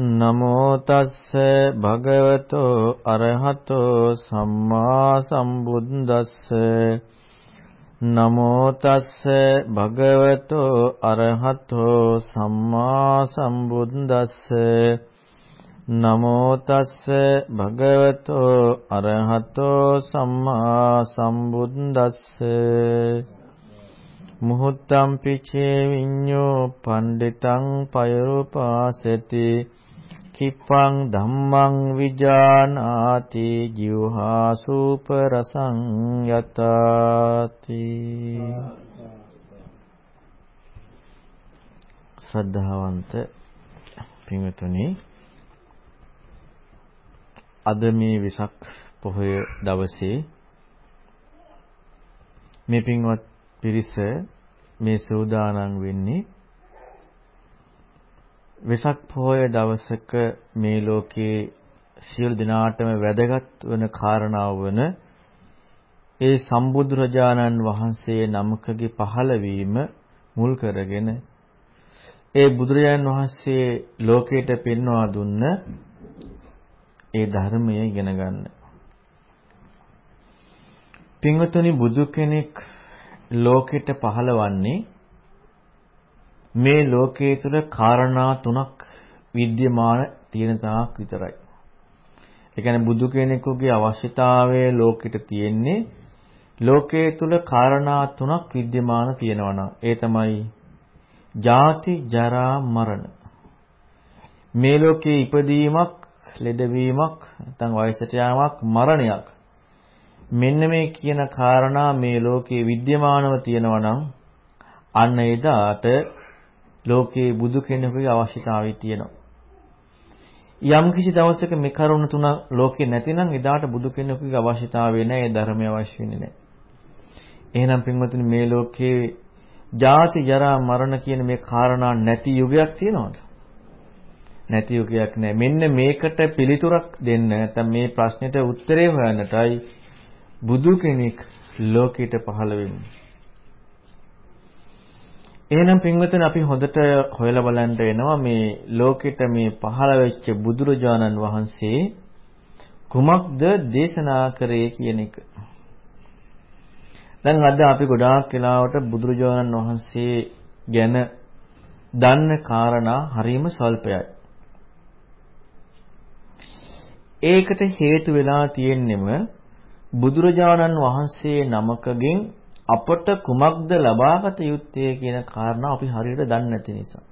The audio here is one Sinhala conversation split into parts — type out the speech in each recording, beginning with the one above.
නමෝ තස්ස භගවතෝ අරහතෝ සම්මා සම්බුද්දස්ස. නමෝ තස්ස භගවතෝ අරහතෝ සම්මා සම්බුද්දස්ස. නමෝ තස්ස භගවතෝ අරහතෝ සම්මා සම්බුද්දස්ස. මුහුත්තම් පිචේ විඤ්ඤෝ පණ්ඩිතං පයරුපාසති. කිප්පං ධම්මං විජානාති ජීවහා සූපරසං යතාති. ශ්‍රද්ධාවන්ත පින්වතුනි අද මේ විසක් පොහොය දවසේ මේ පින්වත් පිරිස මේ සූදානම් වෙන්නේ වෙසක් පොහොය දවසක මේ ලෝකේ සියලු දිනාටම වැදගත් වන කාරණාව වන ඒ සම්බුදුරජාණන් වහන්සේ නමකගේ පහළවීම මුල් කරගෙන ඒ බුදුරජාණන් වහන්සේ ලෝකයට පෙන්වා දුන්න ඒ ධර්මය ඉගෙන ගන්න. පින්වතුනි බුදු කෙනෙක් ලෝකෙට පහළවන්නේ මේ ලෝකයේ තුල කාරණා තුනක් විද්‍යමාන තියෙන තාක් විතරයි. ඒ කියන්නේ බුදු කෙනෙකුගේ අවශ්‍යතාවය ලෝකෙට තියෙන්නේ ලෝකයේ තුල කාරණා තුනක් විද්‍යමාන තියෙනවා ඒ තමයි ජාති ජරා මරණ. මේ ලෝකේ ඉපදීමක්, ලෙඩවීමක්, නැත්නම් වයසට යාමක්, මරණයක් මෙන්න මේ කියන කාරණා මේ ලෝකේ විද්‍යමානව තියෙනවා නම් අන්න එදාට ලෝකේ බුදු කෙනෙකුගේ අවශ්‍යතාවය තියෙනවා. යම් කිසි දවසක මේ කරුණ තුන ලෝකේ නැතිනම් එදාට බුදු කෙනෙකුගේ අවශ්‍යතාවය නැහැ, ඒ ධර්මය අවශ්‍ය වෙන්නේ නැහැ. එහෙනම් පින්වතුනි මේ ලෝකේ ජාති ජරා මරණ කියන මේ කාරණා නැති යුගයක් තියෙනවද? නැති යුගයක් නැහැ. මෙන්න මේකට පිළිතුරක් දෙන්න නැත්නම් මේ ප්‍රශ්නෙට උත්තරේ හොයන්නටයි බුදු කෙනෙක් ලෝකෙට පහළ වෙන්නේ. එහෙනම් පින්වතුනි අපි හොඳට හොයලා බලන්න වෙනවා මේ ලෝකෙට මේ පහළ වෙච්ච බුදුරජාණන් වහන්සේ කුමක්ද දේශනා කරේ කියන එක. දැන් අද අපි ගොඩාක් වෙලාවට බුදුරජාණන් වහන්සේ ගැන දන්න කාරණා හරීම ස්වල්පයයි. ඒකට හේතු වෙලා තියෙන්නෙම බුදුරජාණන් වහන්සේ නමකගෙන් අපට කුමක්ද ලබාගත යුත්තේ කියන කාරණා අපි හරියට දන්නේ නැති නිසා.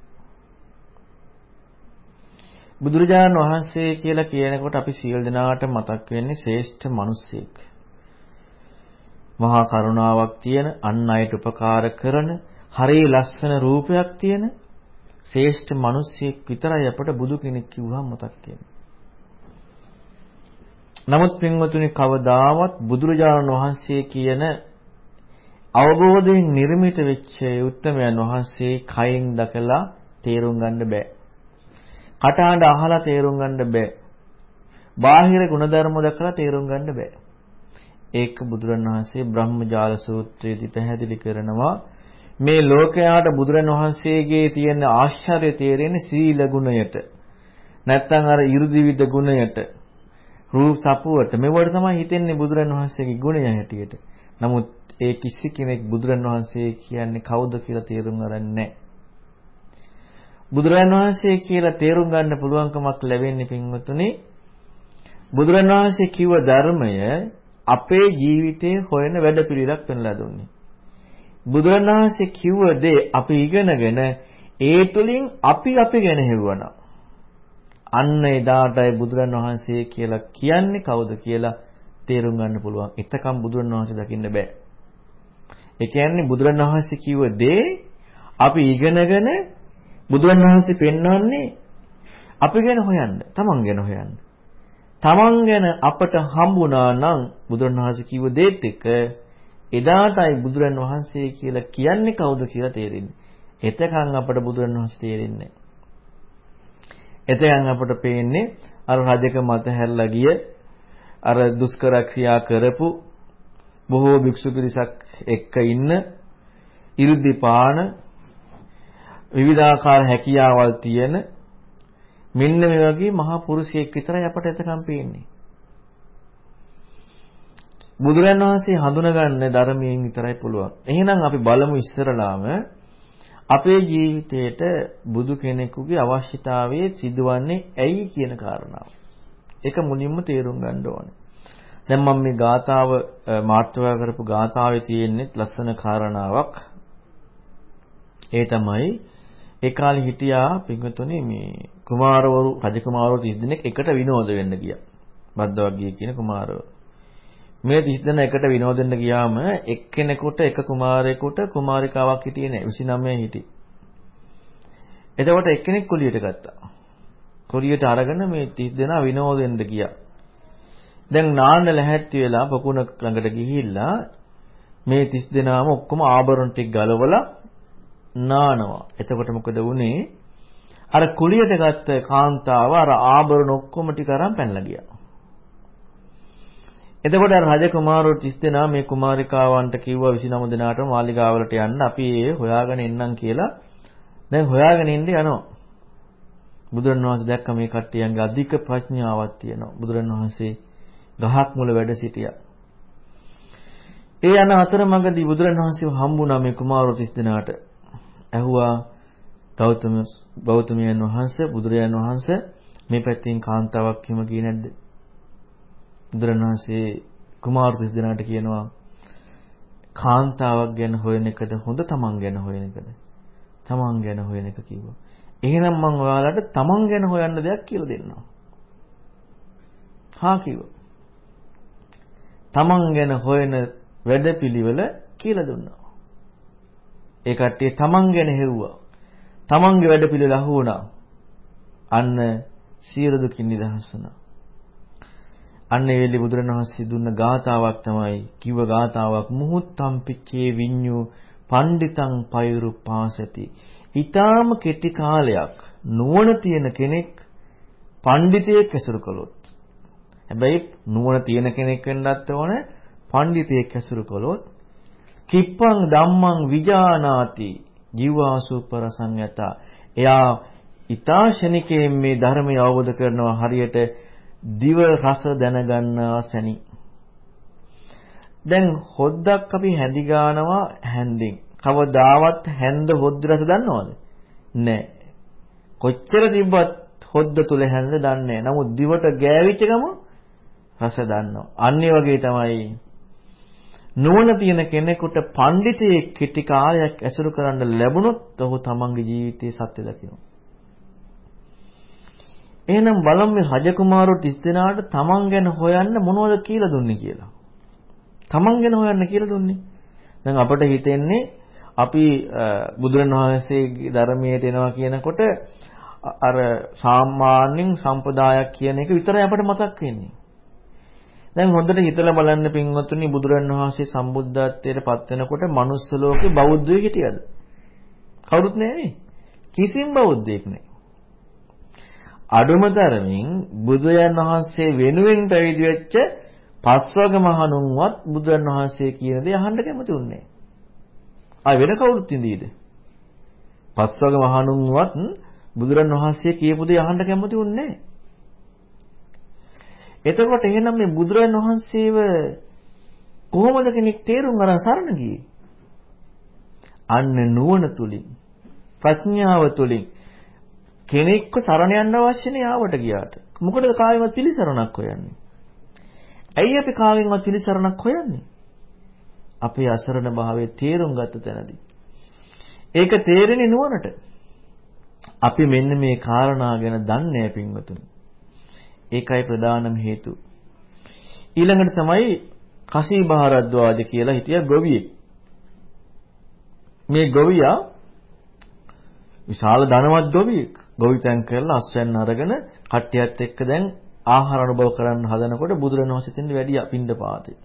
බුදුරජාණන් වහන්සේ කියලා කියනකොට අපි සියලු දෙනාට මතක් වෙන්නේ ශ්‍රේෂ්ඨ මිනිස්සෙක්. මහා කරුණාවක් තියෙන, අන් අයට උපකාර කරන, හරිය ලස්සන රූපයක් තියෙන ශ්‍රේෂ්ඨ මිනිස්සෙක් විතරයි අපට බුදු කෙනෙක් කිව්වහම මතක් වෙන්නේ. නමුත් පින්වතුනි කවදාවත් බුදුරජාණන් වහන්සේ කියන අවබෝධයෙන් නිර්මිත වෙච්ච උත්තමයන් වහන්සේ කයින් දැකලා තේරුම් ගන්න බෑ. කටහඬ අහලා තේරුම් ගන්න බෑ. බාහිර ගුණධර්ම දැකලා තේරුම් ගන්න බෑ. ඒක බුදුරණවහන්සේ බ්‍රහ්මජාල සූත්‍රයේදී පැහැදිලි කරනවා මේ ලෝකයාට බුදුරණවහන්සේගේ තියෙන ආශ්චර්ය තේරෙන්නේ සීල ගුණයට. නැත්නම් අර 이르දිවිද ගුණයට. රූප සපුවට මෙවට තමයි හිතෙන්නේ බුදුරන් වහන්සේගේ ගුණය හැටියට. නමුත් ඒ කිසි කෙනෙක් බුදුරන් වහන්සේ කියන්නේ කවුද කියලා තේරුම් ගන්න නැහැ. බුදුරන් වහන්සේ කියලා තේරුම් ගන්න පුළුවන්කමක් ලැබෙන්නේ පින්වතුනි බුදුරන් වහන්සේ කිව්ව ධර්මය අපේ ජීවිතයේ හොයන වැඩපිළිවෙලක් පෙන්ලා දුන්නේ. බුදුරන් වහන්සේ කිව්ව දේ අපි ඉගෙනගෙන ඒ තුලින් අපි අපි ගැන හෙව්වනම් අන්න එදාටයි බුදුරන් වහන්සේ කියලා කියන්නේ කවුද කියලා තේරුම් ගන්න පුළුවන්. එතකම් බුදුරන් වහන්සේ දකින්න බෑ. ඒ කියන්නේ බුදුරන් වහන්සේ කිව්ව දේ අපි ඉගෙනගෙන බුදුරන් වහන්සේ පෙන්වන්නේ අපි ගැන හොයන්න, තමන් ගැන හොයන්න. තමන් ගැන අපට හම්බුණා නම් බුදුරන් වහන්සේ කිව්ව දේත් එක්ක එදාටයි බුදුරන් වහන්සේ කියලා කියන්නේ කවුද කියලා තේරෙන්නේ. එතකන් අපට බුදුරන් වහන්සේ තේරෙන්නේ එතෙන් අපට පේන්නේ අර රජක මත හැල්ලා ගිය අර දුෂ්කර ක්‍රියා කරපු බොහෝ භික්ෂු පිරිසක් එක්ක ඉන්න 이르දි පාන විවිධාකාර හැකියාවල් තියෙන මෙන්න මේ වගේ මහා පුරුෂයෙක් විතරයි අපට එතකම් පේන්නේ. බුදුරන් වහන්සේ හඳුනගන්න ධර්මයෙන් විතරයි පුළුවන්. එහෙනම් අපි බලමු ඉස්සරලාම අපේ ජීවිතේට බුදු කෙනෙකුගේ අවශ්‍යතාවයේ සිදුවන්නේ ඇයි කියන කාරණාව. ඒක මුලින්ම තේරුම් ගන්න ඕනේ. දැන් මම මේ ගාතාව මාතෘකා කරපු ගාතාවේ තියෙන්නේ ලස්සන කාරණාවක්. ඒ තමයි ඒ කාලේ හිටියා පින්වතුනි මේ කුමාරවරු රජකුමාරවරු 30 දෙනෙක් එකට විනෝද වෙන්න ගියා. බද්දවග්ගිය කියන කුමාරවරු. මේ 30 දෙනා එකට විනෝදෙන්න ගියාම එක්කෙනෙකුට එක කුමාරයෙකුට කුමාරිකාවක් හිටියේ නෑ 29 හිටි. එතකොට එක්කෙනෙක් කුලියට ගත්තා. කුලියට අරගෙන මේ 30 දෙනා විනෝදෙන්න ගියා. දැන් නාන්න ලැහැත්ති වෙලා පොකුණ ළඟට ගිහිල්ලා මේ 30 දෙනාම ඔක්කොම ආභරණ ටික ගලවලා නානවා. එතකොට මොකද වුනේ? අර කුලියට ගත්ත කාන්තාව අර ආභරණ ඔක්කොම ටික අරන් පැනලා ගියා. එතකොට රජ කුමාරවරු 30 දෙනා මේ කුමාරිකාවන්ට කිව්වා 29 දෙනාටම මාලිගාවලට යන්න අපි ඒ හොයාගෙන එන්නම් කියලා දැන් හොයාගෙන ඉන්න යනවා. බුදුරණවහන්සේ දැක්ක මේ කට්ටියන්ගේ අධික ප්‍රඥාවක් තියෙනවා. බුදුරණවහන්සේ ගහක් මුල වැඩ සිටියා. ඒ යන අතරමඟදී බුදුරණවහන්සේව හම්බුණා මේ කුමාරවරු 30 දෙනාට. ඇහුවා ගෞතම ගෞතමයන් වහන්සේ බුදුරජාණන් වහන්සේ මේ පැත්තෙන් කාන්තාවක් හිම ගියේ නැද්ද? බුදුරණවහන්සේ කුමාර තිස් දෙනාට කියනවා කාන්තාවක් ගැන හොයන එකද හොඳ තමන් ගැන හොයන එකද? තමන් ගැන හොයන එක කිව්වා. එහෙනම් මම ඔයාලට තමන් ගැන හොයන්න දෙයක් කියලා දෙන්නවා. හා කිව්වා. තමන් ගැන හොයන වැඩපිළිවෙල කියලා දුන්නා. ඒ කට්ටිය තමන් ගැන හෙව්වා. තමන්ගේ වැඩපිළිවෙල අහු වුණා. අන්න සියලු දුකින් නිදහස් වුණා. අන්න ඒ වෙලේ බුදුරණවහන්සේ දුන්න ගාතාවක් තමයි කිව්ව ගාතාවක් මුහුත්තම් පිච්චේ විඤ්ඤු පණ්ඩිතං පයුරු පාසති. ඊටාම කෙටි කාලයක් නුවණ තියෙන කෙනෙක් පණ්ඩිතයෙක් ඇසුරු කළොත්. හැබැයි නුවණ තියෙන කෙනෙක් වෙන්නත් ඕන පණ්ඩිතයෙක් ඇසුරු කළොත් කිප්පං ධම්මං විජානාති ජීවාසුපරසං යත. එයා ඊතාශනිකයෙන් මේ ධර්මය අවබෝධ කරනවා හරියට දිව රස දැනගන්නා සැනි. දැන් හොද්දක් අපි හැඳි ගන්නවා හැන්දින්. කවදාවත් හැන්ද හොද්ද රස දන්නවද? නැහැ. කොච්චර තිබ්බත් හොද්ද තුල හැන්ද දන්නේ නැහැ. නමුත් දිවට ගෑවිච්ච ගම රස දන්නවා. අන්නේ වගේ තමයි නුවණ තියෙන කෙනෙකුට පඬිතෙක් කිටි කාලයක් ඇසුරු කරන්න ලැබුණොත් ඔහු තමන්ගේ ජීවිතයේ සත්‍ය දකිනවා. එහෙනම් බලමු මේ රජකුමාරෝ 30 දෙනාට තමන් ගැන හොයන්න මොනවද කියලා දුන්නේ කියලා. තමන් ගැන හොයන්න කියලා දුන්නේ. දැන් අපිට හිතෙන්නේ අපි බුදුරණවහන්සේගේ ධර්මයට එනවා කියනකොට අර සාමාන්‍යයෙන් සම්පදායක් කියන එක විතරයි අපිට මතක් වෙන්නේ. දැන් හොඳට හිතලා බලන්න පින්වතුනි බුදුරණවහන්සේ සම්බුද්ධත්වයට පත් වෙනකොට manuss ලෝකේ බෞද්ධයෙක් හිටියද? කවුරුත් නැහැ කිසිම බෞද්ධයෙක් නැහැ. අඩුම තරමින් බුදුයන් වහන්සේ වෙනුවෙන් පැවිදි වෙච්ච පස්වග මහණුන්වත් බුදුන් වහන්සේ කියන දේ අහන්න කැමති උන්නේ ආ වෙන කවුරුත් ඉඳීද? පස්වග මහණුන්වත් බුදුරන් වහන්සේ කියපු දේ අහන්න කැමති උන්නේ එතකොට එහෙනම් මේ බුදුරන් වහන්සේව කොහොමද කෙනෙක් තේරුම් අරන් සරණ ගියේ? අන්න නුවණ තුලින් ප්‍රඥාව තුලින් කෙනෙක්ව සරණ යන්න අවශ්‍ය නේ ආවට ගියාට. මොකටද කායෙවත් පිළිසරණක් හොයන්නේ? ඇයි අපි කාගෙන්වත් පිළිසරණක් හොයන්නේ? අපේ අසරණ භාවයේ තේරුම් ගත්ත තැනදී. ඒක තේරෙන්නේ නුවණට. අපි මෙන්න මේ කාරණා ගැන දන්නේ නැහැ පින්වතුනි. ඒකයි ප්‍රධානම හේතුව. ඊළඟට තමයි කසී බහරද්වාජ කියලා හිටිය ගොවියෙක්. මේ ගොවියා විශාල ධනවත් ගොවියෙක්. ගොවිතැන් කරලා අස්වැන්න අරගෙන කට්ටියත් එක්ක දැන් ආහාර අනුභව කරන්න හදනකොට බුදුරණවහන්සේ තින්ද වැඩි පින්ඩපාතේ.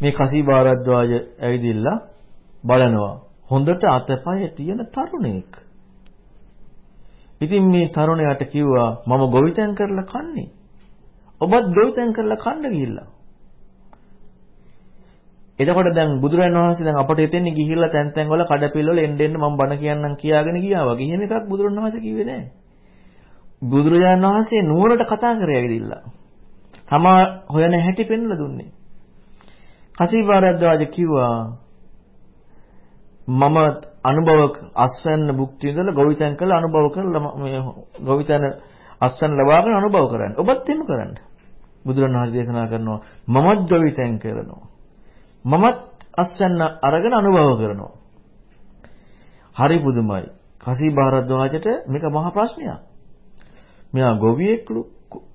මේ කසී බාරද්වාජ ඇවිදිලා බලනවා. හොඳට අතපය තියෙන තරුණයෙක්. ඉතින් මේ තරුණයාට කිව්වා මම ගොවිතැන් කරලා කන්නේ. ඔබත් ගොවිතැන් කරලා කන්න ගිහිල්ලා. එතකොට දැන් බුදුරජාණන් වහන්සේ දැන් අපට එතෙන්නේ ගිහිල්ලා තැන් තැන් වල කඩපිල් වල එන්න එන්න මම බණ කියන්නම් කියාගෙන ගියා වගේ. එහෙම එකක් බුදුරජාණන් වහන්සේ කිව්වේ නැහැ. බුදුරජාණන් වහන්සේ නුවරට කතා කරේ ඇවිදිලා. තමා හොයන හැටි පෙන්ලා දුන්නේ. කසීපාරද්දාජ කිව්වා මම අනුභව අස්වැන්න භුක්ති විඳලා ගොවිතැන් කළා අනුභව කරලා මේ ගොවිතැන අස්වැන්න ලබාගෙන අනුභව කරන්න. ඔබත් එහෙම කරන්න. බුදුරණවහන්සේ දේශනා කරනවා මමත් ගොවිතැන් කරනවා. මමත් අස්වැන්න අරගෙන අනුභව කරනවා. හරි පුදුමයි. කසී භාරද්වාජට මේක මහ ප්‍රශ්නයක්. මෙයා ගොවියෙක්ලු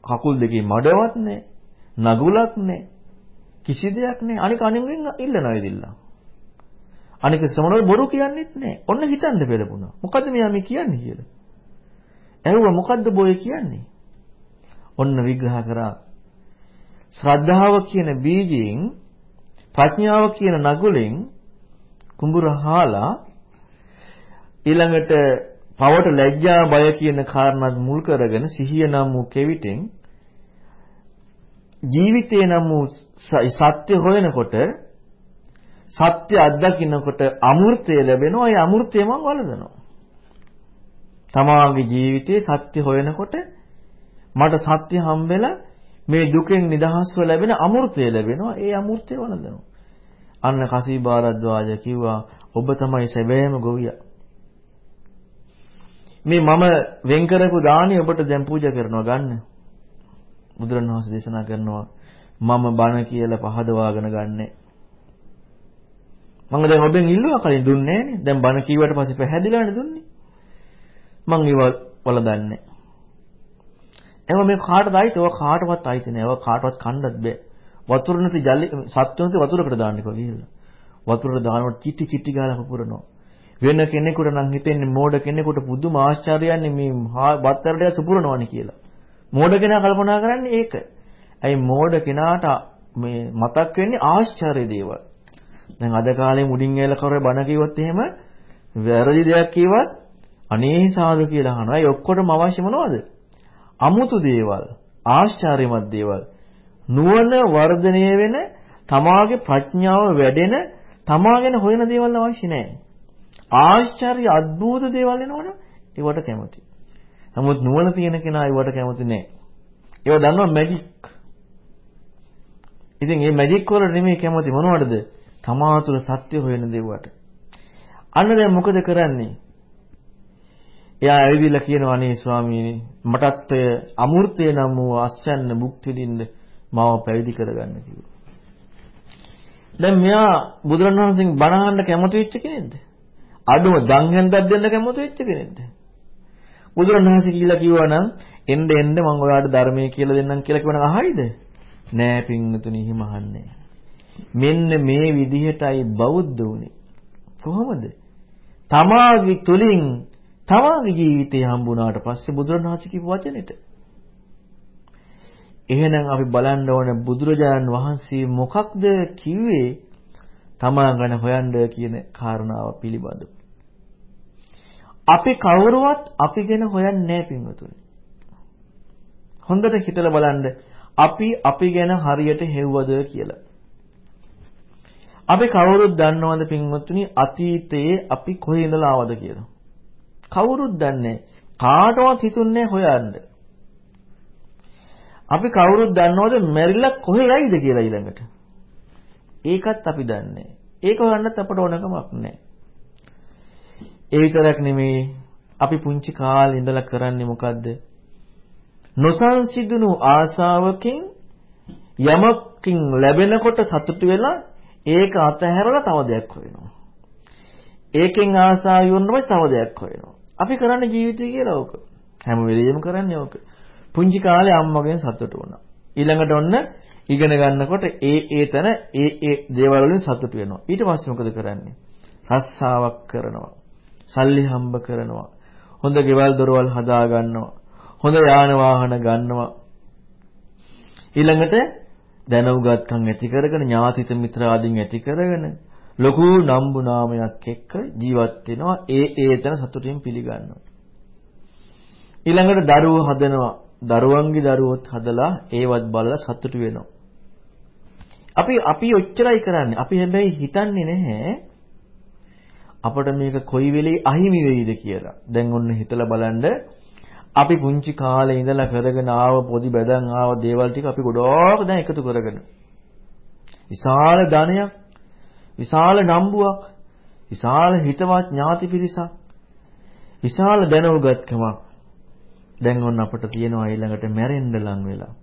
කකුල් දෙකේ මඩවත් නැහැ. නගුලක් නැහැ. කිසි දෙයක් නැහැ. අනික අනිගෙන් ඉල්ලනවා ඉදිල්ලා. අනික ශ්‍රමණවල බොරු කියන්නෙත් නැහැ. ඔන්න හිතන්න පෙළපුණා. මොකද්ද මෙයා මේ කියන්නේ කියලා. ඇහුවා මොකද්ද බොය කියන්නේ? ඔන්න විග්‍රහ කරා. ශ්‍රද්ධාව කියන බීජයෙන් ප්‍රඥාව කියන නගුලෙන් කුඹුර හාලා ඊළඟට පවට ලැජ්ජා බය කියන කාරණාත් මුල් කරගෙන සිහිය නම් වූ කෙවිතෙන් ජීවිතේ නම් වූ සත්‍ය හොයනකොට සත්‍ය අත්දකින්නකොට අමෘතය ලැබෙනවා. ඒ අමෘතය මම වළඳනවා. තමාගේ ජීවිතේ සත්‍ය හොයනකොට මට සත්‍ය හම්බෙලා මේ දුකෙන් නිදහස්ව ලැබෙන අමෘතය ලැබෙනවා. ඒ අමෘතය වළඳනවා. අන්න කසී බාරද්වාජ කිව්වා ඔබ තමයි සැබෑම ගොවියා. මේ මම වෙන් කරපු දාණි ඔබට දැන් පූජා කරනවා ගන්න. බුදුරණවහන්සේ දේශනා කරනවා මම බණ කියලා පහදවාගෙන ගන්නෑ. මම දැන් ඔබෙන් ඉල්ලුවා කලින් දුන්නේ නෑනේ. දැන් බණ කීවට පස්සේ පැහැදිලානේ දුන්නේ. මං ඒව වලදන්නේ. එහම මේ කාටද අයිති? ඔය කාටවත් අයිති නෑ. ඔය කාටවත් කන්නත් බෑ. වතුර නැති ජලි සත්තු නැති වතුරකට දාන්න කිව්වා ගිහිල්ලා. වතුරට දානකොට කිටි කිටි ගාලා පුපුරනවා. වෙන කෙනෙකුට නම් හිතෙන්නේ මෝඩ කෙනෙකුට පුදුම ආශ්චර්යයන්නේ මේ බත්තරට සුපුරනවනේ කියලා. මෝඩ කෙනා කල්පනා කරන්නේ ඒක. ඇයි මෝඩ කෙනාට මේ මතක් වෙන්නේ ආශ්චර්ය දේවල්. දැන් අද කාලේ මුඩින් ඇල කරේ බණ කිව්වොත් එහෙම වැරදි දෙයක් කිව්වත් අනේ සාදු කියලා අහනවා. ඒ ඔක්කොටම අවශ්‍ය මොනවද? අමුතු දේවල්, ආශ්චර්යමත් දේවල්. නුවණ වර්ධනය වෙන, තමාගේ ප්‍රඥාව වැඩෙන, තමා ගැන හොයන දේවල් අවශ්‍ය නැහැ. ආශ්චර්ය අద్భుත දේවල් එනවනේ ඒවට කැමති. නමුත් නුවණ තියෙන කෙනා ඒවට කැමති නෑ. ඒවා දන්නවා මැජික්. ඉතින් මේ මැජික් වල නෙමෙයි කැමති මොනවටද? තමා තුළ සත්‍ය හොයන දේවට. අන්න දැන් මොකද කරන්නේ? එයා ඇවිදලා කියනවා අනේ ස්වාමීනි මටත් ඔය අමෘතය නම් වූ අස්යන්න භුක්ති විඳින්න මාව පැවිදි කරගන්න කිව්වා. දැන් මෙයා බුදුරණවහන්සේගෙන් බණ අහන්න කැමති වෙච්ච කෙනෙක්ද? අඩුම දන් හැන්දක් දෙන්න කැමති වෙච්ච කෙනෙක්ද? බුදුරණවහන්සේ කියලා කිව්වා නම් එන්න එන්න මම ඔයාලට ධර්මයේ කියලා දෙන්නම් කියලා කිව්වනම් අහයිද? නෑ පින්වතුනි හිම අහන්නේ. මෙන්න මේ විදිහටයි බෞද්ධ උනේ. කොහොමද? තමාගේ තුලින් තමාගේ ජීවිතය හම්බුණාට පස්සේ බුදුරණවහන්සේ කිව්ව වචනෙට. එහෙනම් අපි බලන්න ඕන බුදුරජාණන් වහන්සේ මොකක්ද කිව්වේ තමා ගැන හොයන්න කියන කාරණාව පිළිබඳව. අපි කවුරුවත් අපි ගැන හොයන්නේ නැහැ පින්වතුනි. හොඳට හිතලා බලන්න අපි අපි ගැන හරියට හෙව්වද කියලා. අපි කවුරුත් දන්නවද පින්වතුනි අතීතයේ අපි කොහේ ඉඳලා ආවද කියලා? කවුරුත් දන්නේ කාටවත් හිතුන්නේ හොයන්න. අපි කවුරුත් දන්නවද මැරිලා කොහේ යයිද කියලා ඊළඟට? ඒකත් අපි දන්නේ. ඒක හොයන්නත් අපට ඕනකමක් නැහැ. ඒ විතරක් නෙමෙයි අපි පුංචි කාලේ ඉඳලා කරන්නේ මොකද්ද? නොසන්සිදුණු ආශාවකින් යමකින් ලැබෙනකොට සතුටු වෙලා ඒක අතහැරලා තව දෙයක් හොයනවා. ඒකෙන් ආශාව යොන්නම තව දෙයක් හොයනවා. අපි කරන්නේ ජීවිතය කියලා ඕක. හැම වෙලෙම කරන්නේ ඕක. පුංචි කාලේ අම්මගෙන් සතුටු වුණා. ඊළඟට ඔන්න ඉගෙන ගන්නකොට ඒ ඒ තැන ඒ ඒ දේවල් වලින් සතුටු වෙනවා. ඊට පස්සේ මොකද කරන්නේ? රස්සාවක් කරනවා. සල්ලි හම්බ කරනවා. හොඳ ගෙවල් දොරවල් හදා ගන්නවා. හොඳ යාන වාහන ගන්නවා. ඊළඟට දැනුගත්කම් ඇති කරගෙන ඥාතිත මිත්‍ර ආදීන් ඇති කරගෙන ලොකු නම්බු නාමයක් එක්ක ජීවත් වෙනවා. ඒ ඒ තැන සතුටින් පිළිගන්නවා. ඊළඟට දරුවෝ හදනවා. දරුවන්ගේ දරුවොත් හදලා ඒවත් බලලා සතුටු වෙනවා. අපි අපි ඔච්චරයි කරන්නේ. අපි හැබැයි හිතන්නේ නැහැ අපට මේක කොයි වෙලේ අහිමි වෙයිද කියලා. දැන් ඔන්න හිතලා බලන්න අපි පුංචි කාලේ ඉඳලා කරගෙන ආව පොඩි බැදන් ආව දේවල් ටික අපි ගොඩාක් දැන් එකතු කරගෙන. විශාල ධනයක් විශාල නම්බුවක් විශාල හිතවත් ඥාති පිරිසක් විශාල දැනුගත්කමක්. දැන් ඔන්න අපිට තියෙනවා ඊළඟට මැරෙන්න ලං වෙලා.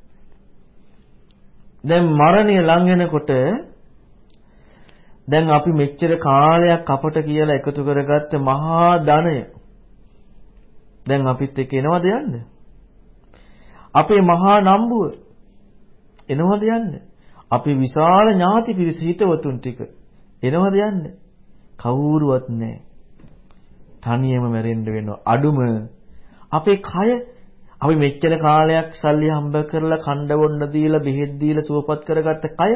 දැන් මරණය ලං වෙනකොට දැන් අපි මෙච්චර කාලයක් අපට කියලා එකතු කරගත්ත මහා ධනය දැන් අපිත් එක්ක එනවද යන්න? අපේ මහා නම්බුව එනවද යන්න? අපේ විශාල ඥාති පිරිස හිතවතුන් ටික එනවද යන්න? කවුරුවත් නැහැ. තනියම මැරෙන්න වෙනවා. අඩුම අපේ කය අපි මෙච්චර කාලයක් සල්ලි හම්බ කරලා කණ්ඩ බොන්න දීලා බෙහෙත් දීලා සුවපත් කරගත්ත කය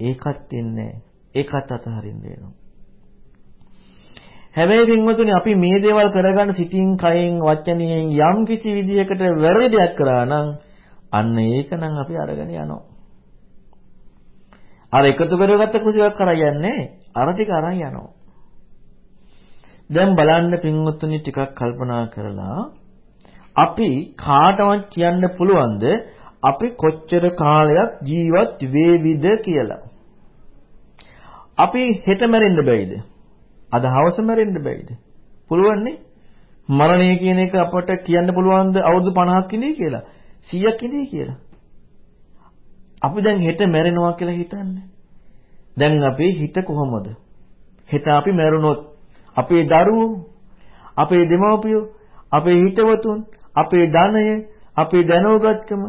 ඒකත් ඉන්නේ ඒකත් අතහරින්න වෙනවා. හැබැයි පින්වතුනි අපි මේ දේවල් කරගන්න සිතින් කයෙන් වචනයෙන් යම් කිසි විදියකට වැරදි දෙයක් කරා නම් අන්න ඒක නම් අපි අරගෙන යනවා. අර එකතු කරගත්ත කුසලයක් කරා යන්නේ අර ටික අරන් යනවා. දැන් බලන්න පින්වතුනි ටිකක් කල්පනා කරලා අපි කාටවත් කියන්න පුළුවන්ද අපි කොච්චර කාලයක් ජීවත් වේවිද කියලා. අපි හෙට මැරෙන්න බැයිද? අද හවස මැරෙන්න බැයිද? පුළුවන් නේ? මරණය කියන එක අපට කියන්න පුළුවන්ද අවුරුදු 50ක් ඉඳී කියලා? 100ක් ඉඳී කියලා? අපි දැන් හෙට මැරෙනවා කියලා හිතන්නේ. දැන් අපේ හිත කොහොමද? හෙට අපි මැරුණොත් අපේ දරුවෝ, අපේ දෙමව්පියෝ, අපේ හිතවතුන්, අපේ ධනය, අපේ දැනුගත්කම,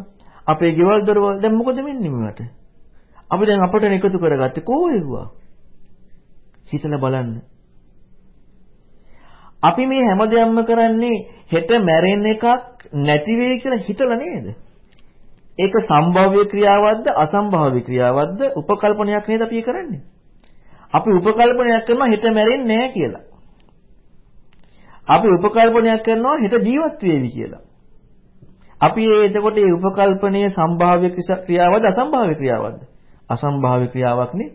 අපේ ගෙවල් දොරවල් දැන් මොකද වෙන්නේ මට? අපි දැන් අපට එකතු කරගත්තේ කොහේවුවා? හිතලා බලන්න. අපි මේ හැමදේම කරන්නේ හෙට මැරෙන එකක් නැති වෙයි කියලා හිතලා නේද? ඒක සම්භාව්‍ය ක්‍රියාවක්ද අසම්භාව්‍ය ක්‍රියාවක්ද උපකල්පනයක් නේද අපි කරන්නේ? අපි උපකල්පනයක් කරනවා හෙට මැරෙන්නේ නැහැ කියලා. අපි උපකල්පනයක් කරනවා හෙට ජීවත් වෙවි කියලා. අපි ඒ එතකොට මේ උපකල්පනයේ සම්භාව්‍ය ක්‍රියාවක්ද අසම්භාව්‍ය ක්‍රියාවක්ද? අසම්භාව්‍ය ක්‍රියාවක් නේ.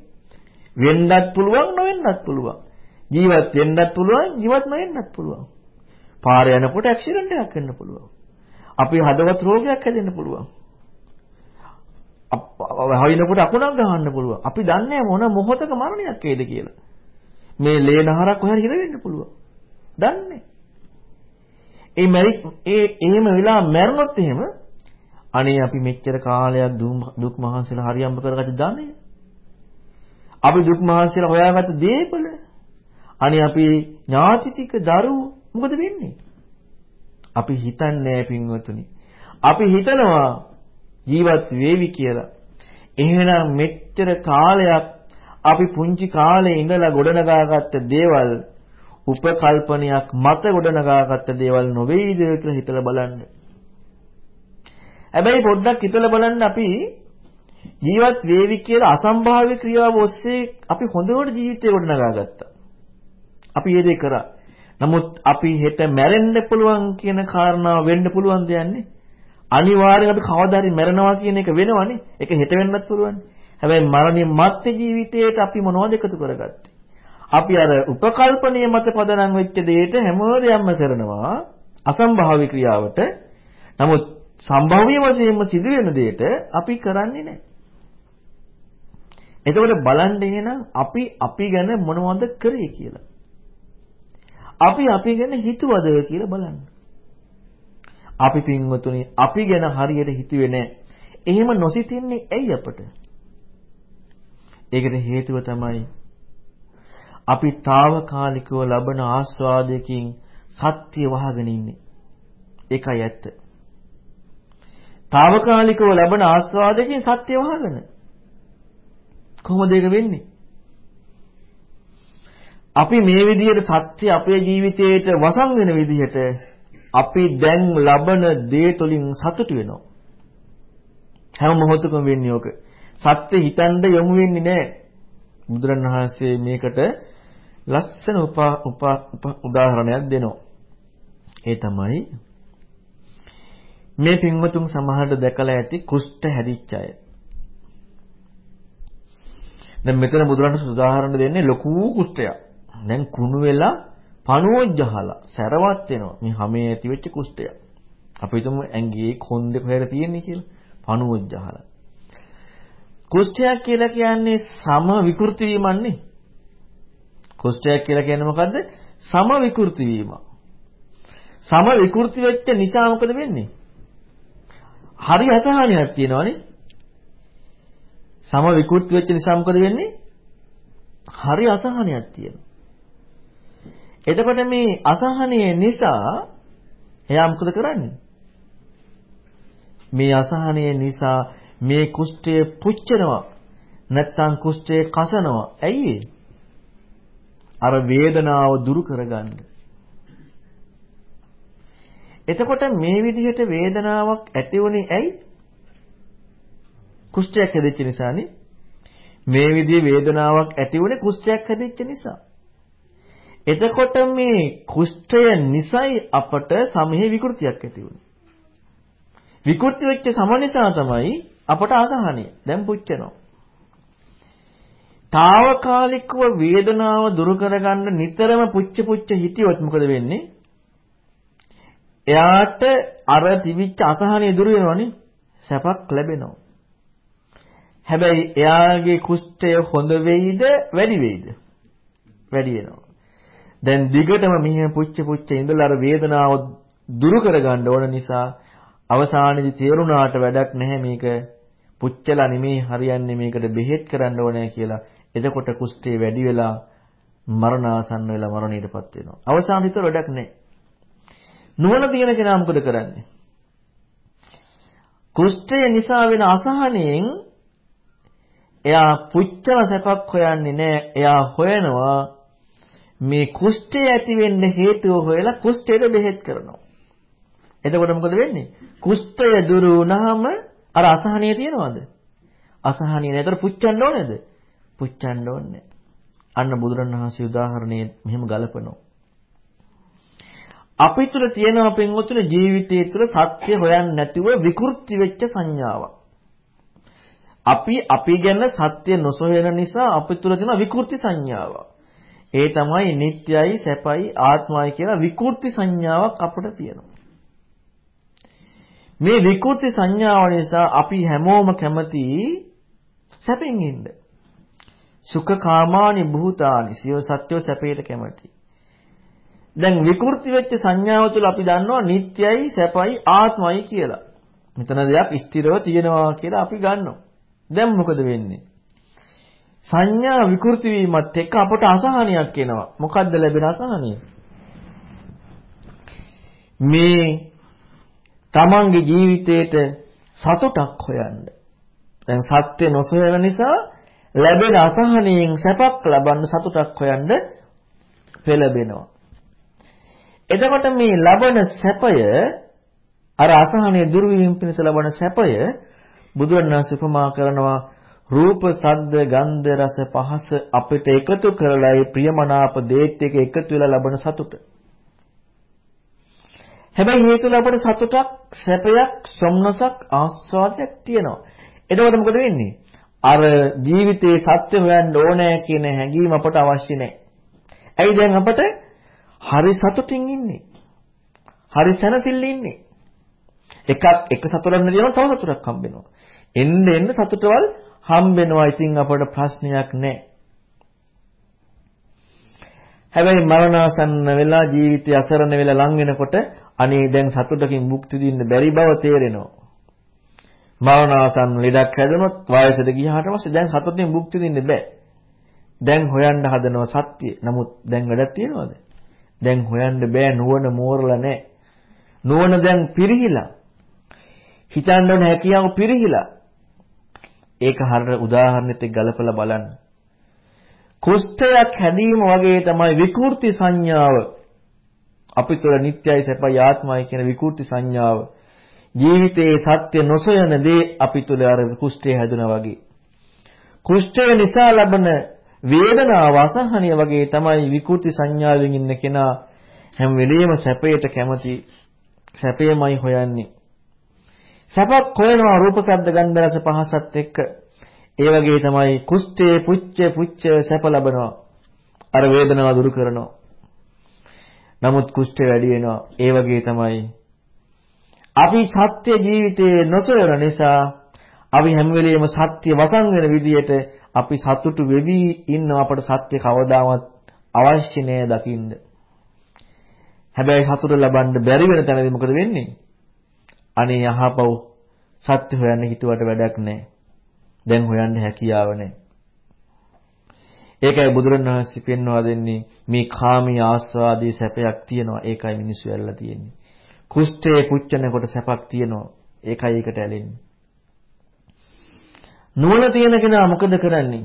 වෙන්නත් පුළුවන් නොවෙන්නත් පුළුවන්. ජීවත් වෙන්නත් පුළුවන් ජීවත් නොවෙන්නත් පුළුවන්. පාරේ යනකොට ඇක්සිඩන්ට් එකක් වෙන්න පුළුවන්. අපි හදවත් රෝගයක් හැදෙන්න පුළුවන්. හයිනකොට අකුණක් ගහන්න පුළුවන්. අපි දන්නේ මොන මොහොතක මරණයක් වේද කියලා. මේ ලේනහරක් කොහරි හිර වෙන්න පුළුවන්. දන්නේ. ඒ මැරි ඒ එහෙම වෙලා මැරුණොත් එහෙම අනේ අපි මෙච්චර කාලයක් දුක් මහන්සියලා හරියම්බ කරගත්ත ධනෙ. අපි දුක් මහන්සියලා හොයාගත්ත දේපල අනේ අපි ඥාතිතික දරුවෝ මොකද වෙන්නේ? අපි හිතන්නේ පින්වතුනි. අපි හිතනවා ජීවත් වේවි කියලා. එහෙනම් මෙච්චර කාලයක් අපි පුංචි කාලේ ඉඳලා ගොඩනගාගත්ත දේවල් උපකල්පනයක් මත ගොඩනගාගත්ත දේවල් නොවේද කියලා හිතලා බලන්න. හැබැයි පොඩ්ඩක් හිතලා බලන්න අපි ජීවත් වේවි කියලා අසම්භාව්‍ය ක්‍රියාව ඔස්සේ අපි හොඳට ජීවිතේ ගොඩනගාගත්තා. අපි ඒ දේ කරා. නමුත් අපි හෙට මැරෙන්න පුළුවන් කියන කාරණාව වෙන්න පුළුවන් දෙයන්නේ. අනිවාර්යෙන් අපි කවදා හරි මැරෙනවා කියන එක වෙනවනේ. ඒක හෙට වෙන්නත් පුළුවන්. හැබැයි මරණය මත්තේ ජීවිතේට අපි මොනවද එකතු කරගත්තේ? අපි අර උපකල්පනීය මත පදනම් වෙච්ච දෙයට හැමෝදයන්ම කරනවා අසම්භාව්‍ය ක්‍රියාවට. නමුත් සම්භාව්‍ය වශයෙන්ම සිදුවෙන දෙයට අපි කරන්නේ නැහැ. එතකොට බලන්න එහෙනම් අපි අපි ගැන මොනවද කරේ කියලා. අපි අපි ගැන හිතුවද කියලා බලන්න. අපි පින්වතුනි අපි ගැන හරියට හිතුවේ නැහැ. එහෙම නොසිතින්නේ ඇයි අපට? ඒකට හේතුව තමයි අපි తాවකාලිකව ලබන ආස්වාදයකින් සත්‍ය වහගෙන ඉන්නේ. ඒකයි ඇත්ත. తాවකාලිකව ලබන ආස්වාදයකින් සත්‍ය වහගෙන. කොහොමද ඒක වෙන්නේ? අපි මේ විදිහට සත්‍ය අපේ ජීවිතේට වසන් වෙන විදිහට අපි දැන් ලබන දේ තුලින් සතුටු වෙනවා. හැම මොහොතකම වෙන්නේ ඕක. සත්‍ය හිතන්න යොමු වෙන්නේ නැහැ. බුදුරණවහන්සේ මේකට ලස්සන උදාහරණයක් දෙනවා. ඒ තමයි මේ පින්වතුන් සමහරට දැකලා ඇති කුෂ්ඨ හැදිච්ච අය. දැන් මෙතන බුදුරණස් උදාහරණ දෙන්නේ ලොකු කුෂ්ඨයක්. දැන් කුණු වෙලා පණුවොත් ජහලා සැරවත් වෙනවා. මේ හැමේ ඇති වෙච්ච කුෂ්ඨය. අපි හිතමු ඇඟේ කොන්දේ කොහෙද තියෙන්නේ කියලා. පණුවොත් ජහලා. කුෂ්ඨයක් කියලා කියන්නේ සම විකෘති වීමන්නේ. කුෂ්ඨයක් කියලා කියන්නේ මොකද්ද? සම විකෘති වීම. සම විකෘති වෙච්ච නිසා මොකද වෙන්නේ? හරි අසහනයක් තියෙනවනේ. සම විකෘති වෙච්ච නිසා මොකද වෙන්නේ? හරි අසහනයක් තියෙනවා. එතකොට මේ අසහනය නිසා එයා මොකද කරන්නේ? මේ අසහනය නිසා මේ කුෂ්ඨය පුච්චනවා. නැත්තම් කුෂ්ඨය කසනවා. ඇයි අර වේදනාව දුරු කරගන්න. එතකොට මේ විදිහට වේදනාවක් ඇති වුණේ ඇයි? කුෂ්ඨයක් හැදෙච්ච නිසානේ. මේ විදිහේ වේදනාවක් ඇති වුණේ කුෂ්ඨයක් හැදෙච්ච නිසා. එතකොට මේ කුෂ්ඨය නිසයි අපට සමහේ විකෘතියක් ඇති වුණේ. විකෘති වෙච්ච සම නිසා තමයි අපට අසහනය. දැන් පුච්චනවා. తాවකාලිකව වේදනාව දුරු කරගන්න නිතරම පුච්ච පුච්ච හිටියොත් මොකද වෙන්නේ? එයාට අර තිබිච්ච අසහනය දුරු වෙනවනේ. සැපක් ලැබෙනවා. හැබැයි එයාගේ කුෂ්ඨය හොඳ වෙයිද වැඩි වෙයිද? වැඩි වෙනවා. දැන් දිගටම මෙහෙම පුච්ච පුච්ච ඉඳලා අර වේදනාව දුරු කරගන්න ඕන නිසා අවසානයේදී තේරුණාට වැඩක් නැහැ මේක පුච්චලා නෙමේ හරියන්නේ මේකට බෙහෙත් කරන්න ඕනේ කියලා. එතකොට කුෂ්ඨය වැඩි වෙලා මරණාසන්න වෙලා මරණයටපත් වෙනවා. අවසාන හිත වැඩක් නැහැ. නුවණ තියෙන කෙනා මොකද කරන්නේ? කුෂ්ඨය නිසා වෙන අසහනයෙන් එයා පුච්චන සැපක් හොයන්නේ නැහැ. එයා හොයනවා මේ කුෂ්ඨය ඇති වෙන්න හේතුව හොයලා කුෂ්ඨයට බෙහෙත් කරනවා. එතකොට මොකද වෙන්නේ? කුෂ්ඨය දුරු වුණාම අර අසහනිය තියනවද? අසහනිය නේතර පුච්චන්න ඕනේද? පුච්චන්න ඕනේ. අන්න බුදුරණවහන්සේ උදාහරණේ මෙහෙම ගලපනවා. අපි තුල තියෙනවා පින්වතුනි ජීවිතයේ තුල සත්‍ය හොයන්නේ නැතිව විකෘති වෙච්ච සංඥාවක්. අපි අපි ගැන සත්‍ය නොසොයන නිසා අපි තුල තියෙන විකෘති සංඥාවක්. ඒ තමයි නිට්යයි සැපයි ආත්මයි කියලා විකෘති සංඥාවක් අපිට තියෙනවා. මේ විකෘති සංඥාව නිසා අපි හැමෝම කැමති සැපෙන් ඉන්න. සුඛ කාමානි භූතානි සිය සත්‍යෝ සැපයට කැමති. දැන් විකෘති වෙච්ච සංඥාව තුළ අපි දන්නවා නිට්යයි සැපයි ආත්මයි කියලා. මෙතන දෙයක් ස්ථිරව තියෙනවා කියලා අපි ගන්නවා. දැන් මොකද වෙන්නේ? සංඥා විකෘති වීමත් එක්ක අපට අසහනයක් එනවා. මොකද්ද ලැබෙන අසහනිය? මේ තමන්ගේ ජීවිතේට සතුටක් හොයන්න. දැන් සත්‍ය නොසොයන නිසා ලැබෙන අසහනයෙන් සැපක් ලබන්න සතුටක් හොයන්න පෙළඹෙනවා. එතකොට මේ ලබන සැපය අර අසහනය දුරු වීම පිණිස ලබන සැපය බුදුරණවහන්සේ උපමා කරනවා රූප, සද්ද, ගන්ධ, රස, පහස අපිට එකතු කරලා ඒ ප්‍රියමනාප දේත් එක එකතු වෙලා ලබන සතුට. හැබැයි මේ තුල අපට සතුටක්, සැපයක්, සොම්නසක්, ආස්වාදයක් තියෙනවා. එතකොට මොකද වෙන්නේ? අර ජීවිතේ සත්‍ය හොයන්න ඕනෑ කියන හැඟීම අපට අවශ්‍ය නැහැ. ඇයි දැන් අපට හරි සතුටින් ඉන්නේ. හරි සැනසෙල්ල ඉන්නේ. එකක් එක සතුටක් නැතිවම තව සතුටක් හම්බ වෙනවා. එන්න එන්න සතුටවල් හම්බ වෙනවා. ඉතින් අපට ප්‍රශ්නයක් නැහැ. හැබැයි මරණාසන්න වෙලා ජීවිතය අසරණ වෙලා ලං වෙනකොට අනේ දැන් සතුටකින් මුක්ති විඳින්න බැරි බව තේරෙනවා. මරණාසන්න ලෙඩක් හැදුනොත් වයසට ගියාට පස්සේ දැන් සතුටින් මුක්ති විඳින්න බෑ. දැන් හොයන්න හදනවා සත්‍ය. නමුත් දැන් වැඩක් තියනවද? දැන් හොයන්න බෑ නුවණ මෝරලා නැහැ. නුවණ දැන් පිරිහිලා. හිතන්න ඕන හැකියාව පිරිහිලා. ඒක හරියට උදාහරණෙත් එක්ක ගලපලා බලන්න. කුෂ්ඨයක් හැදීම වගේ තමයි විකෘති සංඥාව. අපි තුළ නිට්ටයයි සැපයි ආත්මයි කියන විකෘති සංඥාව. ජීවිතයේ සත්‍ය නොසොයන දේ අපි තුළ අර කුෂ්ඨය හැදුනා වගේ. කුෂ්ඨය නිසා ලබන වේදනාව අසහනිය වගේ තමයි විකෘති සංඥාවෙන් ඉන්න කෙනා හැම වෙලෙම සැපයට කැමති සැපයමයි හොයන්නේ. සැපක් හොයනවා රූප ශබ්ද ගන්ධ රස පහසත් එක්ක ඒ වගේ තමයි කුෂ්ඨේ පුච්ච පුච්ච සැප ලබනවා අර වේදනාව දුරු කරනවා නමුත් කුෂ්ඨය වැඩි වෙනවා. ඒ වගේ තමයි අපි සත්‍ය ජීවිතයේ නොසොයන නිසා අපි හැම වෙලෙම සත්‍ය වසන් වෙන විදියට අපි සතුටු වෙවි ඉන්න අපට සත්‍ය කවදාවත් අවශ්‍ය නෑ දකින්න. හැබැයි සතුට ලබන්න බැරි වෙන තැනදී මොකද වෙන්නේ? අනේ යහපව් සත්‍ය හොයන්න හිතුවට වැඩක් නෑ. දැන් හොයන්න හැකියාව නෑ. ඒකයි බුදුරණවහන්සේ පෙන්වා දෙන්නේ මේ කාමී ආස්වාදී සැපයක් තියෙනවා. ඒකයි මිනිස්සු ඇල්ලලා තියෙන්නේ. කුෂ්ඨයේ පුච්චනකොට සැපක් තියෙනවා. ඒකයි ඒකට ඇලෙන්නේ. නුවණ තියෙන කෙනා මොකද කරන්නේ?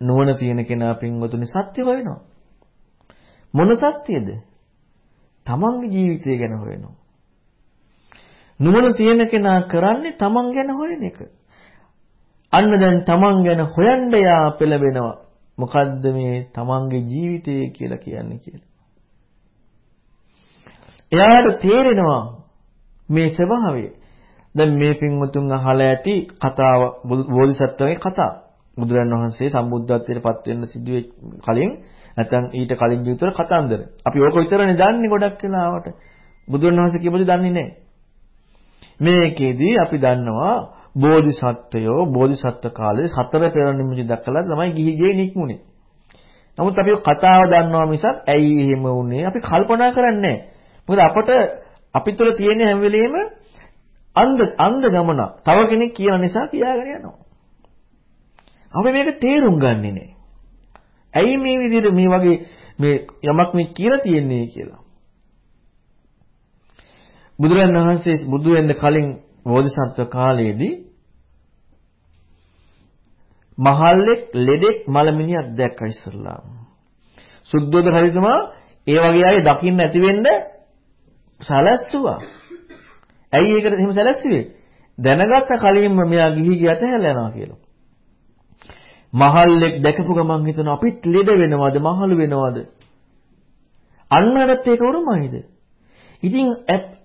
නුවණ තියෙන කෙනා පින්වතුනි සත්‍ය හොයනවා. මොන සත්‍යද? තමන්ගේ ජීවිතය ගැන හොයනවා. නුවණ තියෙන කෙනා කරන්නේ තමන් ගැන හොයන එක. අන්න දැන් තමන් ගැන හොයන්න යා පෙළඹෙනවා. මොකද්ද මේ තමන්ගේ ජීවිතය කියලා කියන්නේ කියලා. එයාට තේරෙනවා මේ ස්වභාවය. දැන් මේ පින්වතුන් අහලා ඇති කතාව බෝධිසත්වගේ කතාව. බුදුරන් වහන්සේ සම්බුද්ධත්වයට පත් වෙන්න සිදුවේ කලින් නැත්නම් ඊට කලින් ජීවිතවල කතාන්දර. අපි ඕක විතරනේ දන්නේ ගොඩක් වෙලාවට. බුදුරන් වහන්සේ කියපොදි දන්නේ නැහැ. මේකෙදී අපි දන්නවා බෝධිසත්වයෝ බෝධිසත්ව කාලේ සතර පෙර නිමිති දැක්කලා තමයි ගිහි ගේ නික්මුනේ. නමුත් අපි කතාව දන්නවා මිසක් ඇයි එහෙම වුනේ අපි කල්පනා කරන්නේ නැහැ. මොකද අපට අපි තුළ තියෙන හැම වෙලෙම අන්ධ අන්ධ ගමන. තව කෙනෙක් කියන නිසා කියාගෙන යනවා. අපි මේක තේරුම් ගන්නෙ නෑ. ඇයි මේ විදිහට මේ වගේ මේ යමක් මේ කියලා තියෙන්නේ කියලා. බුදුරජාණන් වහන්සේ බුදු වෙන්න කලින් බෝධිසත්ව කාලයේදී මහල්ලෙක් ලෙඩෙක් මලමිනියක් දැක්ක ඉස්සරලා. සුද්ධෝදන රජතුමා ඒ වගේ අය දකින්න ඇති වෙන්න සැලැස්සුවා. ඇයි ඒකට එහෙම සැලැස්සුවේ? දැනගත්ත කලින්ම මෙයා ගිහි ගියට හැලනවා කියලා. මහල්ලෙක් දැකපු ගමන් හිතන අපිත් ලෙඩ වෙනවද මහලු වෙනවද? අන්නරත් ඒක උරුමයිද? ඉතින්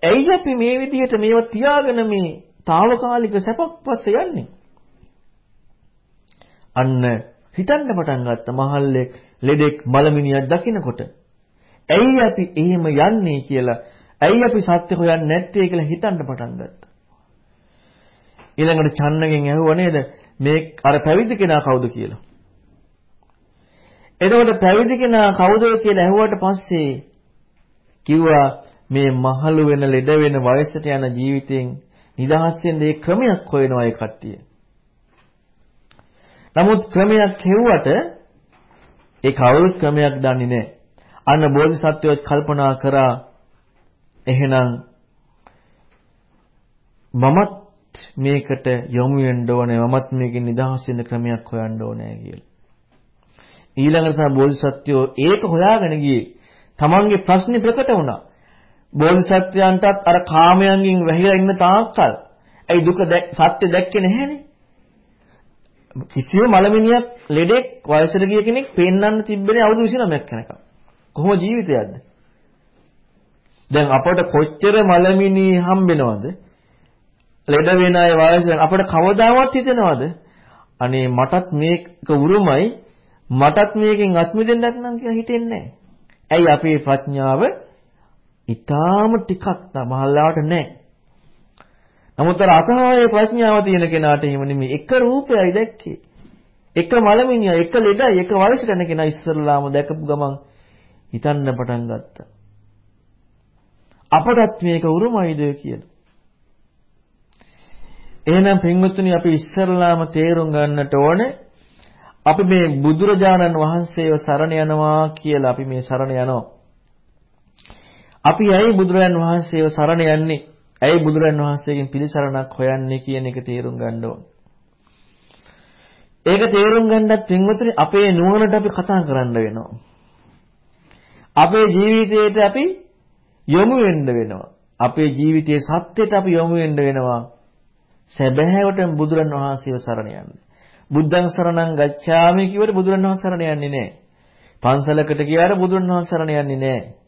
ඇයි අපි මේ විදිහට මේව තියාගෙන මේ తాවකාලික සැපක් පස්සේ යන්නේ? අන්න හිතන්න පටන් ගත්ත මහල්ලෙක් ලෙඩෙක් මලමිනියක් දකිනකොට ඇයි අපි එහෙම යන්නේ කියලා ඇයි අපි සත්‍ය හොයන්නේ නැත්තේ කියලා හිතන්න පටන් ගත්තා. ඊළඟට චන්නගෙන් ඇහුවා නේද මේ අර පැවිදි කෙනා කවුද කියලා. එතකොට පැවිදි කෙනා කවුද කියලා ඇහුවට පස්සේ කිව්වා මේ මහලු වෙන ලෙඩ වෙන වයසට යන ජීවිතෙන් නිදහස් වෙන්න ඒ ක්‍රමයක් හොයනවා ඒ කට්ටිය. නමුත් ක්‍රමයක් හෙව්වට ඒ කවුරුත් ක්‍රමයක් දන්නේ නැහැ. අන්න බෝධිසත්වයෝ කල්පනා කරා එහෙනම් මමත් මේකට යොමු වෙන්න ඕනේ මමත් මේකෙන් නිදහස් වෙන්න ක්‍රමයක් හොයන්න ඕනේ කියලා. ඊළඟට තමයි බෝධිසත්වෝ ඒක හොයාගෙන ගියේ. තමන්ගේ ප්‍රශ්නේ ප්‍රකට වුණා. බෝධිසත්වයන්ටත් අර කාමයන්ගෙන් වැහිලා ඉන්න තාක්කල් ඇයි දුක සත්‍ය දැක්කේ නැහැනේ? කිසිම මලමිනියක් ලෙඩෙක් වයසට ගිය කෙනෙක් පෙන්වන්න තිබ්බනේ අවුරුදු 29ක් යනකම්. කොහොම ජීවිතයක්ද? දැන් අපට කොච්චර මලමිනි හම්බෙනවද? ලෙඩ වෙන අය වයස අපිට කවදාවත් හිතෙනවද? අනේ මටත් මේක උරුමයි මටත් මේකෙන් අත් මිදෙන්නත් නම් කියලා හිතෙන්නේ නැහැ. ඇයි අපේ ප්‍රඥාව ඊටාම ටිකක් තමහල්ලාවට නැහැ. නමුත් අර අසහාය ප්‍රඥාව තියෙන කෙනාට එහෙම නෙමෙයි එක රූපයයි දැක්කේ. එක මලමිනිය, එක ලෙඩයි, එක වයසට යන කෙනා ඉස්සරලාම දැකපු ගමන් හිතන්න පටන් ගත්තා. අපටත් මේක උරුමයිද කියලා. එහෙනම් පින්වත්නි අපි ඉස්සරලාම තේරුම් ගන්නට ඕනේ අපි මේ බුදුරජාණන් වහන්සේව සරණ යනවා කියලා අපි මේ සරණ යනවා. අපි ඇයි බුදුරජාණන් වහන්සේව සරණ යන්නේ? ඇයි බුදුරජාණන් වහන්සේගෙන් පිළිසරණක් හොයන්නේ කියන එක තේරුම් ගන්න ඕනේ. ඒක තේරුම් ගන්නත් පින්වත්නි අපේ නුවණට අපි කතා කරන්න වෙනවා. අපේ ජීවිතේට අපි යොමු වෙන්න වෙනවා. අපේ ජීවිතයේ සත්‍යයට අපි යොමු වෙන්න වෙනවා. සැබෑවටම බුදුරන් වහන්සේව සරණ යන්න. බුද්ධං සරණං ගච්ඡාමි කියවට බුදුරන් වහන්සේ සරණ යන්නේ නැහැ. පන්සලකට ගියාට බුදුරන් වහන්සේ සරණ යන්නේ නැහැ.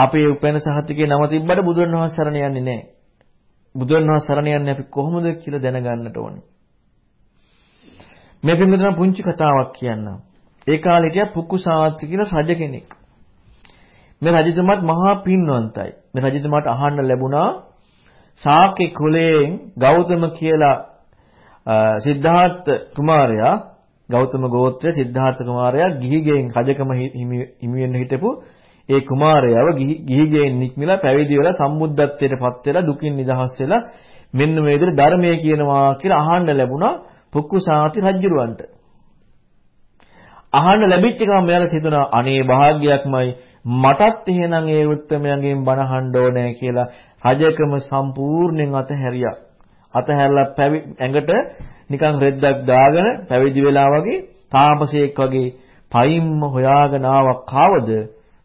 අපේ උපැන්න සහතිකේ නම තිබ්බට බුදුරන් වහන්සේ සරණ යන්නේ නැහැ. බුදුරන් වහන්සේ සරණ යන්නේ අපි කොහොමද කියලා දැනගන්නට ඕනේ. මේ පින්දුන පුංචි කතාවක් කියන්නම්. ඒ කාලේ හිටියා පුකුසාවත්ති කියලා රජ කෙනෙක්. මේ රජතුමාත් මහා පින්වන්තයි. මේ රජතුමාට අහන්න ලැබුණා ශාක්‍ය කුලයෙන් ගෞතම කියලා සිද්ධාර්ථ කුමාරයා ගෞතම ගෝත්‍රයේ සිද්ධාර්ථ කුමාරයා ගිහිගෙන් රජකම හිමි වෙන්න හිටපු ඒ කුමාරයව ගිහිගෙන් නික්මිලා පැවිදි වෙලා සම්බුද්ධත්වයට පත් වෙලා දුකින් නිදහස් වෙලා මෙන්න මේ විදිහට ධර්මයේ කියනවා කියලා අහන්න ලැබුණා පුක්කුසාති රජුරවන්ට. අහන්න ලැබිච්ච ගමන් මෙයාට හිතුණා අනේ භාග්‍යයක්මයි මටත් එහෙනම් ඒ උත්තරමයන්ගෙන් බණ අහන්න ඕනේ කියලා රජකම සම්පූර්ණයෙන් අතහැරියා. අතහැරලා ඇඟට නිකන් රෙද්දක් දාගෙන පැවිදි වෙලා වගේ තාපසයෙක් වගේ පයින්ම හොයාගෙන ආවක් කාවද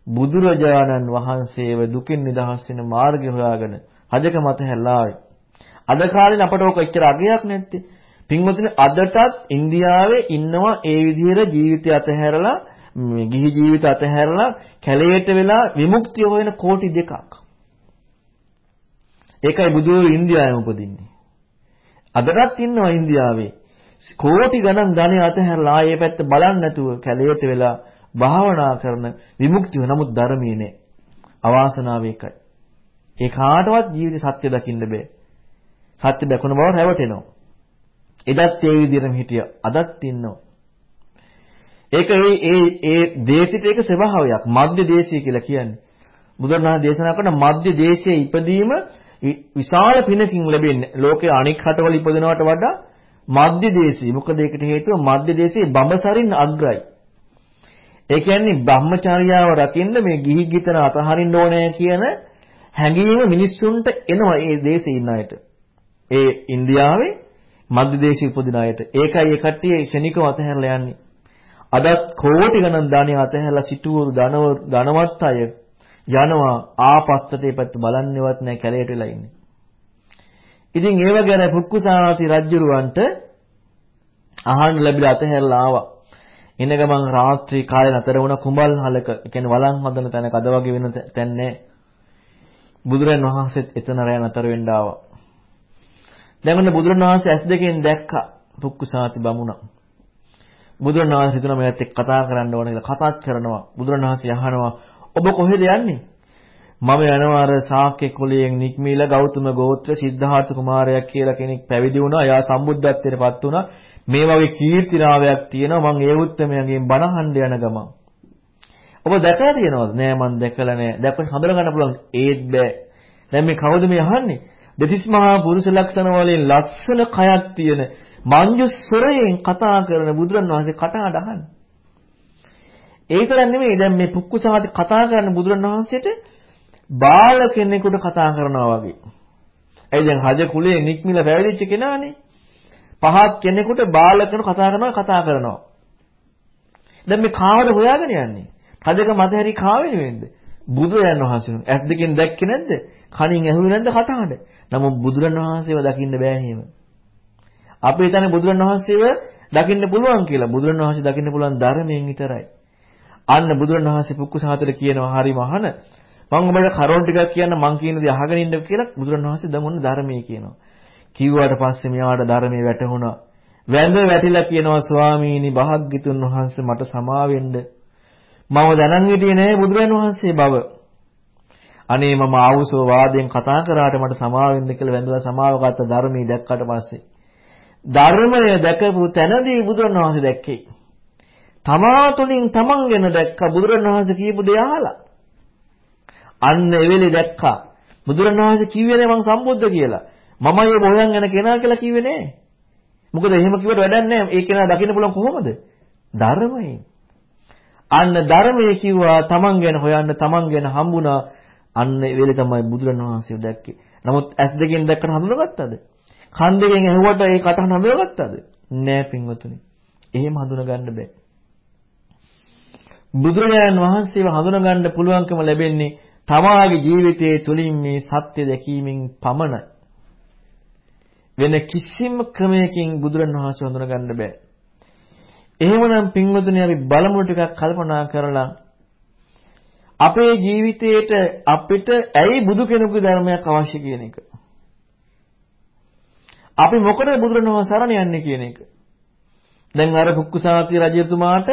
බුදුරජාණන් වහන්සේව දුකින් නිදහස් වෙන මාර්ගය හොයාගෙන රජකම අතහැරලා ආවේ. අද කාලේ අපට ඕක එච්චර අගයක් නැත්තේ. පින්වතුනි අදටත් ඉන්දියාවේ ඉන්නවා ඒ විදිහට ජීවිතය අතහැරලා ගිහි ජීවිත අතහැරලා කැලේට වෙලා විමුක්තිය හොයන කෝටි දෙකක්. ඒකයි බුදුරු ඉන්දියාවෙම උපදින්නේ. අදටත් ඉන්නවා ඉන්දියාවේ කෝටි ගණන් ධනෙ අතහැරලා ආයේ පැත්ත බලන්නේ නැතුව කැලේට වෙලා භාවනා කරන විමුක්තිය නමුත් ධර්මයේ නෑ. අවාසනාව ඒකයි. ඒ කාටවත් ජීවිතේ සත්‍ය දකින්න බෑ. සත්‍ය දැකුණ බව රැවටෙනවා. එදත් ඒ විදිහටම හිටියා. අදත් ඉන්නවා. ඒක ඒ ඒ ඒ දේශිත එක ස්වභාවයක්. මධ්‍ය දේශය කියලා කියන්නේ. බුදුරණාහි දේශනා කරන මධ්‍ය දේශයේ ඉපදීම විශාල පිනකින් ලැබෙන්නේ. ලෝකයේ අනික් රටවල ඉපදෙනවට වඩා මධ්‍ය දේශී. මොකද ඒකට හේතුව මධ්‍ය දේශයේ බඹසරින් අග්‍රයි. ඒ කියන්නේ බ්‍රහ්මචාරියාව රකින්න මේ ගිහි ගිතන අතහරින්න ඕනේ කියන හැඟීම මිනිස්සුන්ට එනවා ඒ දේශේ ඉන්න අයට. ඒ ඉන්දියාවේ මධ්‍ය දේශී උපදින අයට. ඒකයි ඒ කට්ටිය ක්ෂණිකව අතහැරලා යන්නේ. අදත් කෝටි ගණන් දානිය අතහැරලා සිටුවරු ධනවත් අය යනවා ආපස්සට ඒ පැත්ත බලන්නේවත් නැහැ කැලේට වෙලා ඉන්නේ. ඉතින් ඒව ගැන පුක්කුසාති රජුරවන්ට අහන්න ලැබිලා අතහැරලා ආවා. එන ගමන් රාත්‍රී කාලේ නතර වුණ කුඹල් හලක, ඒ කියන්නේ වළං හදන තැනක අද වගේ වෙන තැන නැහැ. බුදුරන් වහන්සේත් එතන රැ නතර වෙන්න ආවා. දැන් ඔන්න බුදුරන් වහන්සේ ඇස් දෙකෙන් දැක්කා පුක්කුසාති බමුණා. බුදුරන් වහන්සේ හිතුණා මෑත් එක්ක කතා කරන්න ඕන කියලා කතාත් කරනවා. බුදුරන් වහන්සේ අහනවා ඔබ කොහෙද යන්නේ? මම යනවා අර ශාක්‍ය කුලයෙන් නික්මීලා ගෞතම ගෝත්‍ර සිද්ධාර්ථ කුමාරයෙක් කියලා කෙනෙක් පැවිදි වුණා. එයා සම්බුද්ධත්වයට පත් වුණා. මේ වගේ කීර්තිනාවයක් තියෙනවා. මං ඒ උත්තරමයන්ගෙන් බණ අහන්න යන ගමන්. ඔබ දැකලා තියෙනවද? නෑ මං දැකලා නෑ. දැක්කොත් හඳුනා ගන්න පුළුවන්. ඒත් බෑ. දැන් මේ කවුද මේ අහන්නේ? දෙතිස් මහා පුරුෂ ලක්ෂණ වලින් ලස්සන කයක් තියෙන මංජුස්වරයෙන් කතා කරන බුදුරණවහන්සේ කටහඬ අහන්නේ. ඒ තරම් නෙමෙයි දැන් මේ පුක්කුසහාති කතා කරන බුදුරණවහන්සේට බාල කෙනෙකුට කතා කරනවා වගේ. ඒ දැන් රජ කුලයේ නික්මිලා පැවිදිච්ච කෙනානේ. පහත් කෙනෙකුට බාල කෙනෙකුට කතා කරනවා කතා කරනවා. දැන් මේ කාවද හොයාගෙන යන්නේ? රජක මතහැරි කාවෙ නෙවෙයිද? බුදුරජාණන් වහන්සේ ඇස් දෙකෙන් දැක්කේ නැද්ද? කනින් ඇහුවේ නැද්ද කටහඬ? නමුත් බුදුරජාණන් වහන්සේව දකින්න බෑ එහෙම. අපි හිතන්නේ බුදුරජාණන් වහන්සේව දකින්න පුළුවන් කියලා. බුදුරජාණන් වහන්සේ දකින්න පුළුවන් ධර්මයෙන් විතරයි. අන්න බුදුරණවහන්සේ පුක්කුසහතර කියනවා හරිම අහන මම ඔබට කරුණ ටිකක් කියන්න මං කියන දේ අහගෙන ඉන්න කියලා බුදුරණවහන්සේ දැන් ඔන්න ධර්මයේ කියනවා. කිව්වට පස්සේ මෙයාට ධර්මයේ වැටහුණා. වැඳ වැටිලා කියනවා ස්වාමීනි භාග්‍යතුන් වහන්සේ මට සමා වෙන්න. මම දැනන් හිටියේ නෑ බුදුරණවහන්සේ බව. අනේ මම ආවුසෝ වාදයෙන් කතා කරාට මට සමා වෙන්න කියලා වැඳලා සමාව ගත්ත ධර්මයේ දැක්කට පස්සේ ධර්මය දැකපු තැනදී බුදුරණවහන්සේ දැක්කේ තමා තුළින් තමන් ගැන දැක්කා බුදුරණවහන්සේ කියපු දේ අහලා. අන්න එවෙලේ දැක්කා. බුදුරණවහන්සේ කිව්වේ නෑ මං සම්බුද්ධ කියලා. මමයි ඔබ හොයන් යන කෙනා කියලා කිව්වේ නෑ. මොකද එහෙම කිව්වට වැඩක් නෑ. ඒ කෙනා දකින්න පුළුවන් කොහොමද? ධර්මයෙන්. අන්න ධර්මයේ කිව්වා තමන් ගැන හොයන්න තමන් ගැන හම්බුණා. අන්න ඒ වෙලේ තමයි බුදුරණවහන්සේ දැක්කේ. නමුත් ඇස් දෙකෙන් දැක්කට හඳුනගත්තද? කන් දෙකෙන් ඇහුවට ඒ කටහඬ හඳුනගත්තද? නෑ පින්වතුනි. එහෙම හඳුනගන්න බෑ. බුදුරජාණන් වහන්සේව හඳුනගන්න පුළුවන්කම ලැබෙන්නේ තමාගේ ජීවිතයේ තුලින් මේ සත්‍ය දැකීමෙන් පමණයි. වෙන කිසිම ක්‍රමයකින් බුදුරජාණන් වහන්සේ හඳුනගන්න බෑ. එහෙමනම් පින්වතුනි අපි බලමු ටිකක් කල්පනා කරලා අපේ ජීවිතේට අපිට ඇයි බුදු කෙනෙකුගේ ධර්මයක් අවශ්‍ය කියන එක. අපි මොකටද බුදුරණවහන්සේ සරණ යන්නේ කියන එක. දැන් අර කුක්කුසාති රජතුමාට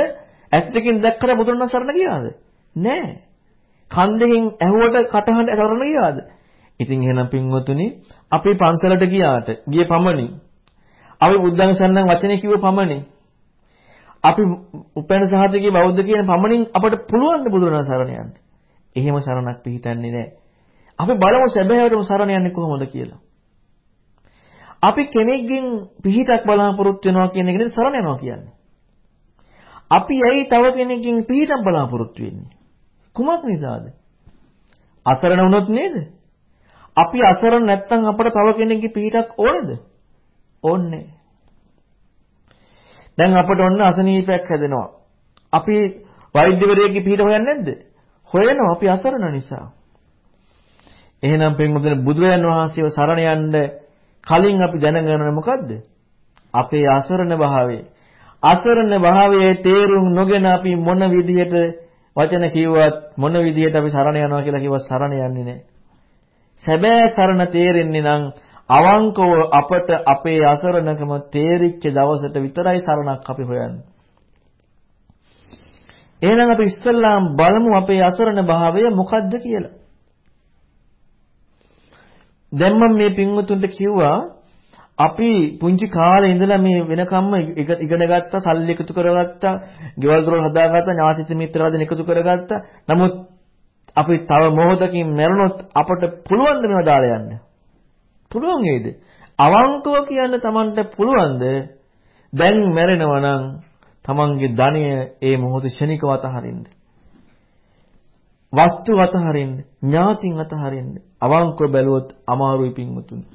ඇස් දෙකෙන් දැක්කට බුදුරණන් සරණ ගියාද? නෑ. කන් දෙකෙන් ඇහුවට කටහඬ සරණ ගියාද? ඉතින් එහෙනම් පින්වතුනි අපි පන්සලට ගියාට ගිය පමණින් අපි බුද්ධං සරණං වචනේ කිව්ව පමණින් අපි උපැන්න සහතිකේ බෞද්ධ කියන පමණින් අපට පුළුවන් බුදුරණන් සරණ යන්න. එහෙම සරණක් පිළිහිටන්නේ නැහැ. අපි බලමු සැබෑවටම සරණ යන්නේ කොහොමද කියලා. අපි කෙනෙක්ගෙන් පිහිටක් බලාපොරොත්තු වෙනවා කියන එක නෙවෙයි සරණ යනවා කියන්නේ. අපි ඇයි තව කෙනෙක්ගෙන් පිහිටක් බලාපොරොත්තු වෙන්නේ? කුමක් නිසාද? අසරණ වුණොත් නේද? අපි අසරණ නැත්නම් අපට තව කෙනෙක්ගේ පිහිටක් ඕනේද? ඕනේ දැන් අපට ඔන්න අසනීපයක් හැදෙනවා. අපි වෛද්‍යවරයෙක්ගේ පිහිට හොයන්නේ නැද්ද? හොයනවා අපි අසරණ නිසා. එහෙනම් පින්වතුනි බුදුරජාන් වහන්සේව සරණ යන්න කලින් අපි දැනගන්න මොකද්ද? අපේ අසරණ භාවය. අසරණ භාවයේ තේරුම් නොගෙන අපි මොන විදිහට වචන කිව්වත් මොන විදිහට අපි සරණ යනවා කියලා කිව්වත් සරණ යන්නේ නැහැ. සැබෑ සරණ තේරෙන්නේ නම් අවංකව අපට අපේ අසරණකම තේරිච්ච දවසට විතරයි සරණක් අපි හොයන්නේ. එහෙනම් අපි ඉස්සල්ලාම බලමු අපේ අසරණ භාවය මොකද්ද කියලා. දැන් මම මේ පින්වතුන්ට කිව්වා අපි පුංචි කාලේ ඉඳලා මේ වෙනකම්ම ඉගෙන ගත්තා, සල්ලි එකතු කරගත්තා, ගෙවල් දොරවල් හදාගත්තා, ඥාති මිත්‍රාදීන් එකතු කරගත්තා. නමුත් අපි තව මොහොතකින් මැරුණොත් අපට පුළුවන් ද මේවා දාලා යන්න? පුළුවන් වේද? අවංකව කියන්න Tamanට පුළුවන්ද? දැන් මැරෙනවා නම් Tamanගේ ධනය ඒ මොහොත ෂණිකව අතහරින්න. වස්තු අතහරින්න, ඥාතින් අතහරින්න. අවංකව බැලුවොත් අමාරුයි පින්වතුනි.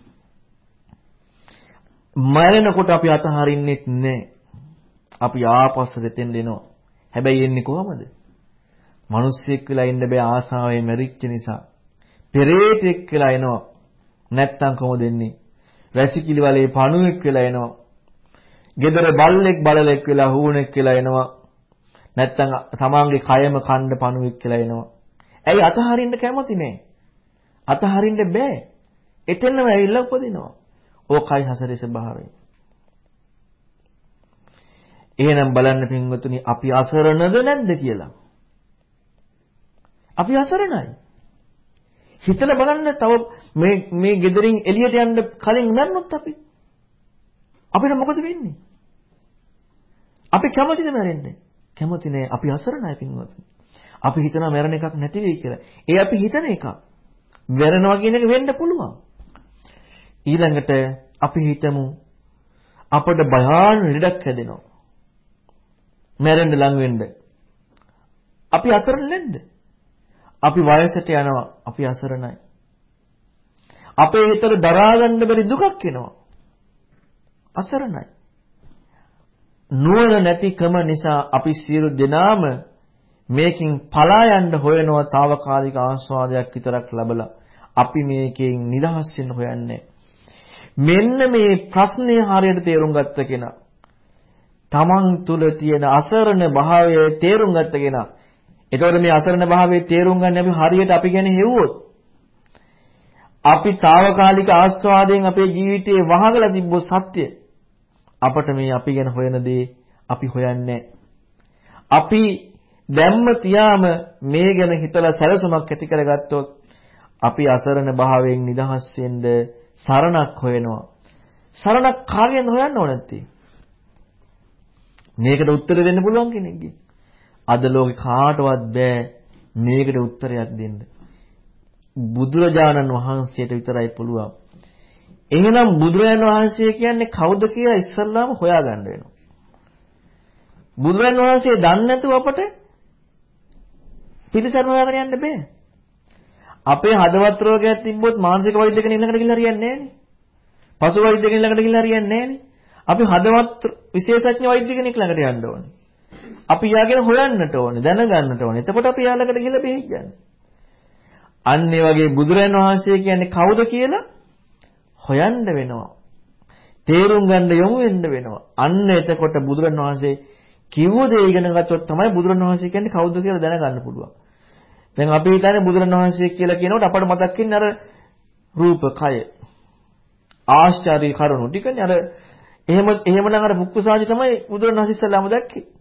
මැරෙනකොට අපි අතහරින්නෙත් නැහැ. අපි ආපස්සට දෙතෙන් දෙනවා. හැබැයි එන්නේ කොහමද? මිනිස්සෙක් වෙලා ඉන්න බෑ ආසාවෙන් මැරිච්ච නිසා. පෙරේතෙක් වෙලා එනවා. නැත්තම් කොහොමද එන්නේ? වැසිකිලි වලේ පණුවෙක් වෙලා එනවා. gedara බල්ලෙක් බලලෙක් වෙලා හූනෙක් වෙලා එනවා. නැත්තම් සමාංගේ කයම කණ්ඩ පණුවෙක් වෙලා එනවා. ඇයි අතහරින්න කැමති නෑ? අතහරින්න බෑ. එතනම ඇවිල්ලා උපදිනවා. ඕකයි හසරේ ස්වභාවය. එහෙනම් බලන්න පින්වතුනි අපි අසරණද නැද්ද කියලා. අපි අසරණයි. හිතලා බලන්න තව මේ මේ gederin එළියට යන්න කලින් මැරුණොත් අපි අපිට මොකද වෙන්නේ? අපි කැමතිද මැරෙන්න? කැමති නෑ. අපි අසරණයි පින්වතුනි. අපි හිතනවා මැරෙන එකක් නැති වෙයි කියලා. ඒ අපි හිතන එකක්. මැරෙනවා කියන එක වෙන්න පුළුවන්. ඊළඟට අපි හිතමු අපට භයාන ලෙඩක් හැදෙනවා. මැරෙන්න ලඟ වෙන්න. අපි අසරණ නැද්ද? අපි වයසට යනවා. අපි අසරණයි. අපේ හිතට දරා ගන්න බැරි දුකක් එනවා. අසරණයි. නුවණ නැතිකම නිසා අපි සියලු දෙනාම මේකෙන් පලා යන්න හොයනවා తాවකාලික ආස්වාදයක් විතරක් ලැබලා අපි මේකෙන් නිදහස් වෙන්න හොයන්නේ මෙන්න මේ ප්‍රශ්නය හරියට තේරුම් ගත්ත කෙනා තමන් තුල තියෙන අසරණ භාවය තේරුම් ගත්ත කෙනා එතකොට මේ අසරණ භාවයේ තේරුම් ගන්න අපි හරියට අපි ගැන හෙව්වොත් අපි తాවකාලික ආස්වාදයෙන් අපේ ජීවිතේ වහගලා තිබ්බොත් සත්‍ය අපට මේ අපි ගැන හොයන දේ අපි හොයන්නේ අපි දැම්ම තියාම මේ ගැන හිතලා සැලසුමක් ඇති කරගත්තොත් අපි අසරණ භාවයෙන් නිදහස් වෙන්න සරණක් හොයනවා. සරණක් කාගෙන් හොයන්න ඕන නැත්තේ? මේකට උත්තර දෙන්න පුළුවන් කෙනෙක්ගේ. අද ලෝකේ කාටවත් බෑ මේකට උත්තරයක් දෙන්න. බුදුරජාණන් වහන්සේට විතරයි පුළුවන්. එහෙනම් බුදුරජාණන් වහන්සේ කියන්නේ කවුද කියලා ඉස්සල්ලාම හොයාගන්න වෙනවා. බුදුරජාණන් වහන්සේ දන්නේ නැතුව අපට පිළිසරණ හොයාගෙන යන්න බෑ. අපේ හදවත් රෝගයක් තිබ්බොත් මානසික වෛද්‍ය කෙනෙක් ළඟට ගිහිල්ලා හරියන්නේ නෑනේ. පසු වෛද්‍ය කෙනෙක් ළඟට ගිහිල්ලා හරියන්නේ නෑනේ. අපි හදවත් විශේෂඥ වෛද්‍ය කෙනෙක් ළඟට යන්න ඕනේ. අපි යාගෙන හොයන්නට ඕනේ, දැනගන්නට ඕනේ. එතකොට අපි යාළඟට ගිහිල්ලා බෙහෙත් ගන්න. අන්න ඒ වගේ බුදුරන් වහන්සේ කියන්නේ කවුද කියලා හොයන්න වෙනවා. තේරුම් ගන්න යොමු වෙන්න වෙනවා. අන්න එතකොට බුදුරන් වහන්සේ කිව්ව දේ ඉගෙන ගත්තොත් තමයි බුදුරන් වහන්සේ කියන්නේ කවුද කියලා දැනගන්න පුළුවන්. දැන් අපි හිතන්නේ බුදුරන් වහන්සේ කියලා කියනකොට අපට මතක් වෙන්නේ අර රූප, කය. ආශ්චර්ය කරුණු ටිකනේ අර එහෙම එහෙමනම් අර පුක්කුසාජි තමයි බුදුරන් වහන්සේ ඉස්සල්ලාම දැක්කේ.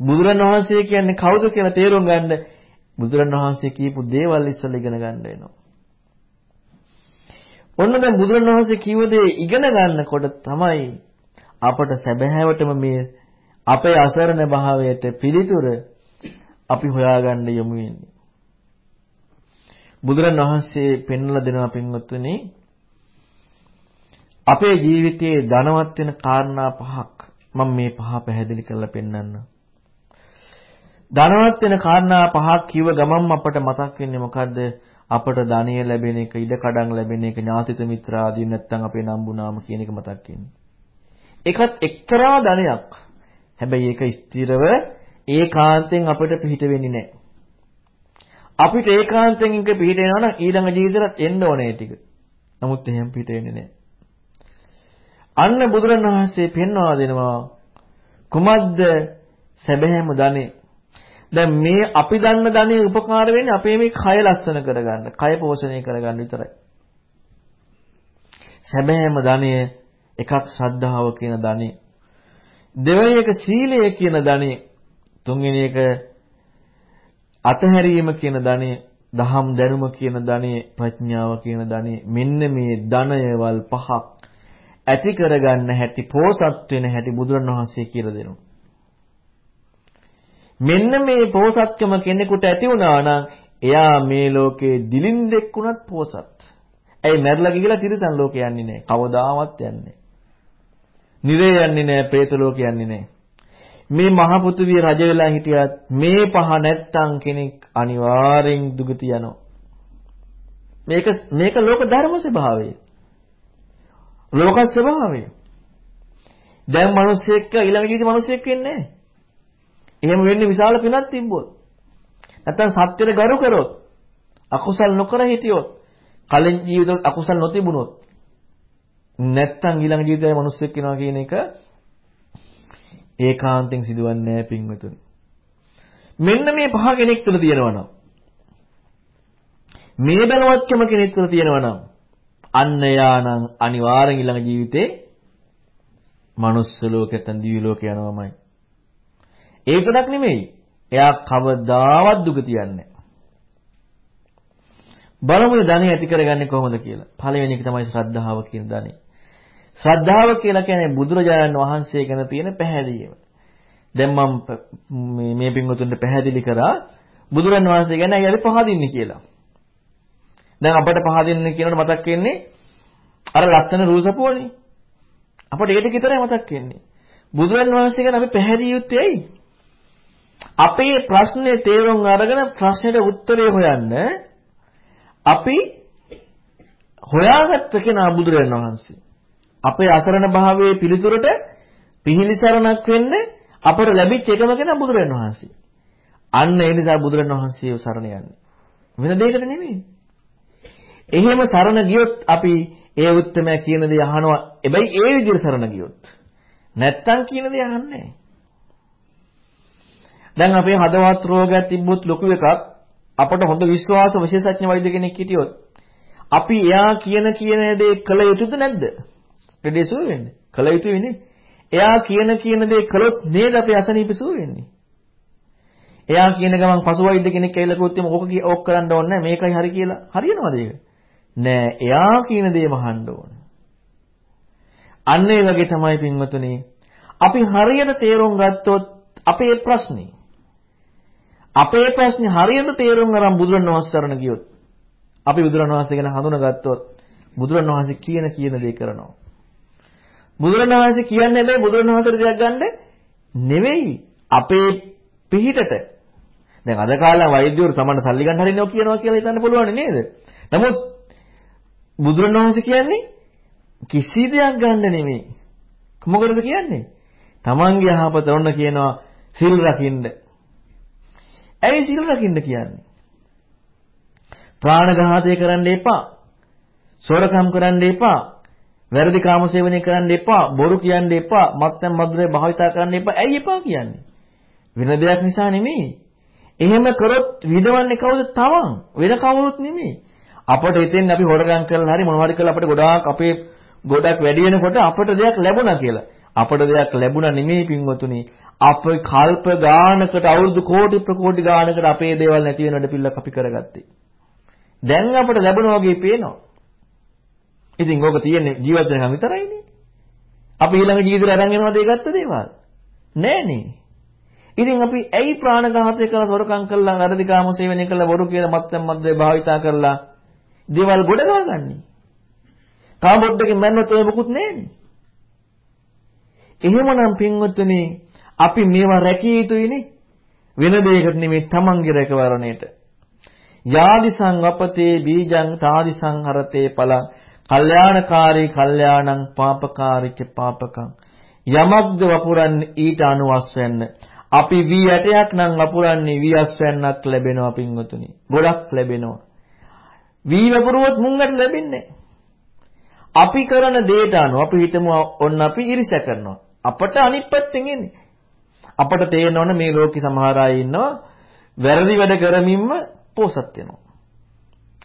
බුදුරන් වහන්සේ කියන්නේ කවුද කියලා තේරුම් ගන්න බුදුරන් වහන්සේ කියපු දේවල් ඉස්සෙල්ලා ඉගෙන ගන්න වෙනවා. ඔන්න දැන් බුදුරණවහන්සේ කිව්ව දේ ඉගෙන ගන්නකොට තමයි අපට සැබෑවටම මේ අපේ අසරණ භාවයට පිළිතුර අපි හොයාගන්න යමු වෙන්නේ. බුදුරණවහන්සේ පෙන්වලා දෙනවා පින්වත්නි අපේ ජීවිතයේ ධනවත් වෙන කාරණා පහක් මම මේ පහ පැහැදිලි කරලා පෙන්නන්නම්. ධනවත් වෙන කාරණා පහක් කිව්ව ගමන්ම අපට මතක් වෙන්නේ මොකද්ද? අපට ධනිය ලැබෙන එක, ඉඩ කඩම් ලැබෙන එක, ඥාතිත මිත්‍ර ආදී නැත්තම් අපේ නම්බුනාම කියන එක මතක් වෙන්නේ. ඒකත් එක්තරා ධනයක්. හැබැයි ඒක ස්ථිරව ඒකාන්තයෙන් අපිට පිහිට වෙන්නේ නැහැ. අපිට ඒකාන්තයෙන් එක පිහිට වෙනවා නම් ඊළඟ ජීවිතේට එන්න ඕනේ ටික. නමුත් එහෙම පිහිට වෙන්නේ නැහැ. අන්න බුදුරණවහන්සේ පෙන්වා දෙනවා කුමද්ද සැබෑම ධනෙ දැන් මේ අපි දන්න ධනෙ උපකාර වෙන්නේ අපේ මේ කය ලස්සන කරගන්න, කය පෝෂණය කරගන්න විතරයි. සැබෑම ධනෙ එකක් ශ්‍රද්ධාව කියන ධනෙ. දෙවෙනි එක සීලය කියන ධනෙ. තුන්වෙනි එක අතහැරීම කියන ධනෙ. දහම් දැනුම කියන ධනෙ, ප්‍රඥාව කියන ධනෙ. මෙන්න මේ ධනයවල් පහක් ඇති කරගන්න හැටි, පෝසත් වෙන හැටි බුදුරණවහන්සේ කියලා දෙනවා. මෙන්න මේ පෝසත්කම කෙනෙකුට ඇති වුණා නම් එයා මේ ලෝකේ දිලින්දෙක් වුණත් පෝසත්. ඇයි මැරලා ගිහලා තිරිසන් ලෝකේ යන්නේ නැහැ. කවදාවත් යන්නේ නිරේ යන්නේ නැහැ, പ്രേත ලෝකේ යන්නේ නැහැ. මේ මහ පෘථිවිය රජ වෙලා හිටියත් මේ පහ නැත්තම් කෙනෙක් අනිවාර්යෙන් දුගති යනවා. මේක මේක ලෝක ධර්ම ස්වභාවය. ලෝක ස්වභාවය. දැන් මිනිස්සෙක් ඊළඟ ජීවිතේ මිනිස්සෙක් වෙන්නේ නැහැ. එහෙම වෙන්නේ විශාල පිනක් තිබ්බොත්. නැත්තම් සත්‍යෙට ගරු කරොත්, අකුසල් නොකර හිටියොත්, කලින් ජීවිතවල අකුසල් නොතිබුණොත්, නැත්තම් ඊළඟ ජීවිතයේ මිනිස්සෙක් වෙනවා කියන එක ඒකාන්තයෙන් සිදුවන්නේ නැහැ පින්වතුනි. මෙන්න මේ පහ කෙනෙක් තුළ තියෙනවා නම් මේ බලවත්කම කෙනෙක් තුළ තියෙනවා නම් අන්න යානම් අනිවාර්යෙන් ඊළඟ ජීවිතේ මනුස්ස ලෝකෙන් දිවි ලෝක යනවාමයි. ඒකටක් නෙමෙයි. එයා කවදාවත් දුක තියන්නේ බලමුද ධනෙ ඇති කරගන්නේ කොහොමද කියලා. පළවෙනි එක තමයි ශ්‍රද්ධාව කියන ධනෙ. ශ්‍රද්ධාව කියලා කියන්නේ බුදුරජාණන් වහන්සේ ගැන තියෙන පැහැදීම. දැන් මම මේ මේ පින්වතුන්ට පැහැදිලි කරා බුදුරන් වහන්සේ ගැන අය අපි පහදින්නේ කියලා. දැන් අපිට පහදින්න කියනකොට මතක් වෙන්නේ අර ලස්සන රූසපුවනේ. අපිට ඒක විතරයි මතක් වෙන්නේ. බුදුරන් වහන්සේ ගැන අපි පැහැදිලි යුත්තේ ඇයි? අපේ ප්‍රශ්නේ තේරුම් අරගෙන ප්‍රශ්නෙට උත්තරේ හොයන්න අපි හොයාගත්ත කෙනා බුදුරජාණන් වහන්සේ. අපේ අසරණ භාවයේ පිළිතුරට පිහිලිසරණක් වෙන්න අපට ලැබිච්ච එකම කෙනා බුදුරජාණන් වහන්සේ. අන්න ඒ නිසා බුදුරජාණන් වහන්සේව සරණ යන්නේ. වෙන දෙයකට නෙමෙයි. එහෙම සරණ ගියොත් අපි ඒ උත්තරමයා කියන දේ අහනවා. හැබැයි ඒ විදිහට සරණ ගියොත්. නැත්තම් කියන දේ අහන්නේ නැහැ. දැන් අපේ හදවත් රෝගයක් තිබ්බොත් ලොකු එකක් අපට හොඳ විශ්වාස විශේෂඥ වෛද්‍ය කෙනෙක් හිටියොත් අපි එයා කියන කියන දේ කළ යුතුද නැද්ද? ලෙඩේ සුව වෙන්නේ. කළ යුතුයි නේ. එයා කියන කියන දේ කළොත් නේද අපේ අසනීප සුව වෙන්නේ. එයා කියන ගමන් පසු වෛද්‍ය කෙනෙක් ඇවිල්ලා කිව්වොත් එම ඕක ඕක කරන්න ඕනේ නැහැ මේකයි හරි කියලා. හරියනවද ඒක? නෑ එයා කියන දේ මහන්න ඕන. අන්න ඒ වගේ තමයි පින්වතුනි. අපි හරියට තේරුම් ගත්තොත් අපේ ප්‍රශ්නේ අපේ ප්‍රශ්නේ හරියට තේරුම් ගන්න බුදුරණවහන්සේ කරන ගියොත් අපි බුදුරණවහන්සේ ගැන හඳුනාගත්තොත් බුදුරණවහන්සේ කියන කියන දේ කරනවා. බුදුරණවහන්සේ කියන්නේ හැබැයි බුදුරණවහන්සේට දෙයක් ගන්න නෙවෙයි අපේ පිහිටට. දැන් අද කාලේ වෛද්‍යවරු Tamanට සල්ලි ගන්න හරිනව කියනවා කියලා හිතන්න පුළුවන් නේද? නමුත් බුදුරණවහන්සේ කියන්නේ කිසි දෙයක් ගන්න නෙමෙයි. මොකටද කියන්නේ? Tamanගේ යහපත ඔන්න කියනවා සිල් රකින්න. ඇයි සිල් රකින්න කියන්නේ? ප්‍රාණඝාතය කරන්න එපා. සොරකම් කරන්න එපා. වැරදි කාම සේවනය කරන්න එපා. බොරු කියන්න එපා. මත්යන් මధుරේ භාවිතා කරන්න එපා. ඇයි එපා කියන්නේ? වෙන දෙයක් නිසා නෙමෙයි. එහෙම කරොත් විඳවන්නේ කවුද? තවන්. වෙන කවුරුත් නෙමෙයි. අපට හිතෙන් අපි හොරගම් කරලා හරි මොනවද කියලා අපිට ගොඩාක් අපේ ගොඩක් වැඩි වෙනකොට අපට දෙයක් ලැබුණා කියලා. අපට දෙයක් ලැබුණා නෙමෙයි පින්වතුනි. අප කල්ප ගානකට අවුරුදු කෝටි ප්‍රකෝටි ගානකට අපේ දේවල් නැති වෙන වැඩ පිළිලක් අපි කරගත්තේ. දැන් අපට ලැබුණා වගේ පේනවා. ඉතින් ඕක තියෙන්නේ ජීවත් වෙනකම් විතරයිනේ. අපි ඊළඟ ජීවිතේ අරන් යනවාද ඒ ගත්ත දේවල්? නෑනේ. ඉතින් අපි ඇයි ප්‍රාණඝාතය කරලා සොරකම් කරලා වැරදි කාම සේවනය කරලා බොරු කියලා මත්යන් මද්දේ භාවිතා කරලා දේවල් ගොඩ ගහගන්නේ? තාම පොඩ්ඩකින් මැන්නොත් ඔය මොකුත් නෑනේ. එහෙමනම් පින්වත්නි අපි මේවා රැකිය යුතුයිනේ. වෙන දෙයකට නෙමෙයි තමන්ගේ රැකවරණයට. යාදිසං අපතේ බීජං තාදිසං හරතේ පලං. කල්යාණකාරී කල්යාණං පාපකාරීච පාපකං. යමක්ද වපුරන්නේ ඊට අනුවස් වෙන්න අපි වී ඇටයක් නම් වපුරන්නේ වී අස්වැන්නක් ලැබෙනවා පින්වතුනි. ගොඩක් ලැබෙනවා. වී වපුරුවොත් මුංගට ලැබෙන්නේ අපි කරන දේට අනුව අපි හිතමු ඔන්න අපි ඉරිස කරනවා. අපට අනිත් පැත්තෙන් එන්නේ. අපට තේරෙනවනේ මේ ලෝකේ සමහර අය ඉන්නවා වැරදි වැඩ කරමින්ම පෝසත් වෙනවා.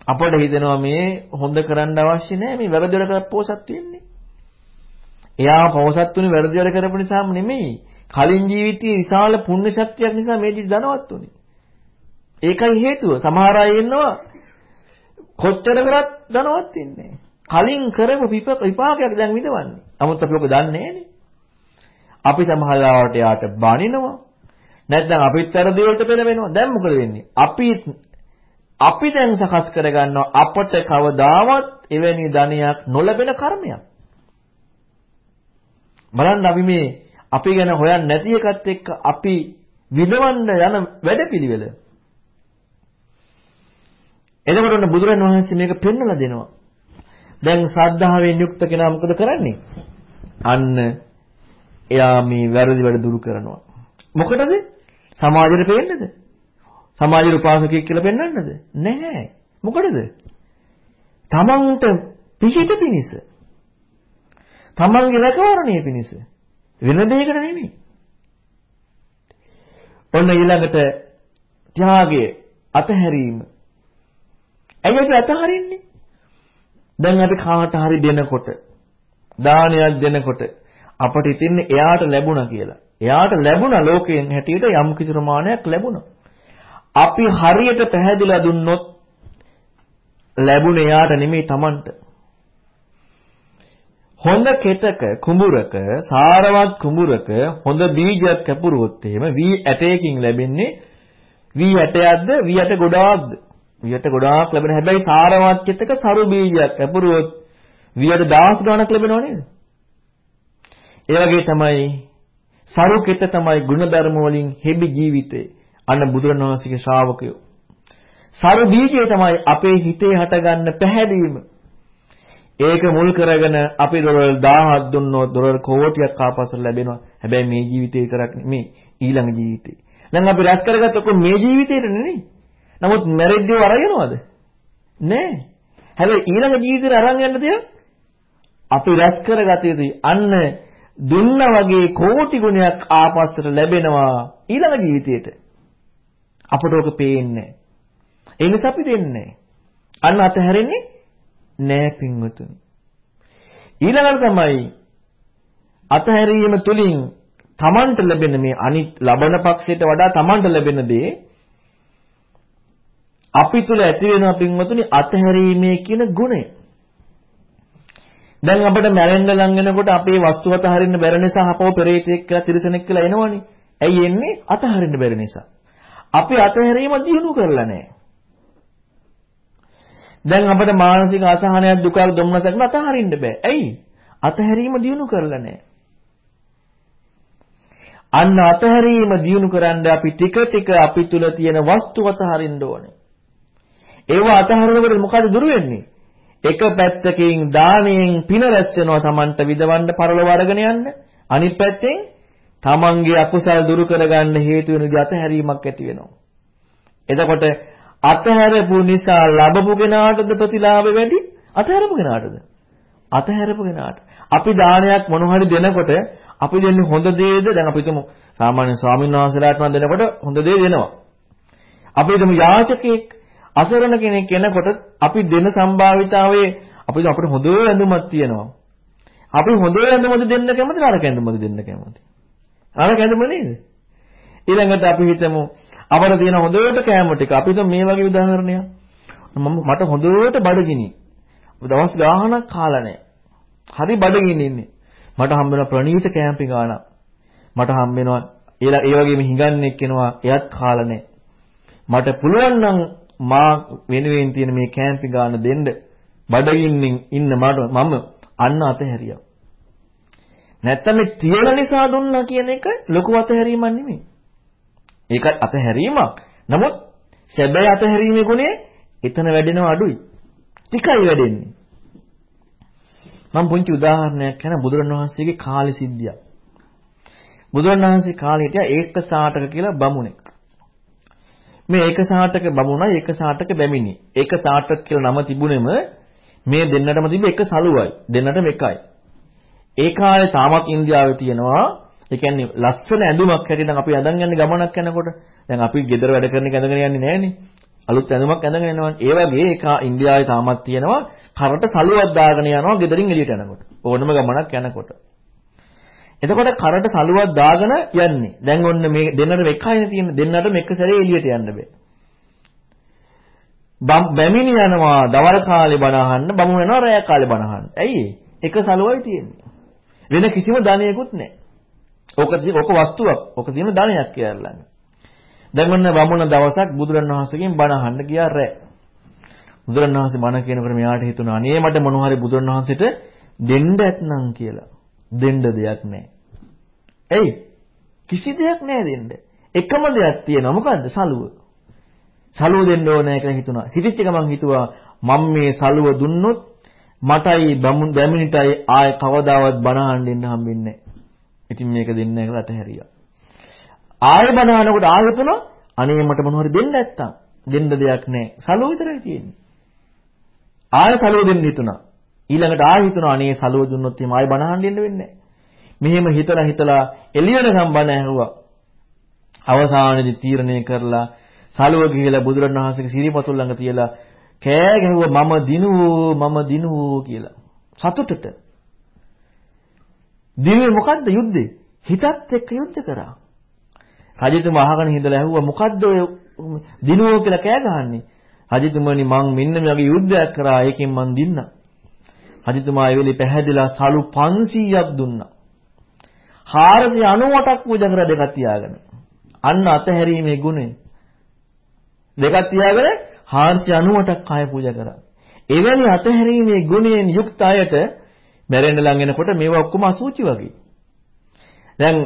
අපට හිතෙනවා මේ හොඳ කරන්න අවශ්‍ය නැහැ මේ වැරදි වැඩ කරලා පෝසත් වෙන්නේ. එයා පෝසත් වුණේ වැරදි වැඩ කරපු නිසාම නෙමෙයි. කලින් ජීවිතයේ විශාල පුණ්‍ය ශක්තියක් නිසා මේ ජීවිත ධනවත් වුණේ. ඒකයි හේතුව. සමහර අය ඉන්නවා කොච්චර කරත් ධනවත් වෙන්නේ කලින් කරපු විපාකයක් දැන් විඳවන්නේ. නමුත් අපි ඔක දන්නේ නැහැනේ. අපි සමහරවට යාට බනිනවා. නැත්නම් අපිත් වැරදි වලට පෙළවෙනවා. දැන් මොකද වෙන්නේ? අපි අපි දැන් සකස් කරගන්නවා අපට කවදාවත් එවැනි ධනයක් නොලැබෙන කර්මයක්. බලන්න අපි මේ අපි ගැන හොයන්නේ නැති එකත් එක්ක අපි විඳවන්න යන වැඩපිළිවෙල. එතකොට ඔන්න බුදුරණවහන්සේ මේක පෙන්වලා දෙනවා. දැන් ශ්‍රද්ධාවෙන් යුක්ත කෙනා මොකද කරන්නේ? අන්න එයා මේ වැරදි වැඩ දුරු කරනවා. මොකටද? සමාජයට පෙන්නද? සමාජයේ උපාසකයෙක් කියලා පෙන්වන්නද? නැහැ. මොකටද? තමන්ට පිහිට පිනිස. තමන්ගේ රැකවරණය පිනිස. වෙන දෙයකට නෙමෙයි. ඔන්න ඊළඟට ත්‍යාගය අතහැරීම. ඇයි අපි අතහරින්නේ? දැන් අපි කාට හරි දෙනකොට දානයක් දෙනකොට අපට හිතෙන්නේ එයාට ලැබුණා කියලා. එයාට ලැබුණා ලෝකයෙන් හැටියට යම් කිසි ප්‍රමාණයක් ලැබුණා. අපි හරියට පැහැදිලා දුන්නොත් ලැබුණේ එයාට නෙමෙයි Tamanට. හොඳ කෙතක කුඹුරක සාරවත් කුඹුරක හොඳ බීජයක් කැපුරුවොත් එහෙම වී ඇටයකින් ලැබෙන්නේ වී ඇටයක්ද වී ඇට ගොඩාක්ද වී ඇට ගොඩාක් ලැබෙන හැබැයි සාරවත් කෙතක සරු බීජයක් කැපුරුවොත් වී ඇට දහස් ගණනක් ලැබෙනව නේද ඒ වගේ තමයි සරු කෙත තමයි ಗುಣධර්ම වලින් හෙබි ජීවිතේ අන්න බුදුරණවහන්සේගේ ශ්‍රාවකයෝ. සරු බීජය තමයි අපේ හිතේ හටගන්න පැහැදීම. ඒක මුල් කරගෙන අපි දොරවල් 1000ක් දුන්නොත් දොරවල් කෝටියක් ආපස්සට ලැබෙනවා. හැබැයි මේ ජීවිතේ විතරක් නෙමෙයි ඊළඟ ජීවිතේ. දැන් අපි රැස් කරගත්ත ඔක්කොම මේ ජීවිතේට නෙමෙයි. නමුත් මැරෙද්දී වරයනවද? නෑ. හැබැයි ඊළඟ ජීවිතේට අරන් යන්න දෙයක් අපි රැස් කරගත යුතුයි. අන්න දුන්න වගේ කෝටි ගුණයක් ආපස්සට ලැබෙනවා ඊළඟ ජීවිතේට. අපට ඕක පේන්නේ ඒ නිසා අපි දෙන්නේ අන්න අතහැරෙන්නේ නෑ පින්වතුනි. ඊළඟට තමයි අතහැරීම තුලින් තමන්ට ලැබෙන මේ අනිත් ලබන පක්ෂයට වඩා තමන්ට ලැබෙන දේ අපි තුල ඇති වෙනවා පින්වතුනි අතහැරීමේ කියන ගුණය. දැන් අපිට මැරෙන්න ලං වෙනකොට අපේ වස්තුව අතහරින්න බැරි නිසා අපව පෙරේතෙක් කියලා තිරසනෙක් කියලා එනවනේ. ඇයි එන්නේ? අතහරින්න බැරි නිසා. අපි අතහැරීම දිනු කරලා නැහැ. දැන් අපිට මානසික අසහනයක් දුකක් දුම්නසක් අතහරින්න බෑ. ඇයි? අතහැරීම දිනු කරලා නැහැ. අන්න අතහැරීම දිනු කරන්න අපි ටික ටික අපි තුල තියෙන වස්තු අතහරින්න ඕනේ. ඒව අතහරිනකොට මොකද දුර වෙන්නේ? එක පැත්තකින් දාණයෙන් පින රැස් වෙනවා Tamanට විදවන්න පරලව අරගෙන යන්න. අනිත් පැත්තෙන් තමන්ගේ අකුසල් දුරු කරගන්න හේතු වෙන විදිහ අතහැරීමක් ඇති වෙනවා. එතකොට අතහැරපු නිසා ලැබපු කෙනාටද ප්‍රතිලාභ වැඩි? අතහැරපු කෙනාටද? අතහැරපු කෙනාට. අපි දානයක් මොන හරි දෙනකොට අපි දෙන්නේ හොඳ දේද? දැන් අපි හිතමු සාමාන්‍ය ස්වාමීන් වහන්සේලාට නම් දෙනකොට හොඳ දේ දෙනවා. අපි හිතමු යාචකෙක් අසරණ කෙනෙක් එනකොට අපි දෙන සම්භාවිතාවයේ අපි අපිට හොඳ ඇඳුමක් තියෙනවා. අපි හොඳ ඇඳුමද දෙන්න කැමති නරක ඇඳුමද දෙන්න කැමති? අර කැඳුම නේද? ඊළඟට අපි හිතමු අපර තියෙන හොඳට කෑම ටික. අපි හිතමු මේ වගේ උදාහරණයක්. මම මට හොඳට බඩගිනි. දවස් ගාණක් කාලා නැහැ. හරි බඩගින්න ඉන්නේ. මට හම්බ වෙන ප්‍රණීත කැම්පින් ගාණක්. මට හම්බ වෙනවා ඒ ඒ වගේම හිඟන්නෙක් එනවා එයත් කාලා නැහැ. මට පුළුවන් නම් මා වෙනුවෙන් තියෙන මේ කැම්පින් ගාණ දෙන්න බඩගින්නින් ඉන්න මට මම අන්න අතහැරියා. නැත්තම් මේ තියෙන නිසා දුන්නා කියන එක ලොකු අතහැරීමක් නෙමෙයි. ඒක අතහැරීමක්. නමුත් සැබෑ අතහැරීමේ ගුණය එතන වැඩෙනව අඩුයි. ටිකයි වැඩෙන්නේ. මම පුංචි උදාහරණයක් කියන බුදුරණවහන්සේගේ කාලේ සිද්ධියක්. බුදුරණවහන්සේ කාලේ හිටියා ඒක සාටක කියලා බමුණෙක්. මේ ඒක සාටක බමුණයි ඒක සාටක බැමිණි. ඒක සාටක කියලා නම තිබුණෙම මේ දෙන්නටම තිබ්බ එක සලුවයි. දෙන්නටම එකයි. ඒ කාලේ තාමත් ඉන්දියාවේ තියෙනවා. ඒ කියන්නේ ලස්සන ඇඳුමක් හැටියට අපි අඳන් යන්නේ ගමනක් යනකොට. දැන් අපි ගෙදර වැඩ කරන එක ඇඳගෙන යන්නේ නැහනේ. අලුත් ඇඳුමක් ඇඳගෙන යනවා ඒ වගේ ඒක ඉන්දියාවේ තාමත් තියෙනවා. කරට සලුවක් දාගෙන යනවා ගෙදරින් එළියට යනකොට. ඕනම ගමනක් යනකොට. එතකොට කරට සලුවක් දාගෙන යන්නේ දැන් ඔන්න මේ දෙන්නට එකයිනේ තියෙන්නේ දෙන්නටම එක සැරේ එළියට යන්න බෑ බැමිණි යනවා දවල් කාලේ බණ අහන්න බමුණ යනවා රැය කාලේ බණ අහන්න ඇයි එක සලුවයි තියෙන්නේ වෙන කිසිම ධනයකුත් නැහැ. ඕක ඕක වස්තුවක්. ඕක තියෙන ධනයක් කියලා. දැන් මොන වමුණ දවසක් බුදුරණවහන්සේගෙන් බණ අහන්න ගියා රෑ. බුදුරණවහන්සේ බණ කියනකොට මෙයාට හිතුණා අනේ මට මොන හරි බුදුරණවහන්සේට දෙන්න ඇත්නම් කියලා. දෙන්න දෙයක් නැහැ. එයි කිසි දෙයක් නැහැ දෙන්න. එකම දෙයක් තියෙනවා මොකද්ද? සලුව. සලුව දෙන්න ඕනේ කියලා හිතුණා. හිතච්ච ගමන් හිතුවා මම මේ සලුව දුන්නොත් මටයි බැමිණිටයි ආය කවදාවත් බණ අහන්න ඉන්න හම්බෙන්නේ නැහැ. ඉතින් මේක දෙන්නේ නැහැ කියලා අතහැරියා. ආයෙ බණ අහනකොට ආයෙ තුන අනේ මට මොනවද දෙන්න නැත්තම් දෙන්න දෙයක් නැහැ. සලුව විතරයි තියෙන්නේ. ආයෙ සලුව දෙන්න හිතුණා. ඊළඟට ආයෙ හිතුණා අනේ සලුව දුන්නොත් එහෙම ආයෙ බණ අහන්න ඉන්න වෙන්නේ මෙහෙම හිතලා හිතලා එළියනකම් බණ ඇහුවා. අවසානයේදී තීරණය කරලා සලුව ගිහිලා බුදුරණවහන්සේගේ සිරිපතුල් ළඟ තියලා කෑ ගැහුවා මම දිනුවෝ මම දිනුවෝ කියලා. සතුටට. දිනුවේ මොකද්ද යුද්ධේ? හිතත් එක්ක යුද්ධ කරා. රජතුමා අහගෙන හිඳලා ඇහුවා මොකද්ද ඔය දිනුවෝ කියලා කෑ ගහන්නේ? රජතුමනි මං මෙන්න මේ වගේ යුද්ධයක් කරා ඒකෙන් මං දින්නා. රජතුමා ඒ වෙලේ පැහැදිලා සලු 500ක් දුන්නා. 498ක් පූජා කරලා දෙකක් තියාගෙන. අන්න අතහැරීමේ ගුණය. දෙකක් තියාගෙන 498ක් කාය පූජා කරා. එවැනි අතහැරීමේ ගුණයෙන් යුක්ත අයට මැරෙන්න ලඟ එනකොට මේවා ඔක්කොම අසුචි වගේ. දැන්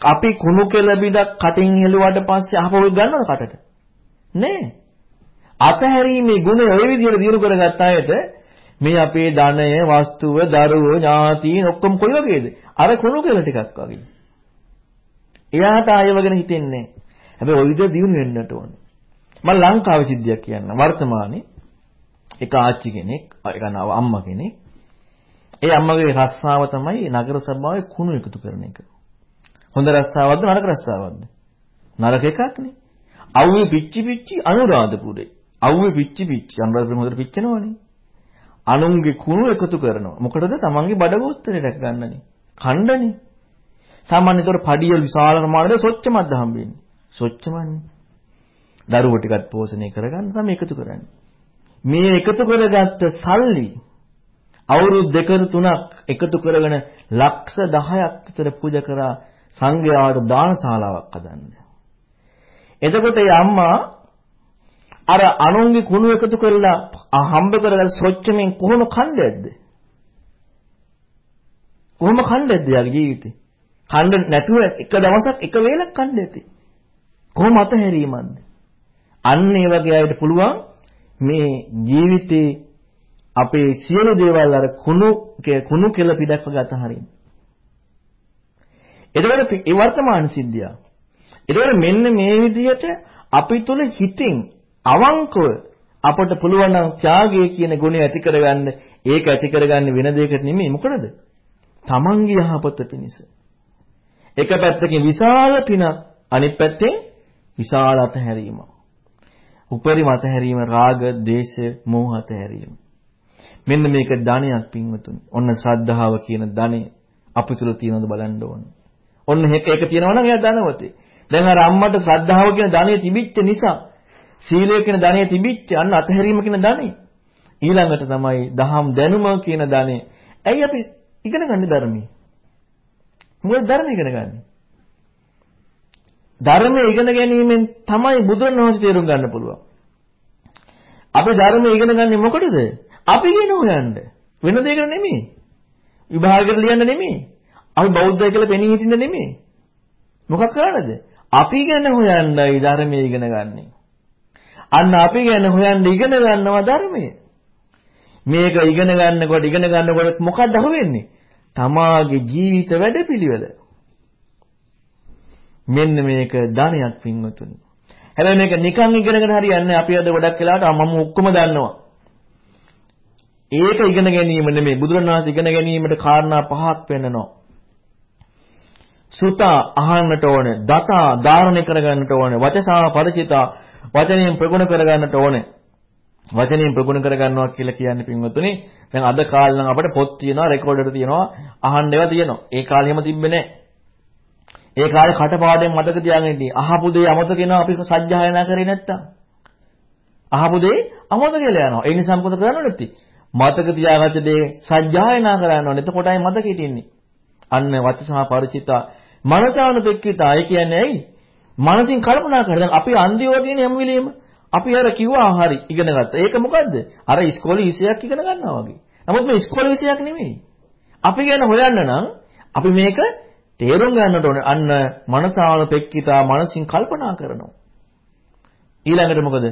අපි කුණු කෙල බිඩක් කටින් හෙළුවාට පස්සේ අහපොව ගන්නවද කටට? නෑ. අතහැරීමේ ගුණය ওই විදිහට දිනු කරගත්ත අයට මේ අපේ ධනය, වස්තුව, දරුවෝ, ඥාතීන් ඔක්කොම කොයි වගේද? අර කුණු කෙල ටිකක් වගේ. එයාට ආයව ගැන හිතෙන්නේ නැහැ. හැබැයි ওই විදිහට දිනු වෙන්නට ඕනේ. මම ලංකාවේ සිද්ධියක් කියන්න. වර්තමානයේ එක ආච්චි කෙනෙක්, ඒක නව අම්මා කෙනෙක්. ඒ අම්මගේ රස්සාව තමයි නගර සභාවේ කුණු එකතු කරන එක. හොඳ රස්සාවක්ද නරක රස්සාවක්ද? නරක එකක්නේ. අවුවේ පිච්චි පිච්චි අනුරාධපුරේ. අවුවේ පිච්චි පිච්චි අනුරාධපුරේ හොඳට පිච්චෙනවනේ. අනුන්ගේ කුණු එකතු කරනවා. මොකටද? තමන්ගේ බඩගෝස්තරේ රැක ගන්නනේ. කණ්ඩනේ. සාමාන්‍යතර පඩිය විශාල ප්‍රමාණයක සොච්චමක්ද හම්බෙන්නේ. සොච්චමන්නේ. දරුවෝ ටිකත් පෝෂණය කරගන්න තමයි එකතු කරන්නේ. මේ එකතු කරගත්ත සල්ලි අවුරුදු දෙක තුනක් එකතු කරගෙන ලක්ෂ 10ක් විතර පූජා කරා සංඝයාට දානශාලාවක් හදන්න. එතකොට ඒ අම්මා අර අනුන්ගේ කුණු එකතු කරලා හම්බ කරගන්න සොච්චමින් කොහොම කණ්ඩයක්ද? කොහොම කණ්ඩයක්ද යාගේ ජීවිතේ? කණ්ඩ නැතුව එක දවසක් එක වේලක් කණ්ඩ ඇති. කොහොම අතහැරීමක්ද? අන්න ඒ වගේ අයට පුළුවන් මේ ජීවිතේ අපේ සියලු දේවල් අර කුණු කුණු කෙල පිටක් වගේ අතහරින්න. එතකොට ඒ වර්තමාන සිද්ධිය. එතකොට මෙන්න මේ විදිහට අපි තුල හිතින් අවංකව අපට පුළුවන් නම් ත්‍යාගය කියන ගුණය ඇති කරගන්න ඒක ඇති කරගන්න වෙන දෙයකට නෙමෙයි මොකටද? තමන්ගේ යහපත පිණිස. එක පැත්තකින් විශාල පිනක් අනිත් පැත්තෙන් විශාල අතහැරීමක්. උපරිම අතහැරීම රාග, දේශ, මෝහ අතහැරීම. මෙන්න මේක ධනයක් පින්වතුනි. ඔන්න ශ්‍රද්ධාව කියන ධනෙ අපි තුල තියෙනවද බලන්න ඕන. ඔන්න එක එක තියෙනවා නම් එයා ධනවතේ. දැන් අර අම්මට ශ්‍රද්ධාව කියන ධනෙ තිබිච්ච නිසා සීලය කියන ධනෙ තිබිච්ච අන්න අතහැරීම කියන ධනෙ. ඊළඟට තමයි දහම් දැනුම කියන ධනෙ. ඇයි අපි ඉගෙන ගන්න ධර්මයේ? මොකද ධර්ම ඉගෙන ගන්න? ධර්මයේ ඉගෙන ගැනීමෙන් තමයි බුදුරණවහන්සේ තේරුම් ගන්න පුළුවන්. අපි ධර්මයේ ඉගෙන ගන්නේ මොකටද? අපි කියන හොයන්න. වෙන දෙයකට නෙමෙයි. විභාගයකට ලියන්න නෙමෙයි. අපි බෞද්ධය කියලා පෙනී හිටින්න නෙමෙයි. මොකක් කරන්නද? අපි ගැන හොයන්නයි ධර්මයේ ඉගෙන ගන්නෙ. අන්න අපි ගැන හොයන්න ඉගෙන ගන්නවා ධර්මයේ. මේක ඉගෙන ගන්නකොට ඉගෙන ගන්නකොට මොකක්ද අහුවෙන්නේ? තමාගේ ජීවිත වැඩපිළිවෙල. මෙන්න මේක ධනයක් පින්වතුනි. හැබැයි මේක නිකන් ඉගෙනගෙන හරියන්නේ අපි අද ගොඩක් වෙලාවට මම ඔක්කොම දන්නවා. ඒක ඉගෙන ගැනීම නෙමෙයි බුදුරණවහන්සේ ඉගෙන ගැනීමට කාරණා පහක් පෙන්නනවා. සුතා අහන්නට ඕනේ, දතා ධාරණය කරගන්නට ඕනේ, වචසා පරිචිතා වචනයෙන් ප්‍රගුණ කරගන්නට ඕනේ. වචනයෙන් ප්‍රගුණ කරගන්නවා කියලා කියන්නේ පින්වතුනි දැන් අද කාලේ නම් අපිට පොත් තියෙනවා රෙකෝඩර් තියෙනවා අහන්න ඒවා තියෙනවා. ඒ කාලේ එහෙම තිබ්බේ නැහැ. ඒ කාලේ කටපාඩම් මතක තියාගෙන ඉන්නේ. අහපු දේ අමතක වෙනවා අපි සජ්ජායනා කරේ නැත්තම්. අහපු දේ අමතක වෙලා යනවා. ඒ නිසා මොකද කරන්න ඕනේ? මතක තියාගත්ත දේ සජ්ජායනා කරන්න ඕනේ. එතකොටයි මතක හිටින්නේ. අන්න වචසා පරිචිතා මනසානුපෙක්කිතා. ඒ කියන්නේ ඇයි? මනසින් කල්පනා කරලා දැන් අපි අන්දියෝ තියෙන හැම වෙලෙම අපි අර කිව්වා හරි ඉගෙන ගත්තා. ඒක මොකද්ද? අර ඉස්කෝලේ විෂයක් ඉගෙන ගන්නවා වගේ. නමුත් මේ ඉස්කෝලේ විෂයක් නෙමෙයි. අපි ගැන හොයන්න නම් අපි මේක තේරුම් ගන්නට ඕනේ. අන්න මනසානුපෙක්කිතා මනසින් කල්පනා කරනවා. ඊළඟට මොකද?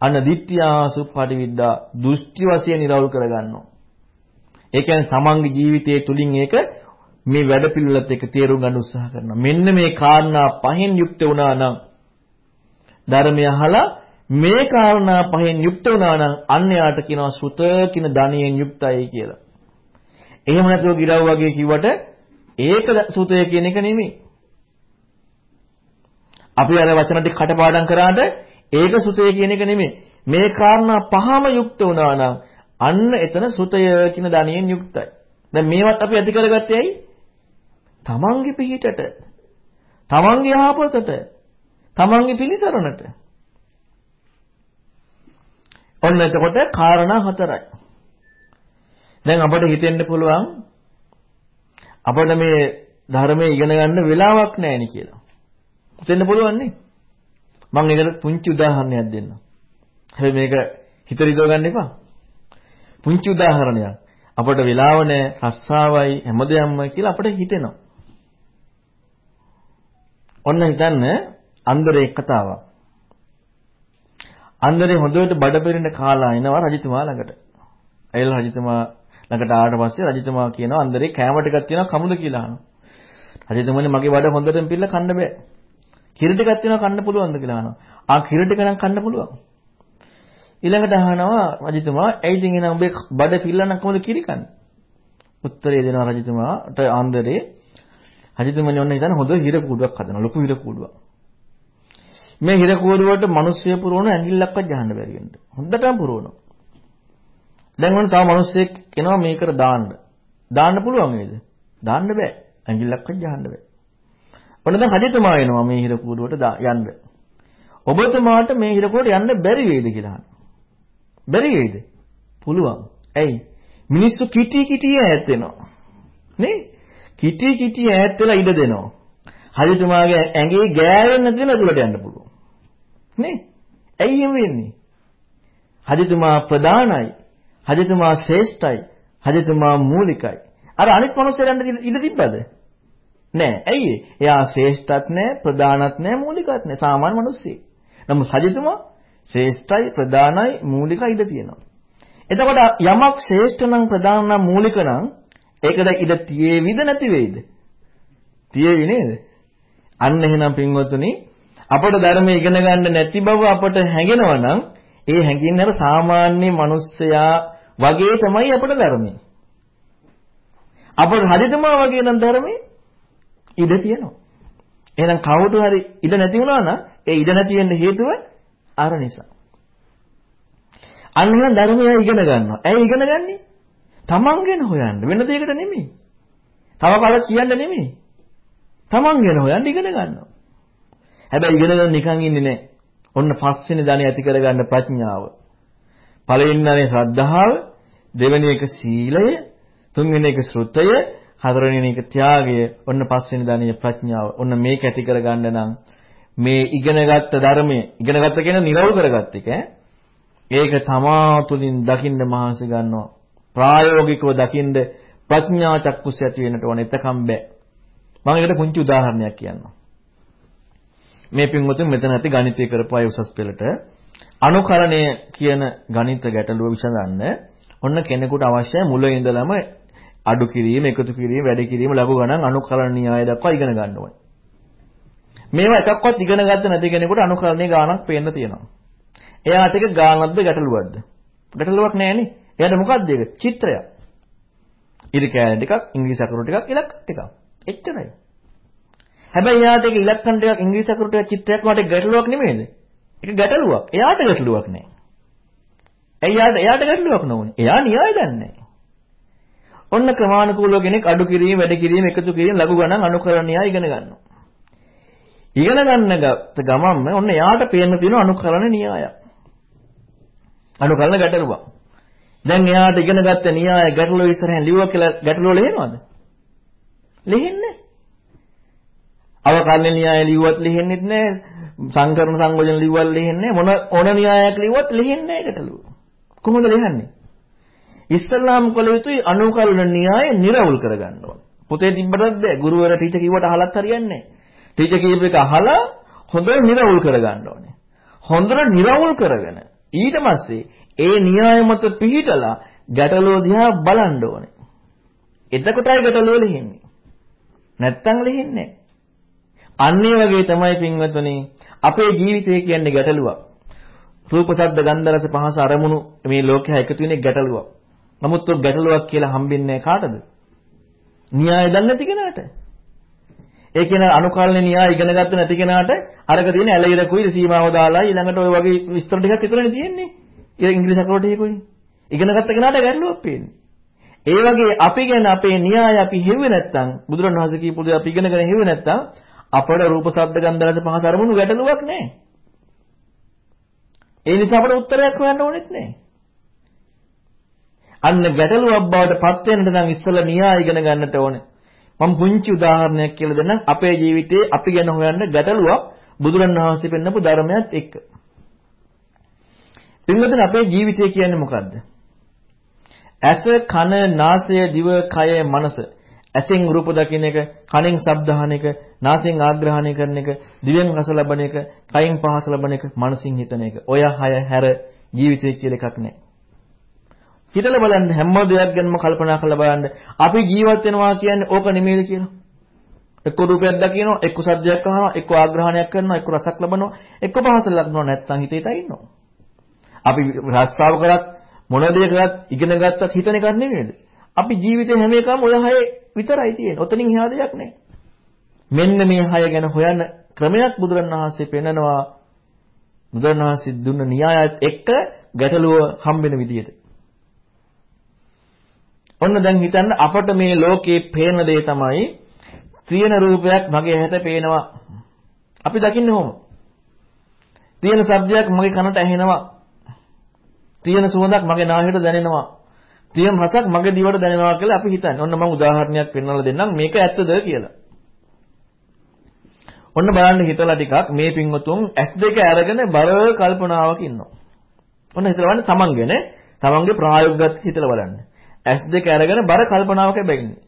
අන්න දිට්ඨියා සුප්පටිවිද්දා දෘෂ්ටි වශයෙන් නිරවුල් කරගන්නවා. ඒ කියන්නේ තමන්ගේ ජීවිතයේ තුලින් ඒක මේ වැඩපිළිවෙලත් එක්ක තේරුම් ගන්න උත්සාහ කරනවා. මෙන්න මේ කාරණා පහෙන් යුක්ත වුණා නම් ධර්මය අහලා මේ කාරණා පහෙන් යුක්ත වුණා නම් අන්න යාට කියනවා සුත කියන ධනියෙන් යුක්තයි කියලා. එහෙම නැතුව ගිරව් වගේ කිව්වට ඒක සුතය කියන එක නෙමෙයි. අපි අර වචන ටික කටපාඩම් කරාට ඒක සුතය කියන එක නෙමෙයි. මේ කාරණා පහම යුක්ත වුණා නම් අන්න එතන සුතය කියන ධනියෙන් යුක්තයි. දැන් මේවත් අපි ඇති කරගත්තේ ඇයි? තමන්ගේ පිහිටට තමන්ගේ ආපතට තමන්ගේ පිළිසරණට. ඔන්න එතකොට කාරණා හතරයි. දැන් අපිට හිතෙන්න පුළුවන් අපිට මේ ධර්මයේ ඉගෙන ගන්න වෙලාවක් නැහැ නේ කියලා. හිතෙන්න පුළුවන් නේ? මම ඒකට පුංචි උදාහරණයක් දෙන්නම්. හැබැයි මේක හිත රිදව ගන්න එපා. පුංචි උදාහරණයක්. අපිට වෙලාව නැහැ රස්සාවයි හැමදේම කියලා අපිට හිතෙනවා. ඔන්න හිතන්න අන්දරේ කතාවක්. අන්දරේ හොඳට බඩ පෙරෙන කාලා එනවා රජතුමා ළඟට. ඇයලා රජතුමා ළඟට ආවට පස්සේ රජතුමා කියනවා අන්දරේ කෑම ටිකක් තියෙනවා කමුද කියලා අහනවා. රජතුමානේ මගේ බඩ හොඳටම පිල්ල කන්න බෑ. කිරි ටිකක් තියෙනවා කන්න පුළුවන්ද කියලා අහනවා. ආ කිරි ටික නම් කන්න පුළුවන්. ඊළඟට අහනවා රජතුමා ඇයි ඉතින් එන උඹේ බඩ පිල්ලන්න කොහොමද කිරි කන්නේ? උත්තරය දෙනවා රජතුමාට අන්දරේ රජතුමනි ඔන්න හිතන හොඳ හිර කූඩුවක් හදනවා ලොකු හිර කූඩුවක්. මේ හිර කූඩුවට මිනිස්සු පුරවන ඇඟිල්ලක්වත් ගහන්න බැරි වෙන්න. හොඳටම පුරවනවා. දැන් ඔන්න තව මිනිස්සෙක් එනවා මේකට දාන්න. දාන්න පුළුවන් නේද? දාන්න බෑ. ඇඟිල්ලක්වත් ගහන්න බෑ. ඔන්න දැන් රජතුමා එනවා මේ හිර කූඩුවට යන්න. ඔබතුමාට මේ හිර කූඩුවට යන්න බැරි වේද කියලා අහනවා. බැරි වේද? පුළුවන්. ඇයි? මිනිස්සු කිටි කිටි ඈත් වෙනවා. නේ? කිටි කිටි ඈත් වෙලා ඉඩ දෙනවා. හරිතුමාගේ ඇඟේ ගෑවෙන්නේ නැති වෙලා දුරට යන්න පුළුවන්. නේ? ඇයි එහෙම වෙන්නේ? හරිතුමා ප්‍රධානයි. හරිතුමා ශ්‍රේෂ්ඨයි. හරිතුමා මූලිකයි. අර අනිත් මිනිස්සුන්ට ඉඩ තිබ්බද? නෑ. ඇයි එයා ශ්‍රේෂ්ඨත් නෑ, ප්‍රධානත් නෑ, මූලිකත් නෑ. සාමාන්‍ය මිනිස්සෙක්. නමුත් හරිතුමා ශ්‍රේෂ්ඨයි, ප්‍රධානයි, මූලිකයි ඉඩ තියෙනවා. එතකොට යමක් ශ්‍රේෂ්ඨ නම් ප්‍රධාන නම් මූලික නම් ඒකද ඉඩ තියේවිද නැති වෙයිද? තියේවි නේද? අන්න එහෙනම් පින්වත්තුනි අපට ධර්මය ඉගෙන ගන්න නැති බව අපට හැඟෙනවා නම් ඒ හැඟින්න අර සාමාන්‍ය මිනිස්සයා වගේ තමයි අපට ධර්මය. අපට හරිතමා වගේ නම් ධර්මයේ ඉඩ තියෙනවා. එහෙනම් කවුරු හරි ඉඩ නැති වුණා නම් ඒ ඉඩ නැති වෙන්න හේතුව අර නිසා. අන්න එහෙනම් ධර්මය ඉගෙන ගන්නවා. ඇයි ඉගෙන ගන්නේ? තමන් ගැන හොයන්න වෙන දෙයකට නෙමෙයි. තව කාලයක් කියන්න නෙමෙයි. තමන් ගැන හොයන්න ඉගෙන ගන්නවා. හැබැයි ඉගෙන ගන්න නිකන් ඉන්නේ නැහැ. ඔන්න පස්වෙනි ධනෙ ඇති කරගන්න ප්‍රඥාව. පළවෙනිනේ ශ්‍රද්ධාව, දෙවෙනි එක සීලය, තුන්වෙනි එක ශ්‍රුතය, හතරවෙනි එක ත්‍යාගය, ඔන්න පස්වෙනි ධනිය ප්‍රඥාව. ඔන්න මේක ඇති කරගන්න නම් මේ ඉගෙනගත්ත ධර්මයේ ඉගෙනගත්ත කියන නිරවුල් කරගත්ත එක ඒක තමා තුළින් දකින්න මහන්සි ගන්නවා. ප්‍රායෝගිකව දකින්න ප්‍රඥා චක්කුස් ඇති වෙන්නට ඕනේ. එතකම් බෑ. මම ඒකට පුංචි උදාහරණයක් කියන්නම්. මේ පින්වතුන් මෙතන ඇති ගණිතය කරපු අය උසස් පෙළට අනුකරණය කියන ගණිත ගැටලුව විසඳන්න ඔන්න කෙනෙකුට අවශ්‍යයි මුල ඉඳලම අඩු කිරීම, එකතු කිරීම, වැඩි කිරීම, ලඝු ගණන් අනුකරණ න්‍යාය දක්වා ඉගෙන ගන්න ඕනේ. මේවා එකක්වත් ඉගෙන ගත්ත නැති කෙනෙකුට අනුකරණයේ ගාණක් පේන්න තියෙනවා. එයාට ඒක ගාණක්ද ගැටලුවක්ද? ගැටලුවක් නෑනේ. එයාට මොකක්ද ඒක? චිත්‍රයක්. ඉරි කෑලි ටිකක්, ඉංග්‍රීසි අකුරු ටිකක්, ඉලක්ක ටිකක්. එච්චරයි. හැබැයි එයාට ඒක ඉලක්කම් ටිකක්, ඉංග්‍රීසි අකුරු ටිකක්, චිත්‍රයක් වට ගැටලුවක් නෙමෙයිද? ඒක ගැටලුවක්. එයාට ගැටලුවක් නෑ. එයාට එයාට ගැටලුවක් නොවුනේ. එයා න්‍යාය දන්නේ ඔන්න ක්‍රමානුකූලව කෙනෙක් අඩු කිරීම, වැඩි කිරීම, එකතු කිරීම, ලඝු ගණන් අනුකරණ න්‍යාය ඉගෙන ගන්නවා. ඉගෙන ගන්න ගත්ත ගමන්ම ඔන්න එයාට පේන්න තියෙන අනුකරණ න්‍යාය. අනුකරණ ගැටලුවක්. දැන් එයාට ඉගෙන ගත්ත න්‍යාය ගැටලුව ඉස්සරහින් ලිව්වා කියලා ගැටලුව ලියනවද? ලියන්නේ අවකරණ න්‍යාය ලිව්වත් ලියන්නෙත් නෑ සංකරණ සංයෝජන ලිව්වත් ලියන්නේ මොන ඕන න්‍යායක් ලිව්වත් ලියන්නේ නෑ ගැටලුව. කොහොමද ලියන්නේ? ඉස්ලාම් කළ යුතුයි අනුකරණ න්‍යාය නිර්වුල් කරගන්න ඕන. පොතේ තිබ්බටත් බෑ. ගුරුවරයා ටීචර් කිව්වට අහලත් හරියන්නේ නෑ. ටීචර් කියපු එක අහලා හොඳට නිර්වුල් කරගන්න ඕනේ. හොඳට නිර්වුල් කරගෙන ඊට පස්සේ ඒ න්‍යාය මත පිළිටලා ගැටලුව දිහා බලන්න ඕනේ. එතකොටයි ගැටලුව ලියන්නේ. නැත්තම් ලියන්නේ අන්න ඒ වගේ තමයි පින්වතුනි අපේ ජීවිතය කියන්නේ ගැටලුවක්. රූප ශබ්ද ගන්ධ රස පහස අරමුණු මේ ලෝකයේ එකතු වෙන ගැටලුවක්. නමුත් ඔය ගැටලුවක් කියලා හම්බෙන්නේ කාටද? න්‍යාය දන්නේ නැති කෙනාට. ඒ කියන අනුකල්පන න්‍යාය ඉගෙන ගත්ත නැති කෙනාට අරක තියෙන ඇලයිරකුයි සීමාව දාලා ඊළඟට ඔය වගේ විස්තර ටිකක් විතරනේ තියෙන්නේ. ඒ ඉංග්‍රීසි අකුරට ඒකුයි. ඉගෙන ගත්ත කෙනාට ගැටලුවක් පේන්නේ. ඒ වගේ අපි ගැන අපේ න්‍යාය අපි හෙව්වේ නැත්තම් බුදුරණවහන්සේ කියපු දේ අපි ඉගෙනගෙන හෙව්වේ නැත්තම් අපට රූප ශබ්ද ගන්ධ රස පහස අරමුණු ගැටලුවක් නැහැ. ඒ නිසා අපට උත්තරයක් හොයන්න ඕනෙත් නැහැ. අන්න ගැටලුවක් බවට පත් වෙන්න නම් ඉස්සෙල්ලා න්‍යාය ඉගෙන ගන්නට ඕනේ. මම පුංචි උදාහරණයක් කියලා දෙන්නම් අපේ ජීවිතේ අපි ගැන හොයන්න ගැටලුවක් බුදුරණවහන්සේ පෙන්නපු ධර්මයත් එක්ක. පින්වතුනි අපේ ජීවිතය කියන්නේ මොකද්ද? ඇස, කන, නාසය, දිව, කය, මනස. ඇසෙන් රූප දකින්න එක, කනෙන් ශබ්ද අහන එක, නාසයෙන් ආග්‍රහණය කරන එක, දිවෙන් රස ලබන එක, කයින් පහස ලබන එක, මනසින් හිතන එක. ඔය හය හැර ජීවිතය කියලා එකක් නැහැ. හිතලා බලන්න හැම දෙයක් ගැනම කල්පනා කරලා බලන්න. අපි ජීවත් වෙනවා කියන්නේ ඕක නෙමෙයිද කියලා. එක්ක රූපයක් දකිනවා, එක්ක සද්දයක් අහනවා, එක්ක ආග්‍රහණයක් කරනවා, එක්ක රසක් ලබනවා, එක්ක පහස ලබනවා නැත්නම් හිතේ තයි ඉන්නවා. අපි රස්සාව කරත් මොන දේ කරත් ඉගෙන ගත්තත් හිතන එකක් නෙමෙයිද? අපි ජීවිතේ හැම එකම ඔය හය විතරයි තියෙන්නේ. ඔතනින් එහා දෙයක් නැහැ. මෙන්න මේ හය ගැන හොයන ක්‍රමයක් බුදුරණවහන්සේ පෙන්නනවා. බුදුරණවහන්සේ දුන්න න්‍යායත් එක්ක ගැටලුව හම්බෙන විදියට. ඔන්න දැන් හිතන්න අපට මේ ලෝකේ පේන දේ තමයි තියෙන රූපයක් මගේ ඇහැට පේනවා. අපි දකින්නේ කොහොම? තියෙන ශබ්දයක් මගේ කනට ඇහෙනවා. තියෙන සුවඳක් මගේ නාසයට දැනෙනවා. තියෙන රසක් මගේ දිවට දැනෙනවා කියලා අපි හිතන්නේ. ඔන්න මම උදාහරණයක් පෙන්වලා දෙන්නම් මේක ඇත්තද කියලා. ඔන්න බලන්න හිතලා ටිකක් මේ පින්වතුන් S2 අරගෙන බර කල්පනාවක ඉන්නවා. ඔන්න හිතලා බලන්න තමන්ගෙන තමන්ගේ ප්‍රායෝගිකව හිතලා බලන්න. S2 අරගෙන බර කල්පනාවක බැගින්නේ.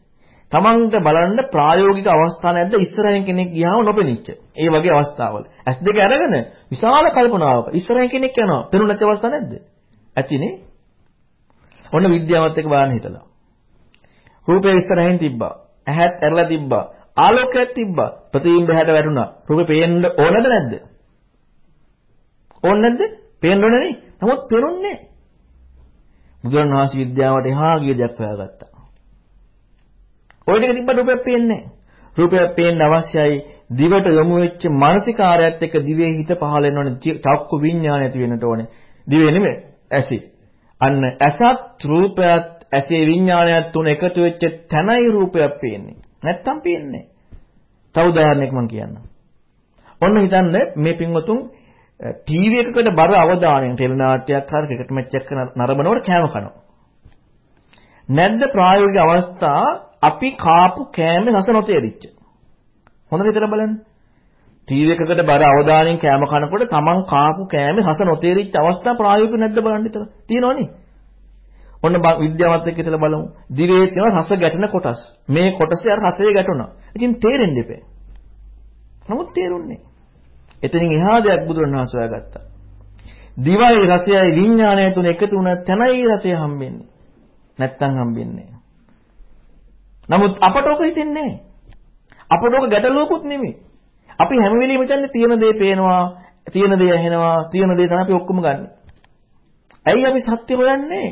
තමන්ට බලන්න ප්‍රායෝගික අවස්ථා නැද්ද ඉස්සරහින් කෙනෙක් ගියාම නොපෙනිච්ච. ඒ වගේ අවස්ථාවල. S2 අරගෙන විශාල කල්පනාවක ඉස්සරහින් කෙනෙක් යනවා. පෙනුන නැති අවස්ථා නැද්ද? ඇතිනේ. ඔන්න විද්‍යාවත් එක්ක බලන්න හිතලා. රූපේ ඉස්සරහින් තිබ්බා. ඇහත් ඇරලා තිබ්බා. ආලෝකයක් තිබ්බා. ප්‍රතිබිම්බ හැට වැටුණා. රූපේ පේන්න ඕනද නැද්ද? ඕන නැද්ද? පේන්න ඕනේ නේ. නමුත් පෙරුන්නේ බුදුරණවහන්සේ විද්‍යාවට එහා ගිය දෙයක් හොයාගත්තා. ওই ටික තිබ්බට රූපයක් පේන්නේ නැහැ. රූපයක් පේන්න අවශ්‍යයි දිවට යොමු වෙච්ච මානසිකාරයත් එක්ක දිවේ හිත පහළ වෙන්න ඕනේ. චක්කු විඤ්ඤාණය ඇති වෙන්නට ඕනේ. දිවේ නෙමෙයි ඇසි. අන්න ඇසත් රූපයත් ඇසේ විඤ්ඤාණයත් තුන එකතු වෙච්ච තැනයි රූපයක් පේන්නේ. නැත්තම් පේන්නේ නැහැ. තව උදාහරණයක් මම කියන්නම්. ඔන්න හිතන්න මේ පින්වතුන් ටීවී එකකට බර අවධානයෙන් ටෙලි නාට්‍යයක් හරි ක්‍රිකට් මැච් එකක් නරඹනකොට කෑම කනවා. නැද්ද ප්‍රායෝගික අවස්ථා අපි කාපු කෑමේ රස නොතේරිච්ච. හොඳට හිතලා බලන්න. ටීවී එකකට බර අවධානයෙන් කෑම කනකොට තමන් කාපු කෑමේ රස නොතේරිච්ච අවස්ථා ප්‍රායෝගික නැද්ද බලන්න හිතලා. තියෙනවනේ. ඔන්න විද්‍යාවත් එක්ක හිතලා බලමු. දිවේ තියෙන රස ගැටෙන කොටස්. මේ කොටසේ අර රසය ගැටුණා. ඉතින් තේරෙන්න එපේ. නමුත් තේරුන්නේ. එතනින් එහා දෙයක් බුදුරණවහන්සේ හොයාගත්තා. දිවයි රසයයි විඥානය තුන එකතු වුණ තැනයි රසය හම්බෙන්නේ. නැත්තම් හම්බෙන්නේ නමුත් අපට ඔක හිතෙන්නේ අපට ඔක ගැටලුවකුත් නෙමෙයි. අපි හැම වෙලෙම හිතන්නේ තියෙන දේ පේනවා, තියෙන දේ ඇහෙනවා, තියෙන දේ තමයි අපි ඔක්කොම ගන්නෙ. ඇයි අපි සත්‍ය හොයන්නේ?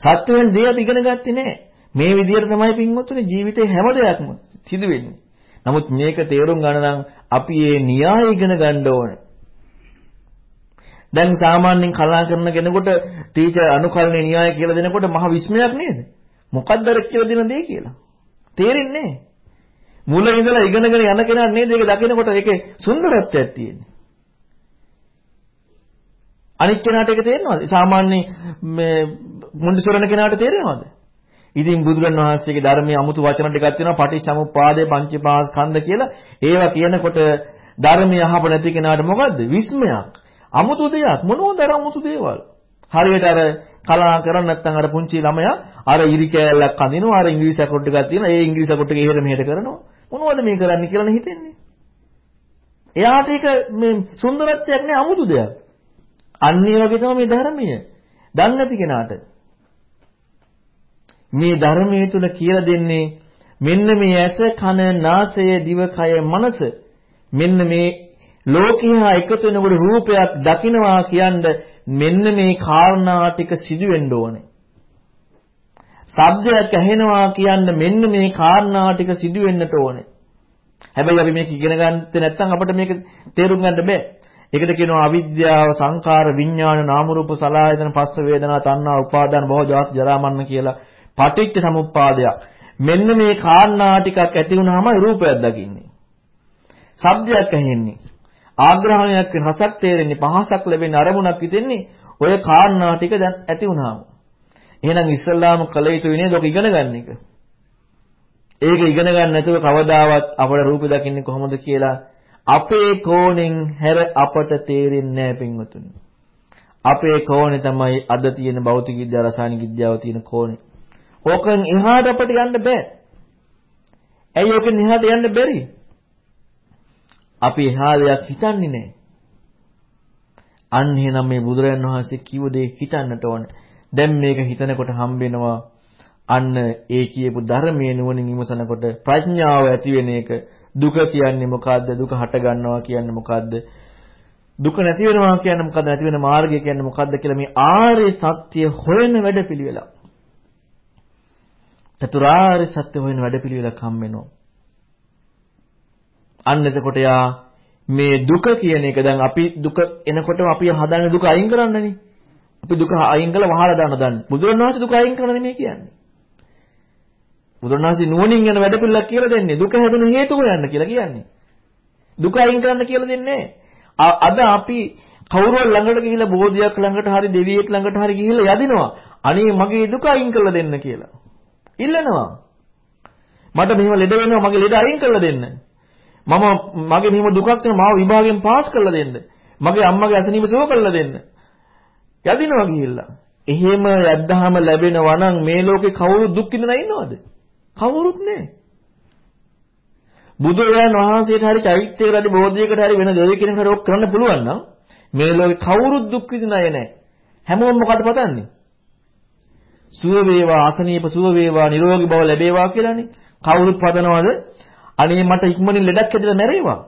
සත්‍ය වෙන දේ අපි ඉගෙන ගත්තේ නැහැ. මේ විදිහට තමයි පින්වත්තුනේ ජීවිතේ හැම දෙයක්ම සිදු වෙන්නේ. නමුත් මේක තේරුම් ගන්න නම් අපි මේ න්‍යාය ඉගෙන ගන්න ඕනේ. දැන් සාමාන්‍යයෙන් කලා කරන කෙනෙකුට ටීචර් අනුකල්පනේ න්‍යාය කියලා දෙනකොට මහ විස්මයක් නේද? මොකක්ද අර කියලා දෙන දේ කියලා. තේරෙන්නේ නැහැ. මුල ඉඳලා ඉගෙනගෙන යන කෙනා නේද ඒක දකිනකොට ඒකේ සුන්දරත්වයක් තියෙන්නේ. අනිත් කෙනාට ඒක තේරෙනවද? සාමාන්‍ය මේ මුන්ඩිසොරණ කෙනාට තේරෙනවද? ඉතින් බුදුරන් වහන්සේගේ ධර්මයේ අමුතු වචන ටිකක් තියෙනවා පටිච්චසමුප්පාදේ පංචපාස්කන්ධ කියලා. ඒවා කියනකොට ධර්මය අහප නැති කෙනාට මොකද්ද? විස්මයක්. අමුතු දෙයක්. මොනෝදර අමුතු දේවල්. හරියට අර කලා කරන්නේ නැත්නම් අර පුංචි ළමයා අර ඉරි කෑල්ලක් අඳිනවා අර ඉංග්‍රීසි අකුරු ටිකක් තියෙනවා. ඒ ඉංග්‍රීසි අකුරු ටික එහෙට මෙහෙට කරනවා. මොනවද මේ කරන්නේ කියලා හිතෙන්නේ? එයාට ඒක මේ සුන්දරත්වයක් නේ 아무තු දෙයක්. අන්න ඒ වගේ තමයි මේ ධර්මය. දන්නේ නැති කෙනාට. මේ ධර්මයේ තුල කියලා දෙන්නේ මෙන්න මේ ඇස කන නාසය දිවකය මනස. මෙන්න මේ ලෝකීහා එකතු වෙනකොට රූපයක් දකින්නවා කියන්නේ මෙන්න මේ කාරණා ටික සිදු වෙන්න ඕනේ. ශබ්දයක් ඇහෙනවා කියන්නේ මෙන්න මේ කාරණා ටික සිදු වෙන්නට ඕනේ. හැබැයි අපි මේක ඉගෙන ගන්නත් නැත්නම් අපිට මේක තේරුම් ගන්න බෑ. ඒකට කියනවා අවිද්‍යාව, සංකාර, විඥාන, නාම රූප, සලආයතන, පස්ස වේදනා, තණ්හා, උපාදාන, භව, ජාති, ජරා, මරණ කියලා පටිච්ච සමුප්පාදයක්. මෙන්න මේ කාරණා ටිකක් ඇති වුනහම රූපයක් දකින්නේ. ශබ්දයක් ඇහෙන්නේ. ආග්‍රහණයක් වෙන රසක් තේරෙන්නේ පහසක් ලැබෙන අරමුණක් හිතෙන්නේ ඔය කාරණා ටික දැන් ඇති වුනහම. එහෙනම් ඉස්සල්ලාම කළ යුතු වෙන්නේ ඔක ඉගෙන ගන්න එක. ඒක ඉගෙන ගන්න නැතුව කවදාවත් අපේ රූප දකින්නේ කොහොමද කියලා අපේ කෝණෙන් හැර අපට තේරෙන්නේ නැහැ පින්වතුනි. අපේ කෝණේ තමයි අද තියෙන භෞතික විද්‍යාව රසායනික විද්‍යාව තියෙන කෝණේ. ඕකෙන් එහාට අපිට යන්න බෑ. ඇයි ඕකෙන් එහාට යන්න බැරි? අපි එහා දෙයක් හිතන්නේ නැහැ. අන්න එහෙනම් මේ බුදුරජාණන් වහන්සේ කිව්ව දේ හිතන්නට ඕනේ. දැන් මේක හිතනකොට හම්බෙනවා අන්න ඒ කියපු ධර්මයේ නුවණින් විමසනකොට ප්‍රඥාව ඇති වෙන එක. දුක කියන්නේ මොකද්ද? දුක හට ගන්නවා කියන්නේ මොකද්ද? දුක නැති වෙනවා කියන්නේ මොකද්ද? නැති වෙන මාර්ගය කියන්නේ මොකද්ද කියලා මේ ආර්ය සත්‍ය හොයන වැඩපිළිවෙලක්. චතුරාර්ය සත්‍ය හොයන වැඩපිළිවෙලක් හම් වෙනවා අන්න එතකොට යා මේ දුක කියන එක දැන් අපි දුක එනකොටම අපි හදන්නේ දුක අයින් කරන්නනේ. අපි දුක අයින් කළා වහලා දාන දන්නේ. බුදුරණවහන්සේ දුක අයින් කරන්න නෙමෙයි කියන්නේ. බුදුරණවහන්සේ නුවණින් යන වැඩ පිළිලක් කියලා දෙන්නේ. දුක හැදෙන හේතු හොයන්න කියලා කියන්නේ. දුක අයින් කරන්න කියලා දෙන්නේ අද අපි කවුරුව ළඟට ගිහිල්ලා බෝධියක් ළඟට හරි දෙවියෙක් ළඟට හරි ගිහිල්ලා යදිනවා. අනේ මගේ දුක අයින් කරලා දෙන්න කියලා. ඉල්ලනවා. මට මෙහෙම ලෙඩ වෙනවා මගේ ලෙඩ අයින් කරලා දෙන්න. මම මගේ මෙහෙම දුකක් තියෙනවා මාව විභාගයෙන් පාස් කරලා දෙන්න. මගේ අම්මගේ අසනීප සුව කරලා දෙන්න. යදිනවා ගිහිල්ලා. එහෙම යද්දාම ලැබෙනවා නම් මේ ලෝකේ කවුරු දුක් විඳලා ඉන්නවද? කවුරුත් නැහැ. බුදුරජාණන් වහන්සේට හරි චෛත්‍යයකට හරි බෝධියකට හරි වෙන දෙවි කෙනෙකුට හරි ඔක් කරන්න පුළුවන් නම් මේ ලෝකේ කවුරුත් දුක් විඳින අය නැහැ. හැමෝම මොකද පතන්නේ? සුව වේවා, අසනීප සුව වේවා, නිරෝගී බව ලැබේවා කියලානේ. කවුරුත් පතනවද? අනේ මට ඉක්මනින් ලෙඩක් හැදෙලා මැරේවා.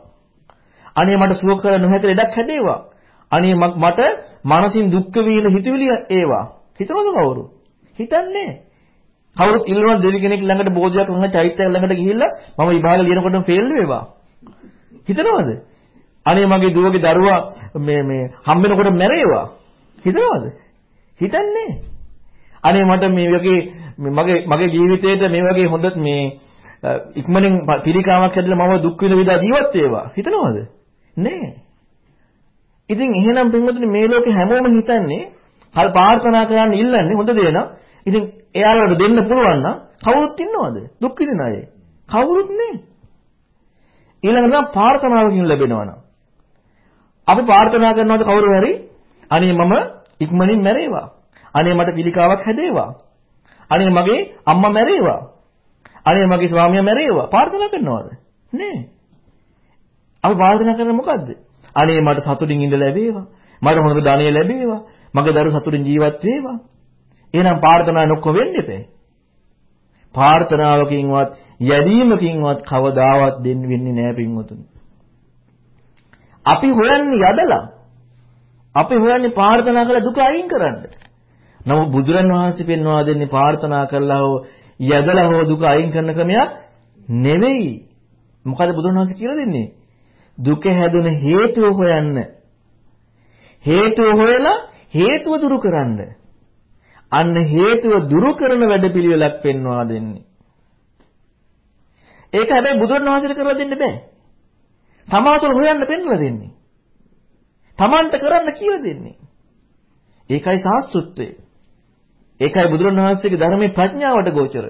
අනේ මට සුව කර නොහැක ලෙඩක් හැදේවා. අනේ මට මානසික දුක් වීන හිතවිලි ඒවා. හිතනවද කවුරු? හිතන්නේ කවුරුත් ඉල්ලනවා දෙවි කෙනෙක් ළඟට බෝධියක් ළඟ චෛත්‍යයක් ළඟට ගිහිල්ලා මම විභාග ලියනකොටම ෆේල් වේවා. හිතනවද? අනේ මගේ දුවගේ දරුවා මේ මේ හම්බෙනකොට මැරේවා. හිතනවද? හිතන්නේ. අනේ මට මේ වගේ මගේ මගේ ජීවිතේට මේ වගේ හොඳ මේ ඉක්මනින් පිළිකාවක් හැදලා මම දුක් විඳ විඳ ජීවත් වේවා හිතනවද? නෑ. ඉතින් එහෙනම් පින්වතුනි මේ ලෝකේ හැමෝම හිතන්නේ කල් ප්‍රාර්ථනා කරන්න ඉල්ලන්නේ හොඳ දේ නම් ඉතින් එයාලට දෙන්න පුළුවන් නම් කවුරුත් ඉන්නවද? දුක් විඳින අය. කවුරුත් නෑ. ඊළඟට නම් ප්‍රාර්ථනාවකින් ලැබෙනවා අපි ප්‍රාර්ථනා කරනවාද කවුරු හරි අනේ මම ඉක්මනින් මැරේවා. අනේ මට පිළිකාවක් හැදේවා. අනේ මගේ අම්මා මැරේවා. අනේ මගේ ස්වාමියා මැරේවා. ප්‍රාර්ථනා කරනවද? නෑ. අපි ප්‍රාර්ථනා කරන්නේ මොකද්ද? අනේ මට සතුටින් ඉඳ ලැබේවා. මට හොඳ ධනය ලැබේවා. මගේ දරු සතුටින් ජීවත් වේවා. එහෙනම් ප්‍රාර්ථනා නොකො වෙන්න එපේ. ප්‍රාර්ථනාවකින්වත් යැදීමකින්වත් කවදාවත් දෙන්න වෙන්නේ නැහැ පින්වතුනි. අපි හොයන්නේ යදලා. අපි හොයන්නේ ප්‍රාර්ථනා කරලා දුක අයින් කරන්න. නමුත් බුදුරන් වහන්සේ පෙන්වා දෙන්නේ ප්‍රාර්ථනා කරලා හෝ යදලා හෝ දුක අයින් කරන ක්‍රමයක් නෙවෙයි. මොකද බුදුරන් වහන්සේ කියලා දෙන්නේ? දුක හැදුන හේතුව හොයන්න. හේතුව හොයලා හේතුව දුරු කරන්න. අන්න හේතුව දුරු කරන වැඩපිළිවෙලක් පෙන්වා දෙන්නේ. ඒක හැබැයි බුදුරන් වහන්සේට කරලා දෙන්න බෑ. තමාතුල හොයන්න පෙන්වලා දෙන්නේ. Tamanට කරන්න කියලා දෙන්නේ. ඒකයි සාස්ෘත්වය. ඒකයි බුදුරණවහන්සේගේ ධර්මයේ ප්‍රඥාවට ගෝචර.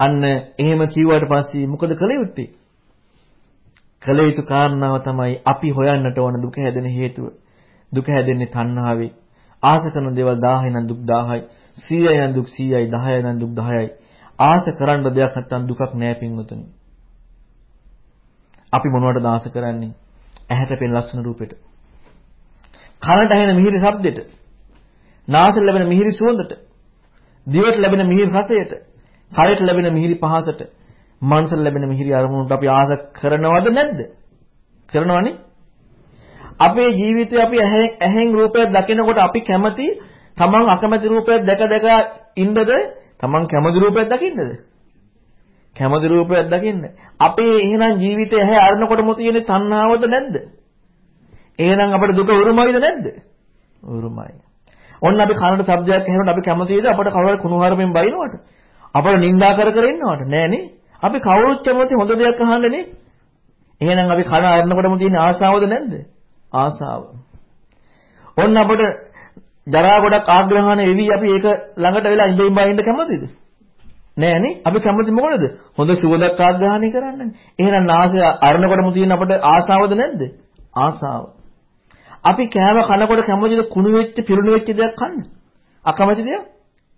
අන්න එහෙම කිව්වට පස්සේ මොකද කළ යුත්තේ? කළ යුතු කාරණාව තමයි අපි හොයන්නට ඕන දුක හැදෙන හේතුව. දුක හැදෙන්නේ තණ්හාවේ. ආස කරන දේවල් 1000යි නම් දුක් 1000යි. 100යි නම් දුක් 100යි. 10යි නම් දුක් 10යි. ආස කරන්න දෙයක් නැත්තම් දුකක් නෑ පින්වතුනි. අපි මොනවටද ආස කරන්නේ? ඇහැට පෙනෙන ලස්සන රූපෙට. කනට ඇහෙන මිහිරි ශබ්දෙට. නාසයට ලැබෙන මිහිරි සුවඳට. දිවට ලැබෙන මිහිරි රසයට. කයට ලැබෙන මිහිරි පහසට. මනසට ලැබෙන මිහිරි අරමුණට අපි ආස කරනවද නැද්ද? කරනවනේ. අපේ ජීවිතේ අපි ඇහෙන් රූපයක් දකිනකොට අපි කැමති තමන් අකමැති රූපයක් දැක දැක ඉන්නද තමන් කැමති රූපයක් දකින්නද කැමති රූපයක් දකින්න අපේ එහෙනම් ජීවිතේ ඇහැ අරනකොටම තියෙන තණ්හාවද නැද්ද එහෙනම් අපිට දුක උරුමයිද නැද්ද උරුමයි ඔන්න අපි කනට ශබ්දයක් ඇහෙනකොට අපි කැමතිද අපට කවුරු කුණුහරුපෙන් බයිනවට අපට නිඳා කර කර ඉන්නවට නෑනේ අපි කවුරුත් කැමති හොඳ දෙයක් අහන්නනේ එහෙනම් අපි කන අරනකොටම තියෙන ආසාවද නැද්ද ආසාව. ඔන්න අපිට ජරා ගොඩක් ආග්‍රහණ එවි අපි ඒක ළඟට වෙලා ඉඳින් බයින්ද කැමතිද? නෑනේ. අපි කැමති මොකටද? හොඳ සුවඳක් ආග්‍රහණය කරන්නනේ. එහෙනම් නාසය අරනකොටම තියෙන අපිට ආසාවද නැද්ද? ආසාව. අපි කෑම කනකොට කැමතිද කුණු වෙච්ච පිරුණු වෙච්ච දෙයක් කන්න? අකමැති දෙයක්?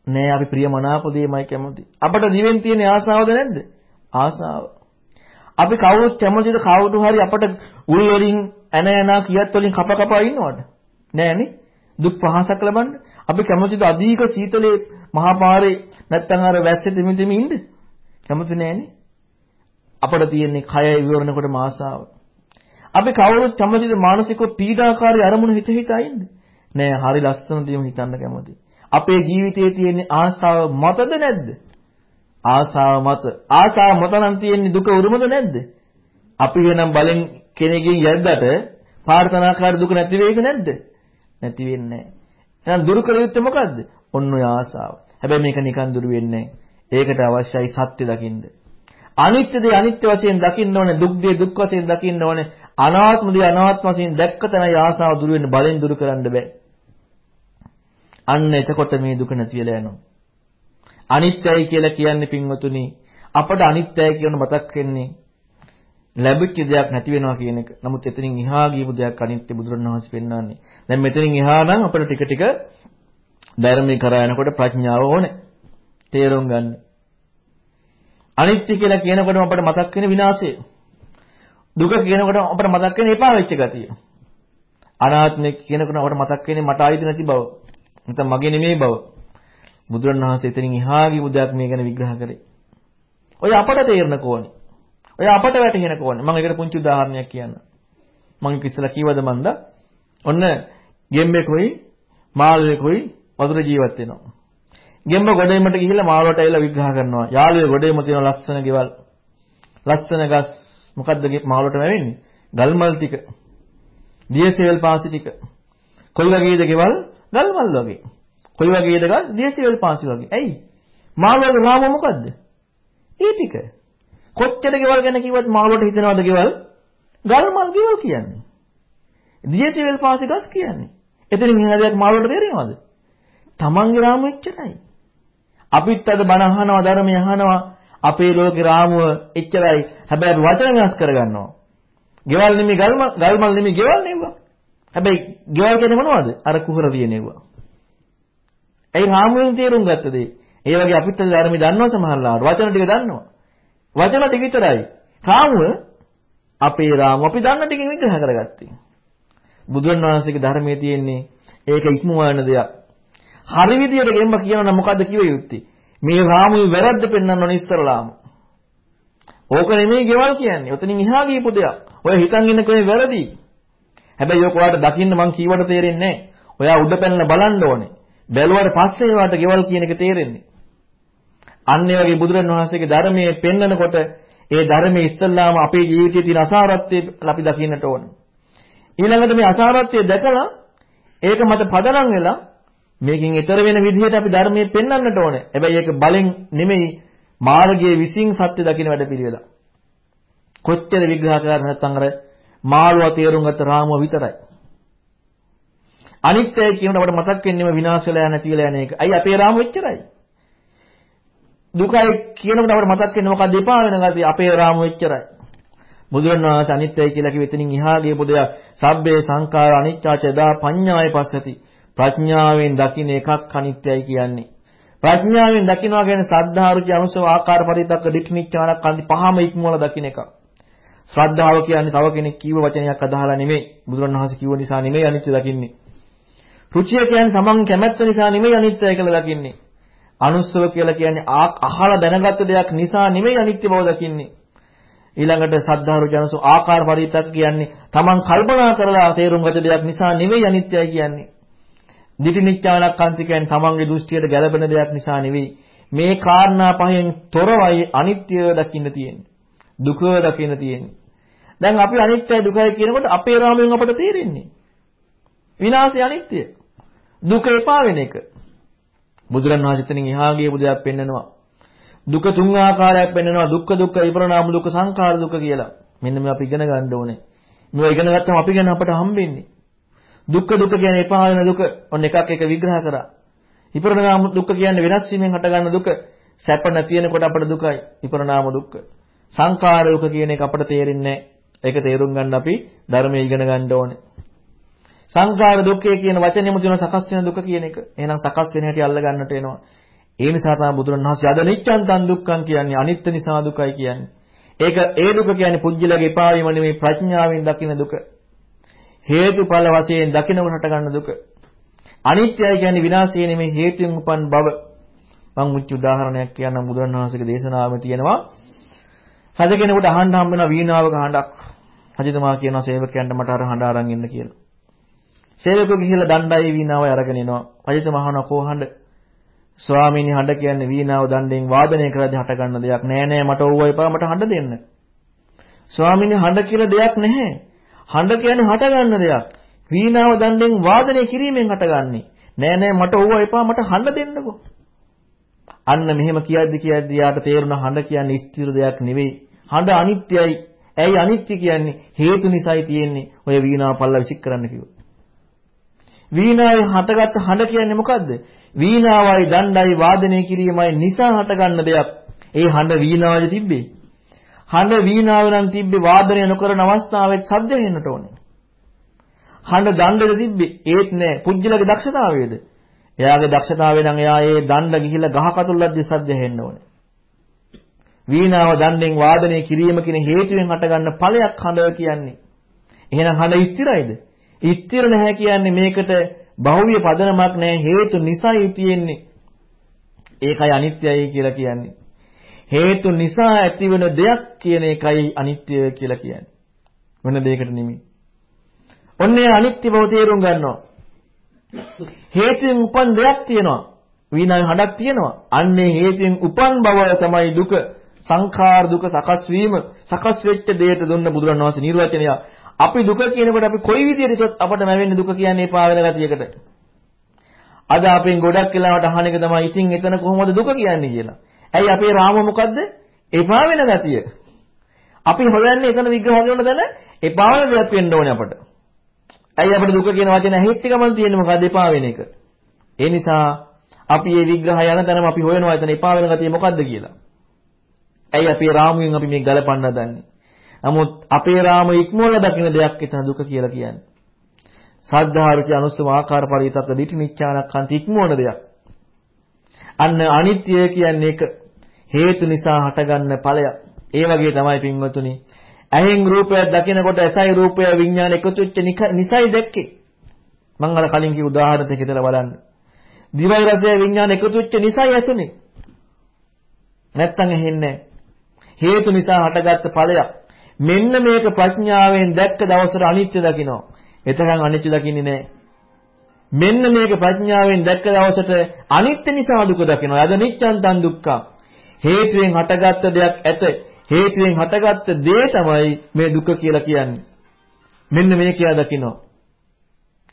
නෑ අපි ප්‍රියමනාප දෙයමයි කැමති. අපට දිවෙන් තියෙන ආසාවද නැද්ද? ආසාව. අපි කවුරුත් කැමතිද කවුරු හරි අපට උල් වලින් ඇන යනා කියත් වලින් කප කපා ඉන්නවද? නෑනේ. දුක් පහසක් ලබන්න. අපි කැමතිද අධික සීතලේ මහා පාරේ නැත්තම් අර වැස්සේ දෙමි දෙමි ඉන්න? කැමති නෑනේ. අපට තියෙන්නේ කය විවරණකොට මාසාව. අපි කවුරුත් කැමතිද මානසික පීඩාකාරී අරමුණු හිත හිතා ඉන්න? නෑ, හරි ලස්සන දේම හිතන්න කැමති. අපේ ජීවිතයේ තියෙන ආසාව මතද නැද්ද? ආසාව මත. ආසාව මත නම් තියෙන්නේ දුක උරුමද නැද්ද? අපි වෙනම් බලෙන් කෙනෙක්ගෙන් යද්දට ප්‍රාර්ථනාකාරී දුක නැති වෙයිද නැද්ද? නැති වෙන්නේ නැහැ. එහෙනම් දුරු කළ යුත්තේ මොකද්ද? ඔන්න ඔය ආසාව. හැබැයි මේක නිකන් දුරු වෙන්නේ ඒකට අවශ්‍යයි සත්‍ය දකින්න. අනිත්‍ය දේ අනිත්‍ය වශයෙන් දකින්න ඕනේ, දුක් දේ දුක් වශයෙන් දකින්න ඕනේ, අනාත්ම දේ අනාත්ම වශයෙන් දැක්ක තැනයි ආසාව දුරු වෙන්නේ, බලෙන් දුරු කරන්න බෑ. අන්න එතකොට මේ දුක නැති වෙලා යනවා. අනිත්‍යයි කියලා කියන්නේ පින්වතුනි අපට අනිත්‍යයි කියන මතක් වෙන්නේ ලැබිච්ච දෙයක් නැති වෙනවා කියන එක. නමුත් එතනින් එහා ගියපු දෙයක් අනිත්‍ය බුදුරණවහන්සේ පෙන්වන්නේ. දැන් මෙතනින් එහා නම් අපිට ටික ටික ධර්මී කරා යනකොට ප්‍රඥාව ඕනේ. තේරුම් ගන්න. අනිත්‍ය කියලා කියනකොටම අපිට මතක් වෙන විනාශය. දුක කියනකොට අපට මතක් වෙන්නේ එපා වෙච්ච ගතිය. අනාත්මය කියනකොට අපට මතක් වෙන්නේ මට ආයිද නැති බව. නැත්නම් මගේ නෙමෙයි බව. බුදුරණවහන්සේ එතනින් එහා ගිය බුදයක් මේ ගැන විග්‍රහ කරේ. ඔය අපට තේරෙන කෝණි. ඔය අපට වැටහෙන කෝණි. මම ඒකට පුංචි උදාහරණයක් කියන්න. මම ඉස්සලා කීවද මන්ද? ඔන්න ගෙම්බෙකුයි මාළුවෙකුයි වතුර ජීවත් වෙනවා. ගෙම්බ ගොඩේමට ගිහිල්ලා මාළුවට ඇවිල්ලා විග්‍රහ කරනවා. යාළුවේ ගොඩේම තියෙන ලස්සන ගෙවල්, ලස්සන ගස්, මොකද්ද මාළුවට වෙන්නේ? ගල්මල් ටික. දියසෙල් පාසි ටික. කොයි වගේද ගෙවල්? ගල්මල් වගේ. කොයි වගේද ගස්? දියසෙල් පාසි වගේ. ඇයි? මාළුවගේ නාම මොකද්ද? ඒ ටික. කොච්චර ගෙවල් ගැන කිව්වත් මාළුවට හිතනවද ගෙවල්? ගල් මල් ගෙවල් කියන්නේ. දියති වෙල් පාසි ගස් කියන්නේ. එතනින් එහා දෙයක් මාළුවට තේරෙනවද? තමන්ගේ රාමුව එච්චරයි. අපිත් අද බණ අහනවා ධර්මය අහනවා අපේ ලෝකේ රාමුව එච්චරයි. හැබැයි අපි වචන වෙනස් කරගන්නවා. ගෙවල් නෙමෙයි ගල්ම ගල්මල් නෙමෙයි ගෙවල් නෙවුවා. හැබැයි ගෙවල් කියන්නේ මොනවද? අර කුහර තියෙනේවා. ඒ රාමුවෙන් තේරුම් ගත්ත දේ. ඒ වගේ අපිත් ධර්මي දන්නවා සමහරවල්ලාට. වචන ටික දන්නවා. වචන ටික විතරයි. රාමුව අපේ රාමුව අපි දන්න ටිකෙන් විග්‍රහ කරගත්තේ. බුදුන් වහන්සේගේ ධර්මයේ තියෙන්නේ ඒක ඉක්මවන දෙයක්. හරි විදියට ගෙම්ම කියනවා මොකද්ද කිව යුත්තේ? මේ රාමුවේ වැරද්ද පෙන්වන්න ඕන ඉස්සරලාම. ඕක නෙමෙයි ගෙවල් කියන්නේ. ඔතනින් එහා ගියපු දෙයක්. ඔය හිතන් ඉන්න කෙනේ වැරදි. හැබැයි ඔක ඔයාලට දකින්න මං කීවට තේරෙන්නේ නැහැ. ඔයා උඩ පැනලා බලන්න ඕනේ. බැලුවාට පස්සේ ඔයාලට ගෙවල් කියන එක තේරෙන්නේ. අන්න ඒ වගේ බුදුරණවහන්සේගේ ධර්මයේ පෙන්නකොට ඒ ධර්මයේ ඉස්සල්ලාම අපේ ජීවිතයේ තියෙන අසාරත්වය අපි දකින්නට ඕන. ඊළඟට මේ අසාරත්වය දැකලා ඒක මත පදනම් වෙලා මේකෙන් ඈතර වෙන විදිහට අපි ධර්මයේ පෙන්වන්නට ඕනේ. හැබැයි ඒක බලෙන් නෙමෙයි මාර්ගයේ විසින් සත්‍ය දකින්න වැඩපිළිවෙල. කොච්චර විග්‍රහ කරලා නැත්නම් අර මාළුවා තේරුම් ගත්ත රාමුව විතරයි. අනිත්‍යයි කියනකොට අපට මතක් වෙන්නේම විනාශ වෙලා යන නැති වෙලා යන එක. අයි අපේ රාමුව එච්චරයි. දුකයි කියනකොට අපට මතක් වෙන්නේ මොකක්ද එපා වෙන ගතිය අපේ රාමුව එච්චරයි. බුදුරණවහන්සේ අනිත්‍යයි කියලා කිව්ව එතනින් එහා ගියපු දෙයක් සබ්බේ සංඛාර අනිච්චාච දා පඤ්ඤාය පස්සති. ප්‍රඥාවෙන් දකින්න එකක් අනිත්‍යයි කියන්නේ. ප්‍රඥාවෙන් දකින්නවා කියන්නේ සද්ධා රුචි අනුසව ආකාර පරිතක්ක දික්නිච්ඡානක් අන්ති පහම ඉක්මවල දකින්න එක. ශ්‍රද්ධාව කියන්නේ තව කෙනෙක් කීව වචනයක් අදහලා නෙමෙයි. බුදුරණවහන්සේ කිව්ව නිසා නෙමෙයි අනිත්‍ය දකින්නේ. රුචිය කියන්නේ තමන් කැමැත්ත නිසා නෙමෙයි අනිත්‍යයි කියලා දකින්නේ. අනුස්සව කියලා කියන්නේ අහලා දැනගත්ත දෙයක් නිසා නෙමෙයි අනිත්‍ය බව දකින්නේ. ඊළඟට සද්ධාරු ජනසු ආකාර පරිත්තක් කියන්නේ තමන් කල්පනා කරලා තේරුම් ගත දෙයක් නිසා නෙමෙයි අනිත්‍යයි කියන්නේ. දිටිනිච්ඡානක්කාන්ති කියන්නේ තමන්ගේ දෘෂ්ටියට ගැළපෙන දෙයක් නිසා නෙවෙයි. මේ කාරණා පහෙන් තොරවයි අනිත්‍ය දකින්න තියෙන්නේ. දුක දකින්න තියෙන්නේ. දැන් අපි අනිත්‍යයි දුකයි කියනකොට අපේ රාමයෙන් අපට තේරෙන්නේ විනාශය අනිත්‍ය. දුක එපා වෙන එක. බුදුරණවහන්සේ එතනින් එහා ගිය බුදයක් පෙන්නනවා. දුක තුන් ආකාරයක් පෙන්නනවා. දුක්ඛ දුක්ඛ විපරණාම දුක්ඛ සංඛාර දුක්ඛ කියලා. මෙන්න මේ අපි ඉගෙන ගන්න ඕනේ. මේවා ඉගෙන ගත්තම අපි ගැන අපට හම්බෙන්නේ. දුක්ඛ දුක්ඛ කියන්නේ එපා වෙන දුක. ඔන්න එකක් එක විග්‍රහ කරා. විපරණාම දුක්ඛ කියන්නේ වෙනස් වීමෙන් හටගන්න දුක. සැප නැති වෙනකොට අපට දුකයි. විපරණාම දුක්ඛ. සංඛාර දුක කියන එක අපට තේරෙන්නේ නැහැ. ඒක තේරුම් ගන්න අපි ධර්මයේ ඉගෙන ගන්න ඕනේ. සංඛාර දුක්ඛය කියන වචනේම තියෙන සකස් වෙන දුක කියන එක. එහෙනම් සකස් වෙන හැටි අල්ල ගන්නට එනවා. ඒ නිසා තමයි බුදුරණවහන්සේ අද නිච්ඡන් තන් දුක්ඛං කියන්නේ අනිත්‍ය නිසා දුකයි කියන්නේ. ඒක ඒ දුක කියන්නේ පුජ්‍යලගේ එපා වීම නෙමෙයි ප්‍රඥාවෙන් දකින දුක. හේතුඵල වශයෙන් දකිනකොට හට ගන්න දුක. අනිත්‍යයි කියන්නේ විනාශය නෙමෙයි හේතුන් උපන් බව. මම මුච් උදාහරණයක් කියන්නම් බුදුරණවහන්සේගේ දේශනාවෙම තියෙනවා. රජ කෙනෙකුට අහන්න හම්බ වෙන වීණාවක හඬක්. රජතුමා කියනවා සේවකයන්ට මට අර හඬ අරන් එන්න කියලා. සේවකෝ ගිහිල්ලා දණ්ඩයි වීණාව අරගෙන එනවා. රජතුමා අහනවා කොහොමද? ස්වාමීනි හඬ කියන්නේ වීණාව දණ්ඩෙන් වාදනය කරද්දී හට ගන්න දෙයක් නෑ නෑ මට ඕව එපා මට හඬ දෙන්න. ස්වාමීනි හඬ කියලා දෙයක් නැහැ. හඬ කියන්නේ හට ගන්න දෙයක්. වීණාව දණ්ඩෙන් වාදනය කිරීමෙන් හටගන්නේ. නෑ නෑ මට ඕව එපා මට හඬ දෙන්නකෝ. අන්න මෙහෙම කියද්දි කියද්දි යාට තේරුණා හඬ කියන්නේ ස්ථිර දෙයක් නෙවෙයි. හඬ අනිත්‍යයි. ඇයි අනිත්‍ය කියන්නේ? හේතු නිසායි තියෙන්නේ. ඔය වීණාව පල්ලා විසික් කරන්න කිව්වා. වීණාවේ හටගත් හඬ කියන්නේ මොකද්ද? වීණාවයි දණ්ඩයි වාදනය කිරීමයි නිසා හටගන්න දෙයක්. ඒ හඬ වීණාවේ තිබ්බේ. හඬ වීණාව නම් තිබ්බේ වාදනය නොකරන අවස්ථාවෙත් සද්ද වෙන්නට ඕනේ. හඬ දණ්ඩද තිබ්බේ ඒත් නෑ. පුජ්‍යලගේ දක්ෂතාවයේද? එයාගේ දක්ෂතාවය නම් එයා ඒ දණ්ඩ ගිහිල්ලා ගහ කතුල්ලක්දී සද්ද හෙන්න ඕනේ. වීණාව දණ්ඩෙන් වාදනය කිරීම කියන හේතුවෙන් හටගන්න ඵලයක් හඬ කියන්නේ. එහෙනම් හඬ ස්ථිරයිද? ස්ථිර නැහැ කියන්නේ මේකට බහුවිය පදනමක් නැහැ හේතු නිසායි තියෙන්නේ. ඒකයි අනිත්‍යයි කියලා කියන්නේ. හේතු නිසා ඇතිවන දෙයක් කියන එකයි අනිත්‍ය කියලා කියන්නේ. වෙන දෙයකට නෙමෙයි. ඔන්නේ අනිත්‍ය බව තේරුම් ගන්නවා. හේතුන් උපන් දෙයක් තියෙනවා. වීණාවේ හඩක් තියෙනවා. අන්නේ හේතුන් උපන් බව තමයි දුක. සංඛාර දුක සකස් වීම සකස් වෙච්ච දෙයට දුන්න බුදුරණවහන්සේ නිර්වචනය අපි දුක කියනකොට අපි කොයි විදිහට අපට නැවෙන්නේ දුක කියන්නේ එපා වෙන ගතියකට. අද අපෙන් ගොඩක් වෙලාවට අහන එක තමයි ඉතින් එතන කොහොමද දුක කියන්නේ කියලා. ඇයි අපේ රාම මොකද්ද? එපා වෙන ගතිය. අපි හොයන්නේ එතන විග්‍රහ කරන දැන එපා වෙන දෙයක් වෙන්න ඕනේ අපට. ඇයි අපිට දුක කියන වචන ඇහිච්ච ගමන් තියෙන්නේ මොකද්ද එපා වෙන එක. ඒ නිසා අපි මේ විග්‍රහය යන තැනම අපි හොයනවා එතන එපා වෙන ගතිය මොකද්ද කියලා. ඇයි අපේ රාමුවෙන් අපි මේ ගලපන්න හදන්නේ? නමුත් අපේ රාම ඉක්මවල දකින්න දෙයක් එතන දුක කියලා කියන්නේ. සද්ධාරුචි අනුස්සම ආකාර පරිවිතක දිටි නිච්ඡානක්ඛන්ති ඉක්මවන දෙයක්. අන්න අනිත්‍ය කියන්නේ ඒක හේතු නිසා හටගන්න ඵලයක්. ඒ වගේ තමයි පින්වතුනි. ඇහෙන් රූපයක් දකිනකොට ඇසයි රූපය විඥාන එකතු වෙච්ච නිසයි දැක්කේ. මම අර කලින් කිව්ව උදාහරණ දෙක හිතලා බලන්න. දිවයි රසය විඥාන එකතු වෙච්ච නිසයි ඇසුනේ. නැත්තම් ඇහෙන්නේ හේතු නිසා හටගත්ත ඵලයක්. මෙන්න මේක ප්‍රඥාවෙන් දැක්ක දවසට අනිත්‍ය දකිනවා. එතකන් අනිත්‍ය දකින්නේ නැහැ. මෙන්න මේක ප්‍රඥාවෙන් දැක්ක දවසට අනිත්‍ය නිසා දුක දකිනවා. යද නිච්ඡන්තං දුක්ඛං. හේතුවෙන් හටගත්ත දෙයක් ඇත. හේතුවෙන් හටගත්ත දේ තමයි මේ දුක කියලා කියන්නේ. මෙන්න මේ කියලා දකිනවා.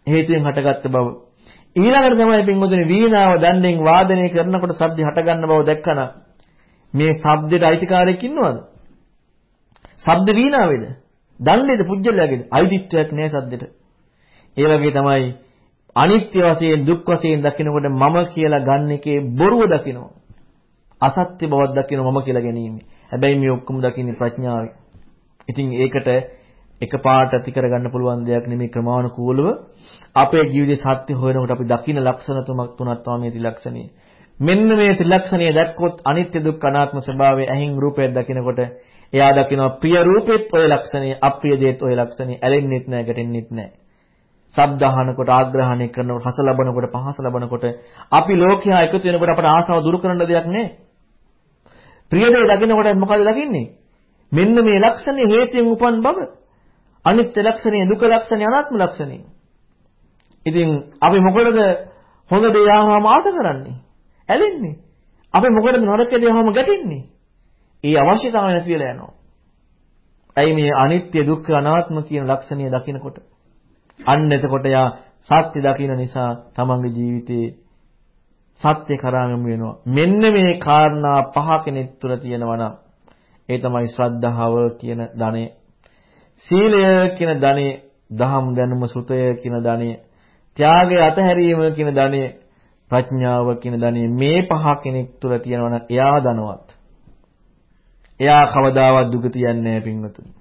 හේතුවෙන් හටගත්ත බව. ඊළඟට තමයි පින්වතුනි වීණාව දණ්ඩෙන් වාදනය කරනකොට ශබ්ද හටගන්න බව දැක්කම මේ ශබ්දෙට අයිතිකාරයෙක් ඉන්නවද? ශබ්ද වීණාවේද? දණ්ඩේද පුජ්‍යලයාගේද? අයිතිත්වයක් නෑ ශබ්දෙට. ඒ වගේ තමයි අනිත්‍ය වශයෙන් දුක් වශයෙන් දකිනකොට මම කියලා ගන්න එකේ බොරුව දකිනවා. අසත්‍ය බවක් දකිනවා මම කියලා ගැනීම. හැබැයි මේ ඔක්කොම දකින්නේ ප්‍රඥාවෙන්. ඉතින් ඒකට එකපාරට ඇති කරගන්න පුළුවන් දෙයක් නෙමෙයි ක්‍රමානුකූලව අපේ ජීවිතේ සත්‍ය හොයනකොට අපි දකින්න ලක්ෂණ තුනක් තුනක් තමයි මේ ත්‍රිලක්ෂණය. මෙන්න මේ ත්‍රිලක්ෂණය දැක්කොත් අනිත්‍ය දුක්ඛ අනාත්ම ස්වභාවය ඇහින් රූපයක් දකිනකොට එයා දකිනවා ප්‍රිය රූපෙත් ඔය ලක්ෂණය අප්‍රිය දේත් ඔය ලක්ෂණය ඇලෙන්නෙත් නැහැ ගැටෙන්නෙත් නැහැ. ශබ්ද අහනකොට ආග්‍රහණය කරනකොට රස ලබනකොට පහස ලබනකොට අපි ලෝකයා එකතු වෙනකොට අපට ආසාව දුරු කරන්න දෙයක් නැහැ. ප්‍රිය දේ දකිනකොට මොකද දකින්නේ? මෙන්න මේ ලක්ෂණය හේතුයෙන් උපන් බව. අනිත්‍ය ලක්ෂණය, දුක ලක්ෂණය, අනාත්ම ලක්ෂණය. ඉතින් අපි මොකටද හොඳ දේ ආවම ආස කරන්නේ? ඇලෙන්නේ. අපි මොකටද නරක දේ ආවම ගැටෙන්නේ? ඒ අවශ්‍යතාවය නැති වෙලා යනවා. ඇයි මේ අනිත්‍ය දුක්ඛ අනාත්ම කියන ලක්ෂණය දකිනකොට අන්න එතකොට යා සත්‍ය දකින නිසා තමන්ගේ ජීවිතේ සත්‍ය කරාම වෙනවා. මෙන්න මේ කාරණා පහ කෙනෙක් තුළ තියෙනවා නම් ඒ තමයි ශ්‍රද්ධාව කියන ධනෙ. සීලය කියන ධනෙ, දහම් දැනුම සුතය කියන ධනෙ, ත්‍යාගය අතහැරීම කියන ධනෙ, ප්‍රඥාව කියන ධනෙ මේ පහ කෙනෙක් තුළ තියෙනවා නම් එයා ධනවත්. එයා කවදාවත් දුගතියන්නේ නැහැ පින්වතුනි.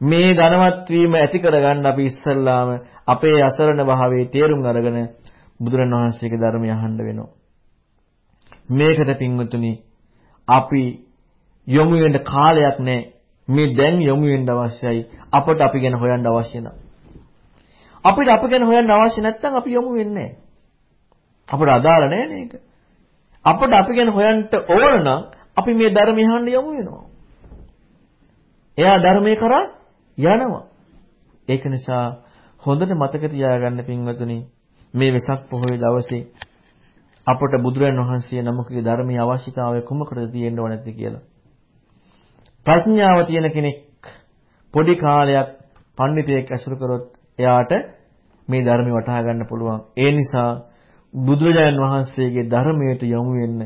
මේ ධනවත් වීම ඇති කරගන්න අපි ඉස්සල්ලාම අපේ අසරණ භාවයේ තේරුම් අරගෙන බුදුරණවහන්සේගේ ධර්මය අහන්න වෙනවා. මේකට පින්වතුනි අපි යොමු වෙන්න කාලයක් නැහැ. මේ දැන් යොමු වෙන්න අවශ්‍යයි. අපට අපි ගැන හොයන්න අවශ්‍ය නැහැ. අපිට අප ගැන හොයන්න අවශ්‍ය නැත්නම් අපි යොමු වෙන්නේ නැහැ. අපට අදාළ නැහැ නේද? අපට අපි ගැන හොයන්න ඕන නම් අපි මේ ධර්මය අහන්න යොමු වෙනවා. එයා ධර්මයේ කරා යනවා. ඒක නිසා හොඳට මතක තියාගන්න පින්වතුනි මේ වෙසක් පොහොය දවසේ අපට බුදුරන් වහන්සේ නමකගේ ධර්මයේ අවශ්‍යතාවය කුමකටද තියෙන්න ඕනද කියලා. ප්‍රඥාව තියෙන කෙනෙක් පොඩි කාලයක් පඬිතෙක් ඇසුරු කරොත් එයාට මේ ධර්මය වටහා ගන්න පුළුවන්. ඒ නිසා බුදුරජාණන් වහන්සේගේ ධර්මයට යොමු වෙන්න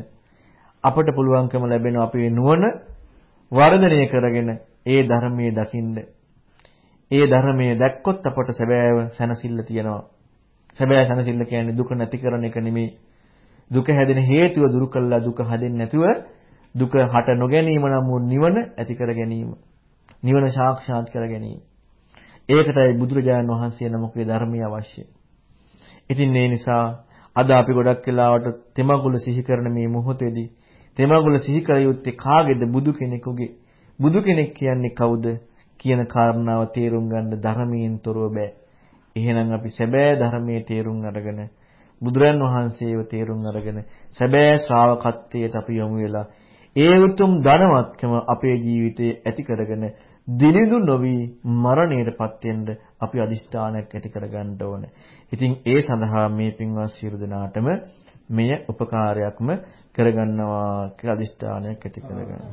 අපට පුළුවන්කම ලැබෙන අපේ නුවණ වර්ධනය කරගෙන ඒ ධර්මයේ දකින්න ඒ ධර්මයේ දැක්කොත් අපට සැබෑව සැනසෙල්ල තියෙනවා. සැබෑ සැනසෙල්ල කියන්නේ දුක නැති කරන එක නෙමෙයි. දුක හැදෙන හේතුව දුරු කළා දුක හැදෙන්නේ නැතුව දුක හට නොගැනීම නම් නිවන ඇති කර ගැනීම. නිවන සාක්ෂාත් කර ගැනීම. ඒකටයි බුදුරජාණන් වහන්සේ නමකගේ ධර්මය අවශ්‍ය. ඉතින් ඒ නිසා අද අපි ගොඩක් වෙලාවට තෙමගුල සිහි කරන මේ මොහොතේදී තෙමගුල සිහි කර යුත්තේ කාගේද බුදු කෙනෙකුගේ. බුදු කෙනෙක් කියන්නේ කවුද? කියන කාරණාව තේරුම් ගන්න ධර්මයෙන් තොරව බෑ. එහෙනම් අපි සැබෑ ධර්මයේ තේරුම් අරගෙන බුදුරන් වහන්සේව තේරුම් අරගෙන සැබෑ ශ්‍රාවකත්වයට අපි යොමු වෙලා ඒ උතුම් ධනවත්කම අපේ ජීවිතයේ ඇති කරගෙන දිලිඳු නොවි මරණයටපත් වෙන්න අපි අදිෂ්ඨානයක් ඇති කරගන්න ඕන. ඉතින් ඒ සඳහා මේ පින්වත් සියලු දෙනාටම මෙය උපකාරයක්ම කරගන්නවා කියලා අදිෂ්ඨානයක් ඇති කරගන්න.